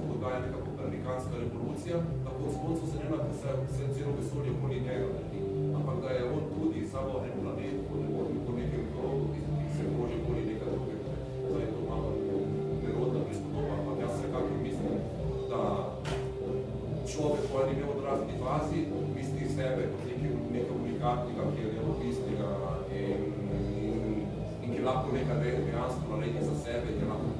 bistvu dogaja neka kopernikanska revolucija, tako da Soncu se ne napisa vse celo vesolje okoli njega naredi, ampak da je on tudi samo en planet, ko ne bo po nekem krogu, ki se kroži okoli nekaj drugega. Zdaj je to malo nerodna prispodoba, ampak jaz vsekakor mislim, da človek, ko je imel odrasli fazi, misli sebe kot nekaj, nekaj unikatnega, ki je neodvisnega in, in, in ki lahko nekaj dejansko naredi za sebe, ki lahko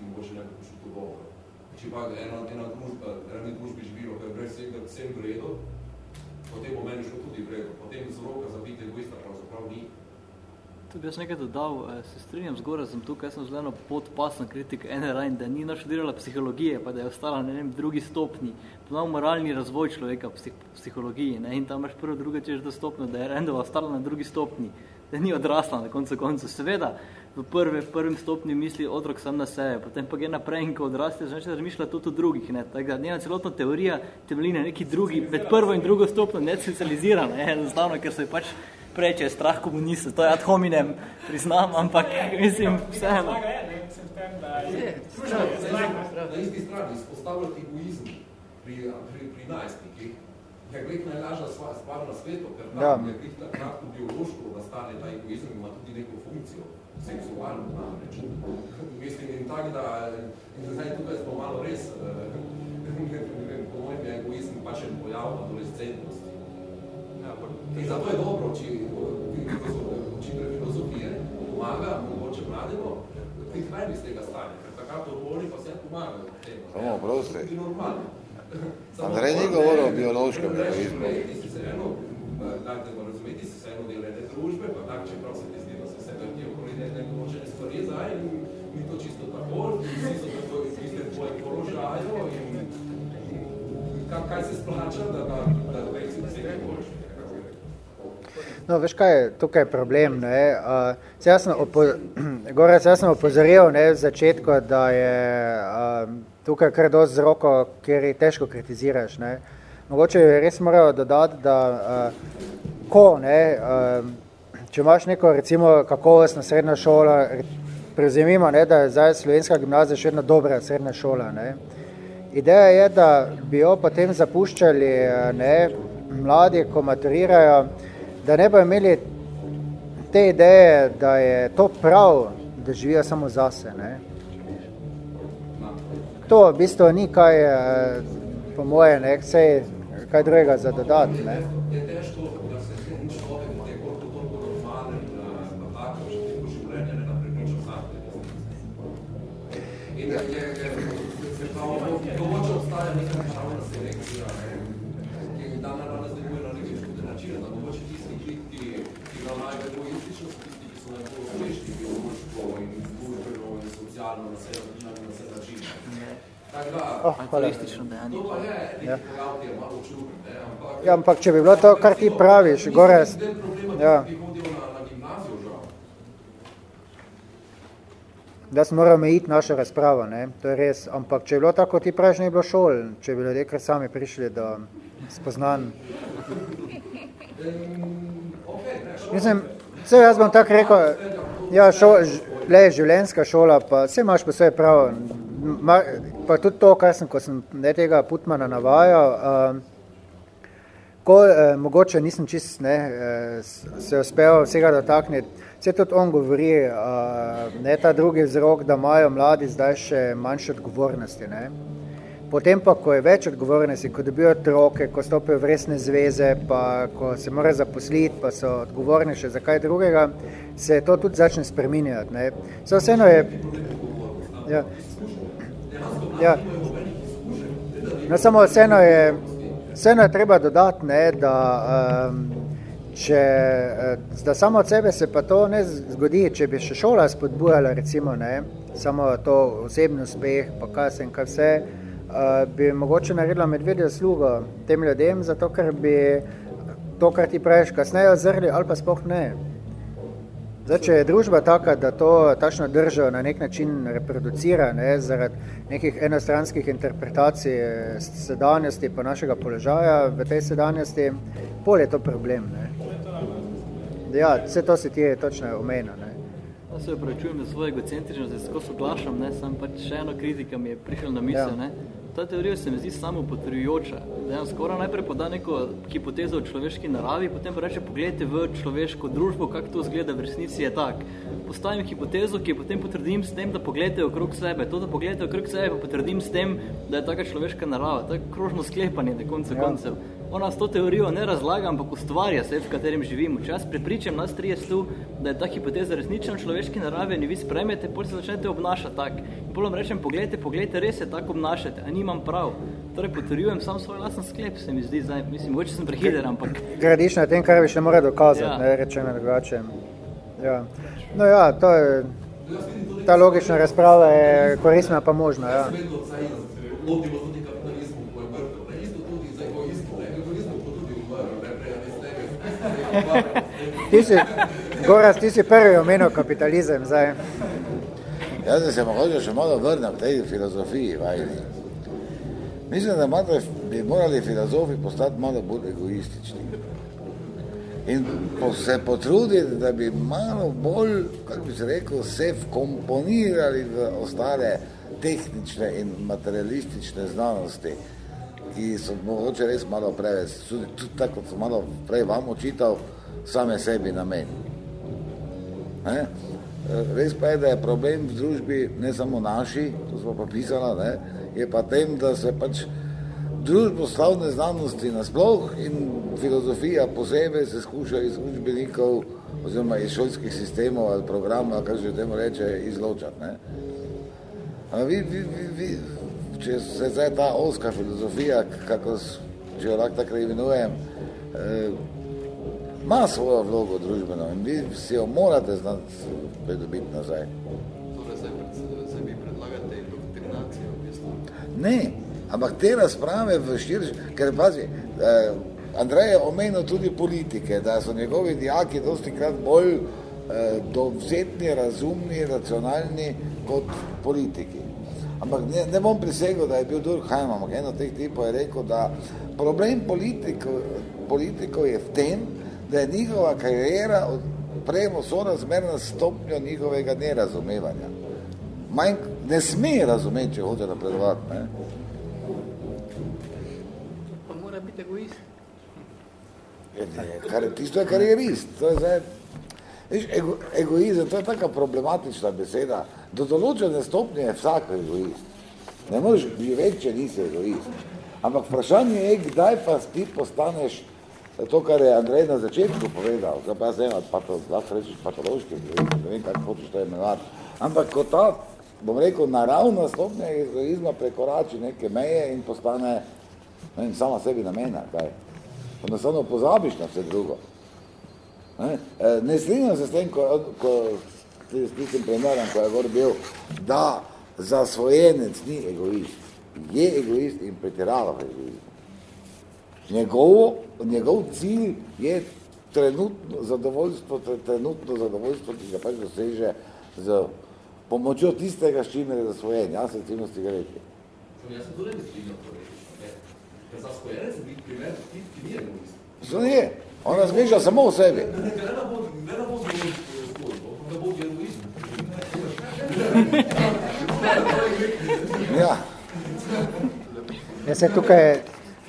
ena družbi živilo, ki je brez vsega vsem vredo, potem bo meni šlo tudi vredo. Potem vzroka za biti egoista pravzaprav ni. Tu bi jaz nekaj dodal, eh, se strinjam zgoraj, sem tukaj, sem zelo podpasen kritik ene rajn, da ni naštudirala psihologije, pa da je ostala na nekem drugi stopni, ponov moralni razvoj človeka v psihologiji, ne, in tam imaš prvo, drugo, če je dostopno, da je Rendova ostala na drugi stopni, da ni odrasla na koncu koncu. Seveda, v prve, prvem stopni misli otrok sam na sebe, potem pa gre naprej in ko odraste, znači razmišlja tudi o drugih. Ne? Tako da njena celotna teorija temelji na neki drugi, med prvo in drugo stopno, ne specializirana, je enostavno, ker se je pač prej, če je strah komunista, to je ad hominem, priznam, ampak mislim, vseeno. Na isti strani izpostavljati egoizm pri, pri, pri najstnikih, je glih najlažja stvar na svetu, ker tam Ja. je glih kratko biološko nastane ta egoizm, ima tudi neko funkcijo, seksualno namreč. Mislim, in tak, da, in zdaj tukaj smo malo res, eh, po mojem je egoizm pač en pojav adolescentnosti. In zato je dobro, či, či filozofije pomaga mogoče mlademu priti ven iz tega stanja, ker takrat hormoni pa vse pomagajo. Samo prosti. Tudi normalno. Andrej ni govoril o biološkem egoizmu. Dajte pa razumeti, si se eno del ene družbe, pa tak, čeprav se ti zdi, da se vse vrti okoli ne, ne določene stvari zdaj in ni to čisto tako, in vsi so tako v istem tvojem položaju in kaj, kaj se splača, da, da, da, da reci, da si boljši. No, veš kaj, je tukaj problem, ne, uh, jaz sem, opo [CLEARS THROAT] Gore, saj jaz sem opozoril, ne, v začetku, da je uh, tukaj kar dosti z roko, kjer je težko kritiziraš, ne. Mogoče je res morajo dodati, da uh, ko, ne, uh, če imaš neko, recimo, kakovostna srednja šola, prevzemimo, ne, da je zdaj slovenska gimnazija še jedna dobra srednja šola, ne. Ideja je, da bi jo potem zapuščali, ne, mladi, ko maturirajo, da ne bo imeli te ideje, da je to prav, da živijo samo zase. Ne? To v bistvu ni kaj, eh, po moje, ne, sej, kaj drugega za dodati. Ne? Je je koliko toliko normalen, pa tako, že teko življenja ne naprepriča vsake. In je, je, je, se pravi, mogoče obstaja neka naravna selekcija, ne, ki dan na danes deluje na neki čudne načine, da mogoče tisti, ki, ki, ki imajo najbolj egoistično, so tisti, ki so najbolj uspešni biološko in družbeno in socialno na vse, na vse načine. Tako da, Oh, hvala. to pa je neki Ja. je Ja, ampak če bi bilo to, kar ti praviš, gore, ja, da smo morali omejiti našo razpravo, ne? to je res, ampak če je bilo tako, kot ti praviš, ne bi bilo šol, če bi ljudje kar sami prišli do spoznanj. Mislim, vse jaz bom tako rekel, ja, šo, le, življenjska šola, pa vse imaš po svoje pravo, Ma, pa tudi to, kar sem, ko sem ne tega Putmana navajal, uh, ko eh, mogoče nisem čist ne, eh, se uspel vsega dotakniti, vse tudi on govori, uh, ne ta drugi vzrok, da imajo mladi zdaj še manjše odgovornosti. Ne. Potem pa, ko je več odgovornosti, ko dobijo otroke, ko stopijo v resne zveze, pa ko se mora zaposliti, pa so odgovorni še za kaj drugega, se to tudi začne spreminjati. Ne. So vseeno je... Ja, ja. No, samo vseeno je, vseeno je treba dodati, ne, da, um, če, eh, da samo od sebe se pa to ne zgodi, če bi še šola spodbujala recimo, ne, samo to osebni uspeh, pa kaj sem, kaj vse, uh, bi mogoče naredila medvedjo slugo tem ljudem, zato ker bi to, kar ti praviš, kasneje ozrli ali pa sploh ne. Zdaj, če je družba taka, da to tačno držo na nek način reproducira ne, zaradi nekih enostranskih interpretacij eh, sedanjosti pa našega položaja v tej sedanjosti, pol je to problem. Ne. Ja, vse to si ti je točno omenil. Ne. Jaz se opravičujem za svojo egocentričnost, da se tako soglašam, ne, sam pač še eno kritika mi je prišla na misel, Ja. ne. Ta teorija se mi zdi samo potrjujoča. Dejansko ona najprej poda neko hipotezo o človeški naravi, potem pa reče, pogledajte v človeško družbo, kako to zgleda v resnici je tak. Postavim hipotezo, ki jo potem potrdim s tem, da pogledate okrog sebe. To, da pogledate okrog sebe, pa potrdim s tem, da je taka človeška narava. To je krožno sklepanje na koncu Ja. koncev. Ona s to teorijo ne razlaga, ampak ustvarja svet, v katerem živimo. Če jaz prepričam nas trije tu, da je ta hipoteza resnična v človeški naravi in vi spremete, potem se začnete obnašati tak. In potem vam rečem, pogledajte, pogledajte, res se tako obnašate, a nimam prav. Torej potrjujem sam svoj lasen sklep, se mi zdi zdaj, mislim, mogoče sem prehiter, ampak Gradiš na tem, kar več ne more dokazati, Ja. ja. ne, rečeno drugače. Ja. No ja, to je, ta logična razprava je koristna pa možna. Ja. Lotimo tudi kapitalizmu, ko je mrtev. Ne, isto tudi za egoizmu, ne, egoizmu bo tudi umrl, ne, prej, ne, s tebe. Ti si, Goraz, ti si prvi omenil kapitalizem zdaj. Jaz se mogoče še malo vrnem k tej filozofiji vajni. Mislim, da imate, bi morali filozofi postati malo bolj egoistični. in po, se potruditi, da bi malo bolj, kako bi se rekel, se vkomponirali v ostale tehnične in materialistične znanosti, ki so mogoče res malo preveč, tudi, tudi tako, kot sem malo prej vam očital, same sebi namen. Ne? Res pa je, da je problem v družbi ne samo naši, to smo pa pisala, ne? je pa tem, da se pač družbo slavne znanosti nasploh in filozofija posebej se skuša iz učbenikov oziroma iz šolskih sistemov ali programa, kar že temu reče, izločati. Ne? A vi, vi, vi, vi, če se zdaj ta oska filozofija, kako če jo lahko tako imenujem, eh, ima svojo vlogo družbeno in vi si jo morate znati pridobiti nazaj. Torej, zdaj, zdaj vi predlagate indoktrinacijo v bistvu? Ne, ampak te razprave v širši, ker pazi, eh, Andrej je omenil tudi politike, da so njegovi dijaki dosti krat bolj eh, dovzetni, razumni, racionalni kot politiki. Ampak ne, ne bom prisegel, da je bil Durkheim, ampak eno teh tipov je rekel, da problem politikov, politikov je v tem, da je njihova karijera premo sorazmerna stopnjo njihovega nerazumevanja. Manj, ne sme razumeti, če hoče napredovati. Ne? Pa mora biti egoist. Je, ne, kar, tisto je karierist. To je zdaj, viš, ego, egoizem, to je taka problematična beseda. Do določene stopnje je vsak egoist. Ne moreš živeti, če nisi egoist. Ampak vprašanje je, kdaj pa ti postaneš to, kar je Andrej na začetku povedal, zdaj pa jaz ne vem, pato, lahko rečiš patološki, ne vem, kako hočeš to imenovati. Ampak ko ta, bom rekel, naravna stopnja egoizma prekorači neke meje in postane ne vem, sama sebi namena, kaj. Jednostavno pozabiš na vse drugo. Ne, e, ne strinjam se s tem, ko, ko s tistim primerom, ko je gor bil, da zasvojenec ni egoist. Je egoist in pretirava egoist. Njegovo, njegov cilj je trenutno zadovoljstvo, trenutno zadovoljstvo, ki ga pač doseže z pomočjo tistega, s čimer je zasvojen. Jaz recimo s cigareti. Jaz sem tudi strinjal to reči. Ker zasvojenec je biti primer tip, ki ni egoist. Je. On razmišlja samo o sebi. Ne, ne, ne bo, ne, ne bo zgodbo, ne bo egoizm. [LAUGHS] Ja. Ja, se tukaj,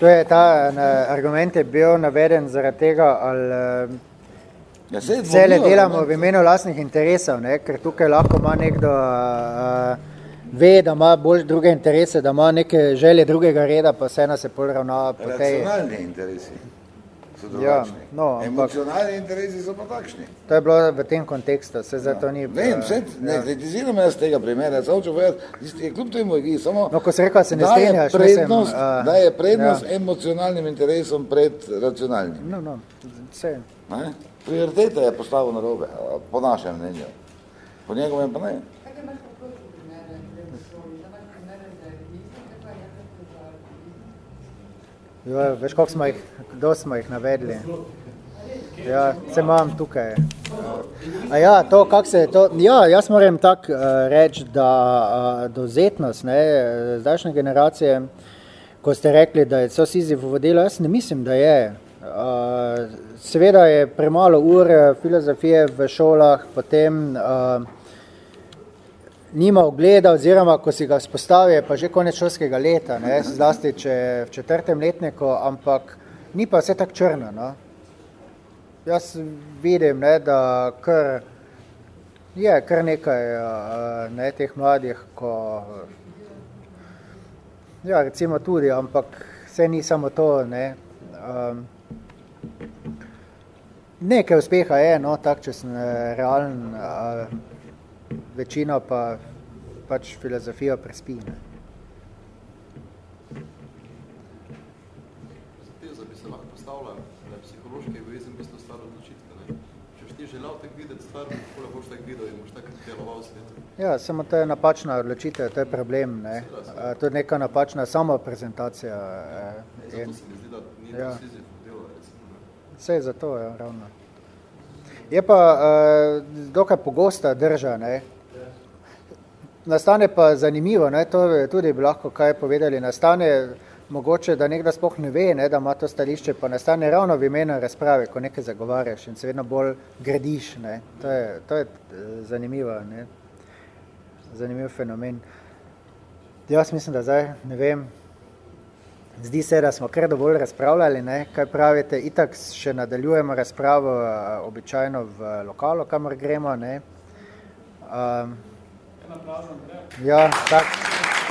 to je ta ne, argument je bil naveden zaradi tega, ali ja, se cele delamo v imenu lastnih interesov, ne, ker tukaj lahko ima nekdo uh, ve, da ima bolj druge interese, da ima neke želje drugega reda, pa vse nas se pol ravna po tej... Racionalni interesi so Ja, drugačni. no, ampak Emocionalni interesi so pa takšni. to je bilo v tem kontekstu, se zato ni... Vem, vse, ne, ja. kritiziram jaz tega primera, samo če povedati, je kljub temu, ki samo No, ko si rekel, se ne daje strinjaš, prednost, mislim, a, daje prednost ja. emocionalnim interesom pred racionalnim. No, no, vse. Ne? Prioritete je postavil na robe, po našem mnenju. Po njegovem pa ne. Kaj imaš pa proti primere, v šoli? Da imaš primere za egoizem, kaj pa je za egoizem? Jo, veš, koliko smo jih, kdo smo jih navedli. Ja, se imam tukaj. A ja, to, kak se to, ja, jaz moram tak uh, reči, da uh, dozetnost, ne, zdajšnje generacije, ko ste rekli, da je so Sizifovo delo, jaz ne mislim, da je. Uh, seveda je premalo ur eh, filozofije v šolah, potem uh, nima ogleda, oziroma ko si ga vzpostavi, je pa že konec šolskega leta, ne, zlasti če v četrtem letniku, ampak ni pa vse tako črno. No. Jaz vidim, ne, da kar, je kar nekaj uh, ne, teh mladih, ko, ja, recimo tudi, ampak vse ni samo to, ne. Um, nekaj uspeha je, no, tak, če sem eh, realen, uh, večina pa pač filozofijo prespi. Ne. Teza bi se lahko postavila, da je psihološki egoizem v bistvu stvar odločitve. Ne? Če boš ti želel tako videti stvar, pola boš tako videl in boš tako deloval svetu. Ja, samo to je napačna odločitev, to je problem. Ne. Uh, to je neka napačna samoprezentacija. Uh, Zato se mi zdi, da ni Ja. ja. Delo, recimo. Ne? Vse je zato, ja, ravno. Je pa uh, dokaj pogosta drža, ne. Nastane pa zanimivo, ne, to je tudi bi lahko kaj povedali, nastane mogoče, da nekdo sploh ne ve, ne, da ima to stališče, pa nastane ravno v imenu razprave, ko nekaj zagovarjaš in se vedno bolj gradiš. Ne. To je, to je eh, zanimivo, ne. zanimiv fenomen. Jaz mislim, da zdaj, ne vem, zdi se, da smo kar dovolj razpravljali, ne, kaj pravite, itak še nadaljujemo razpravo eh, običajno v lokalu, kamor gremo, ne. Um, ja, tako.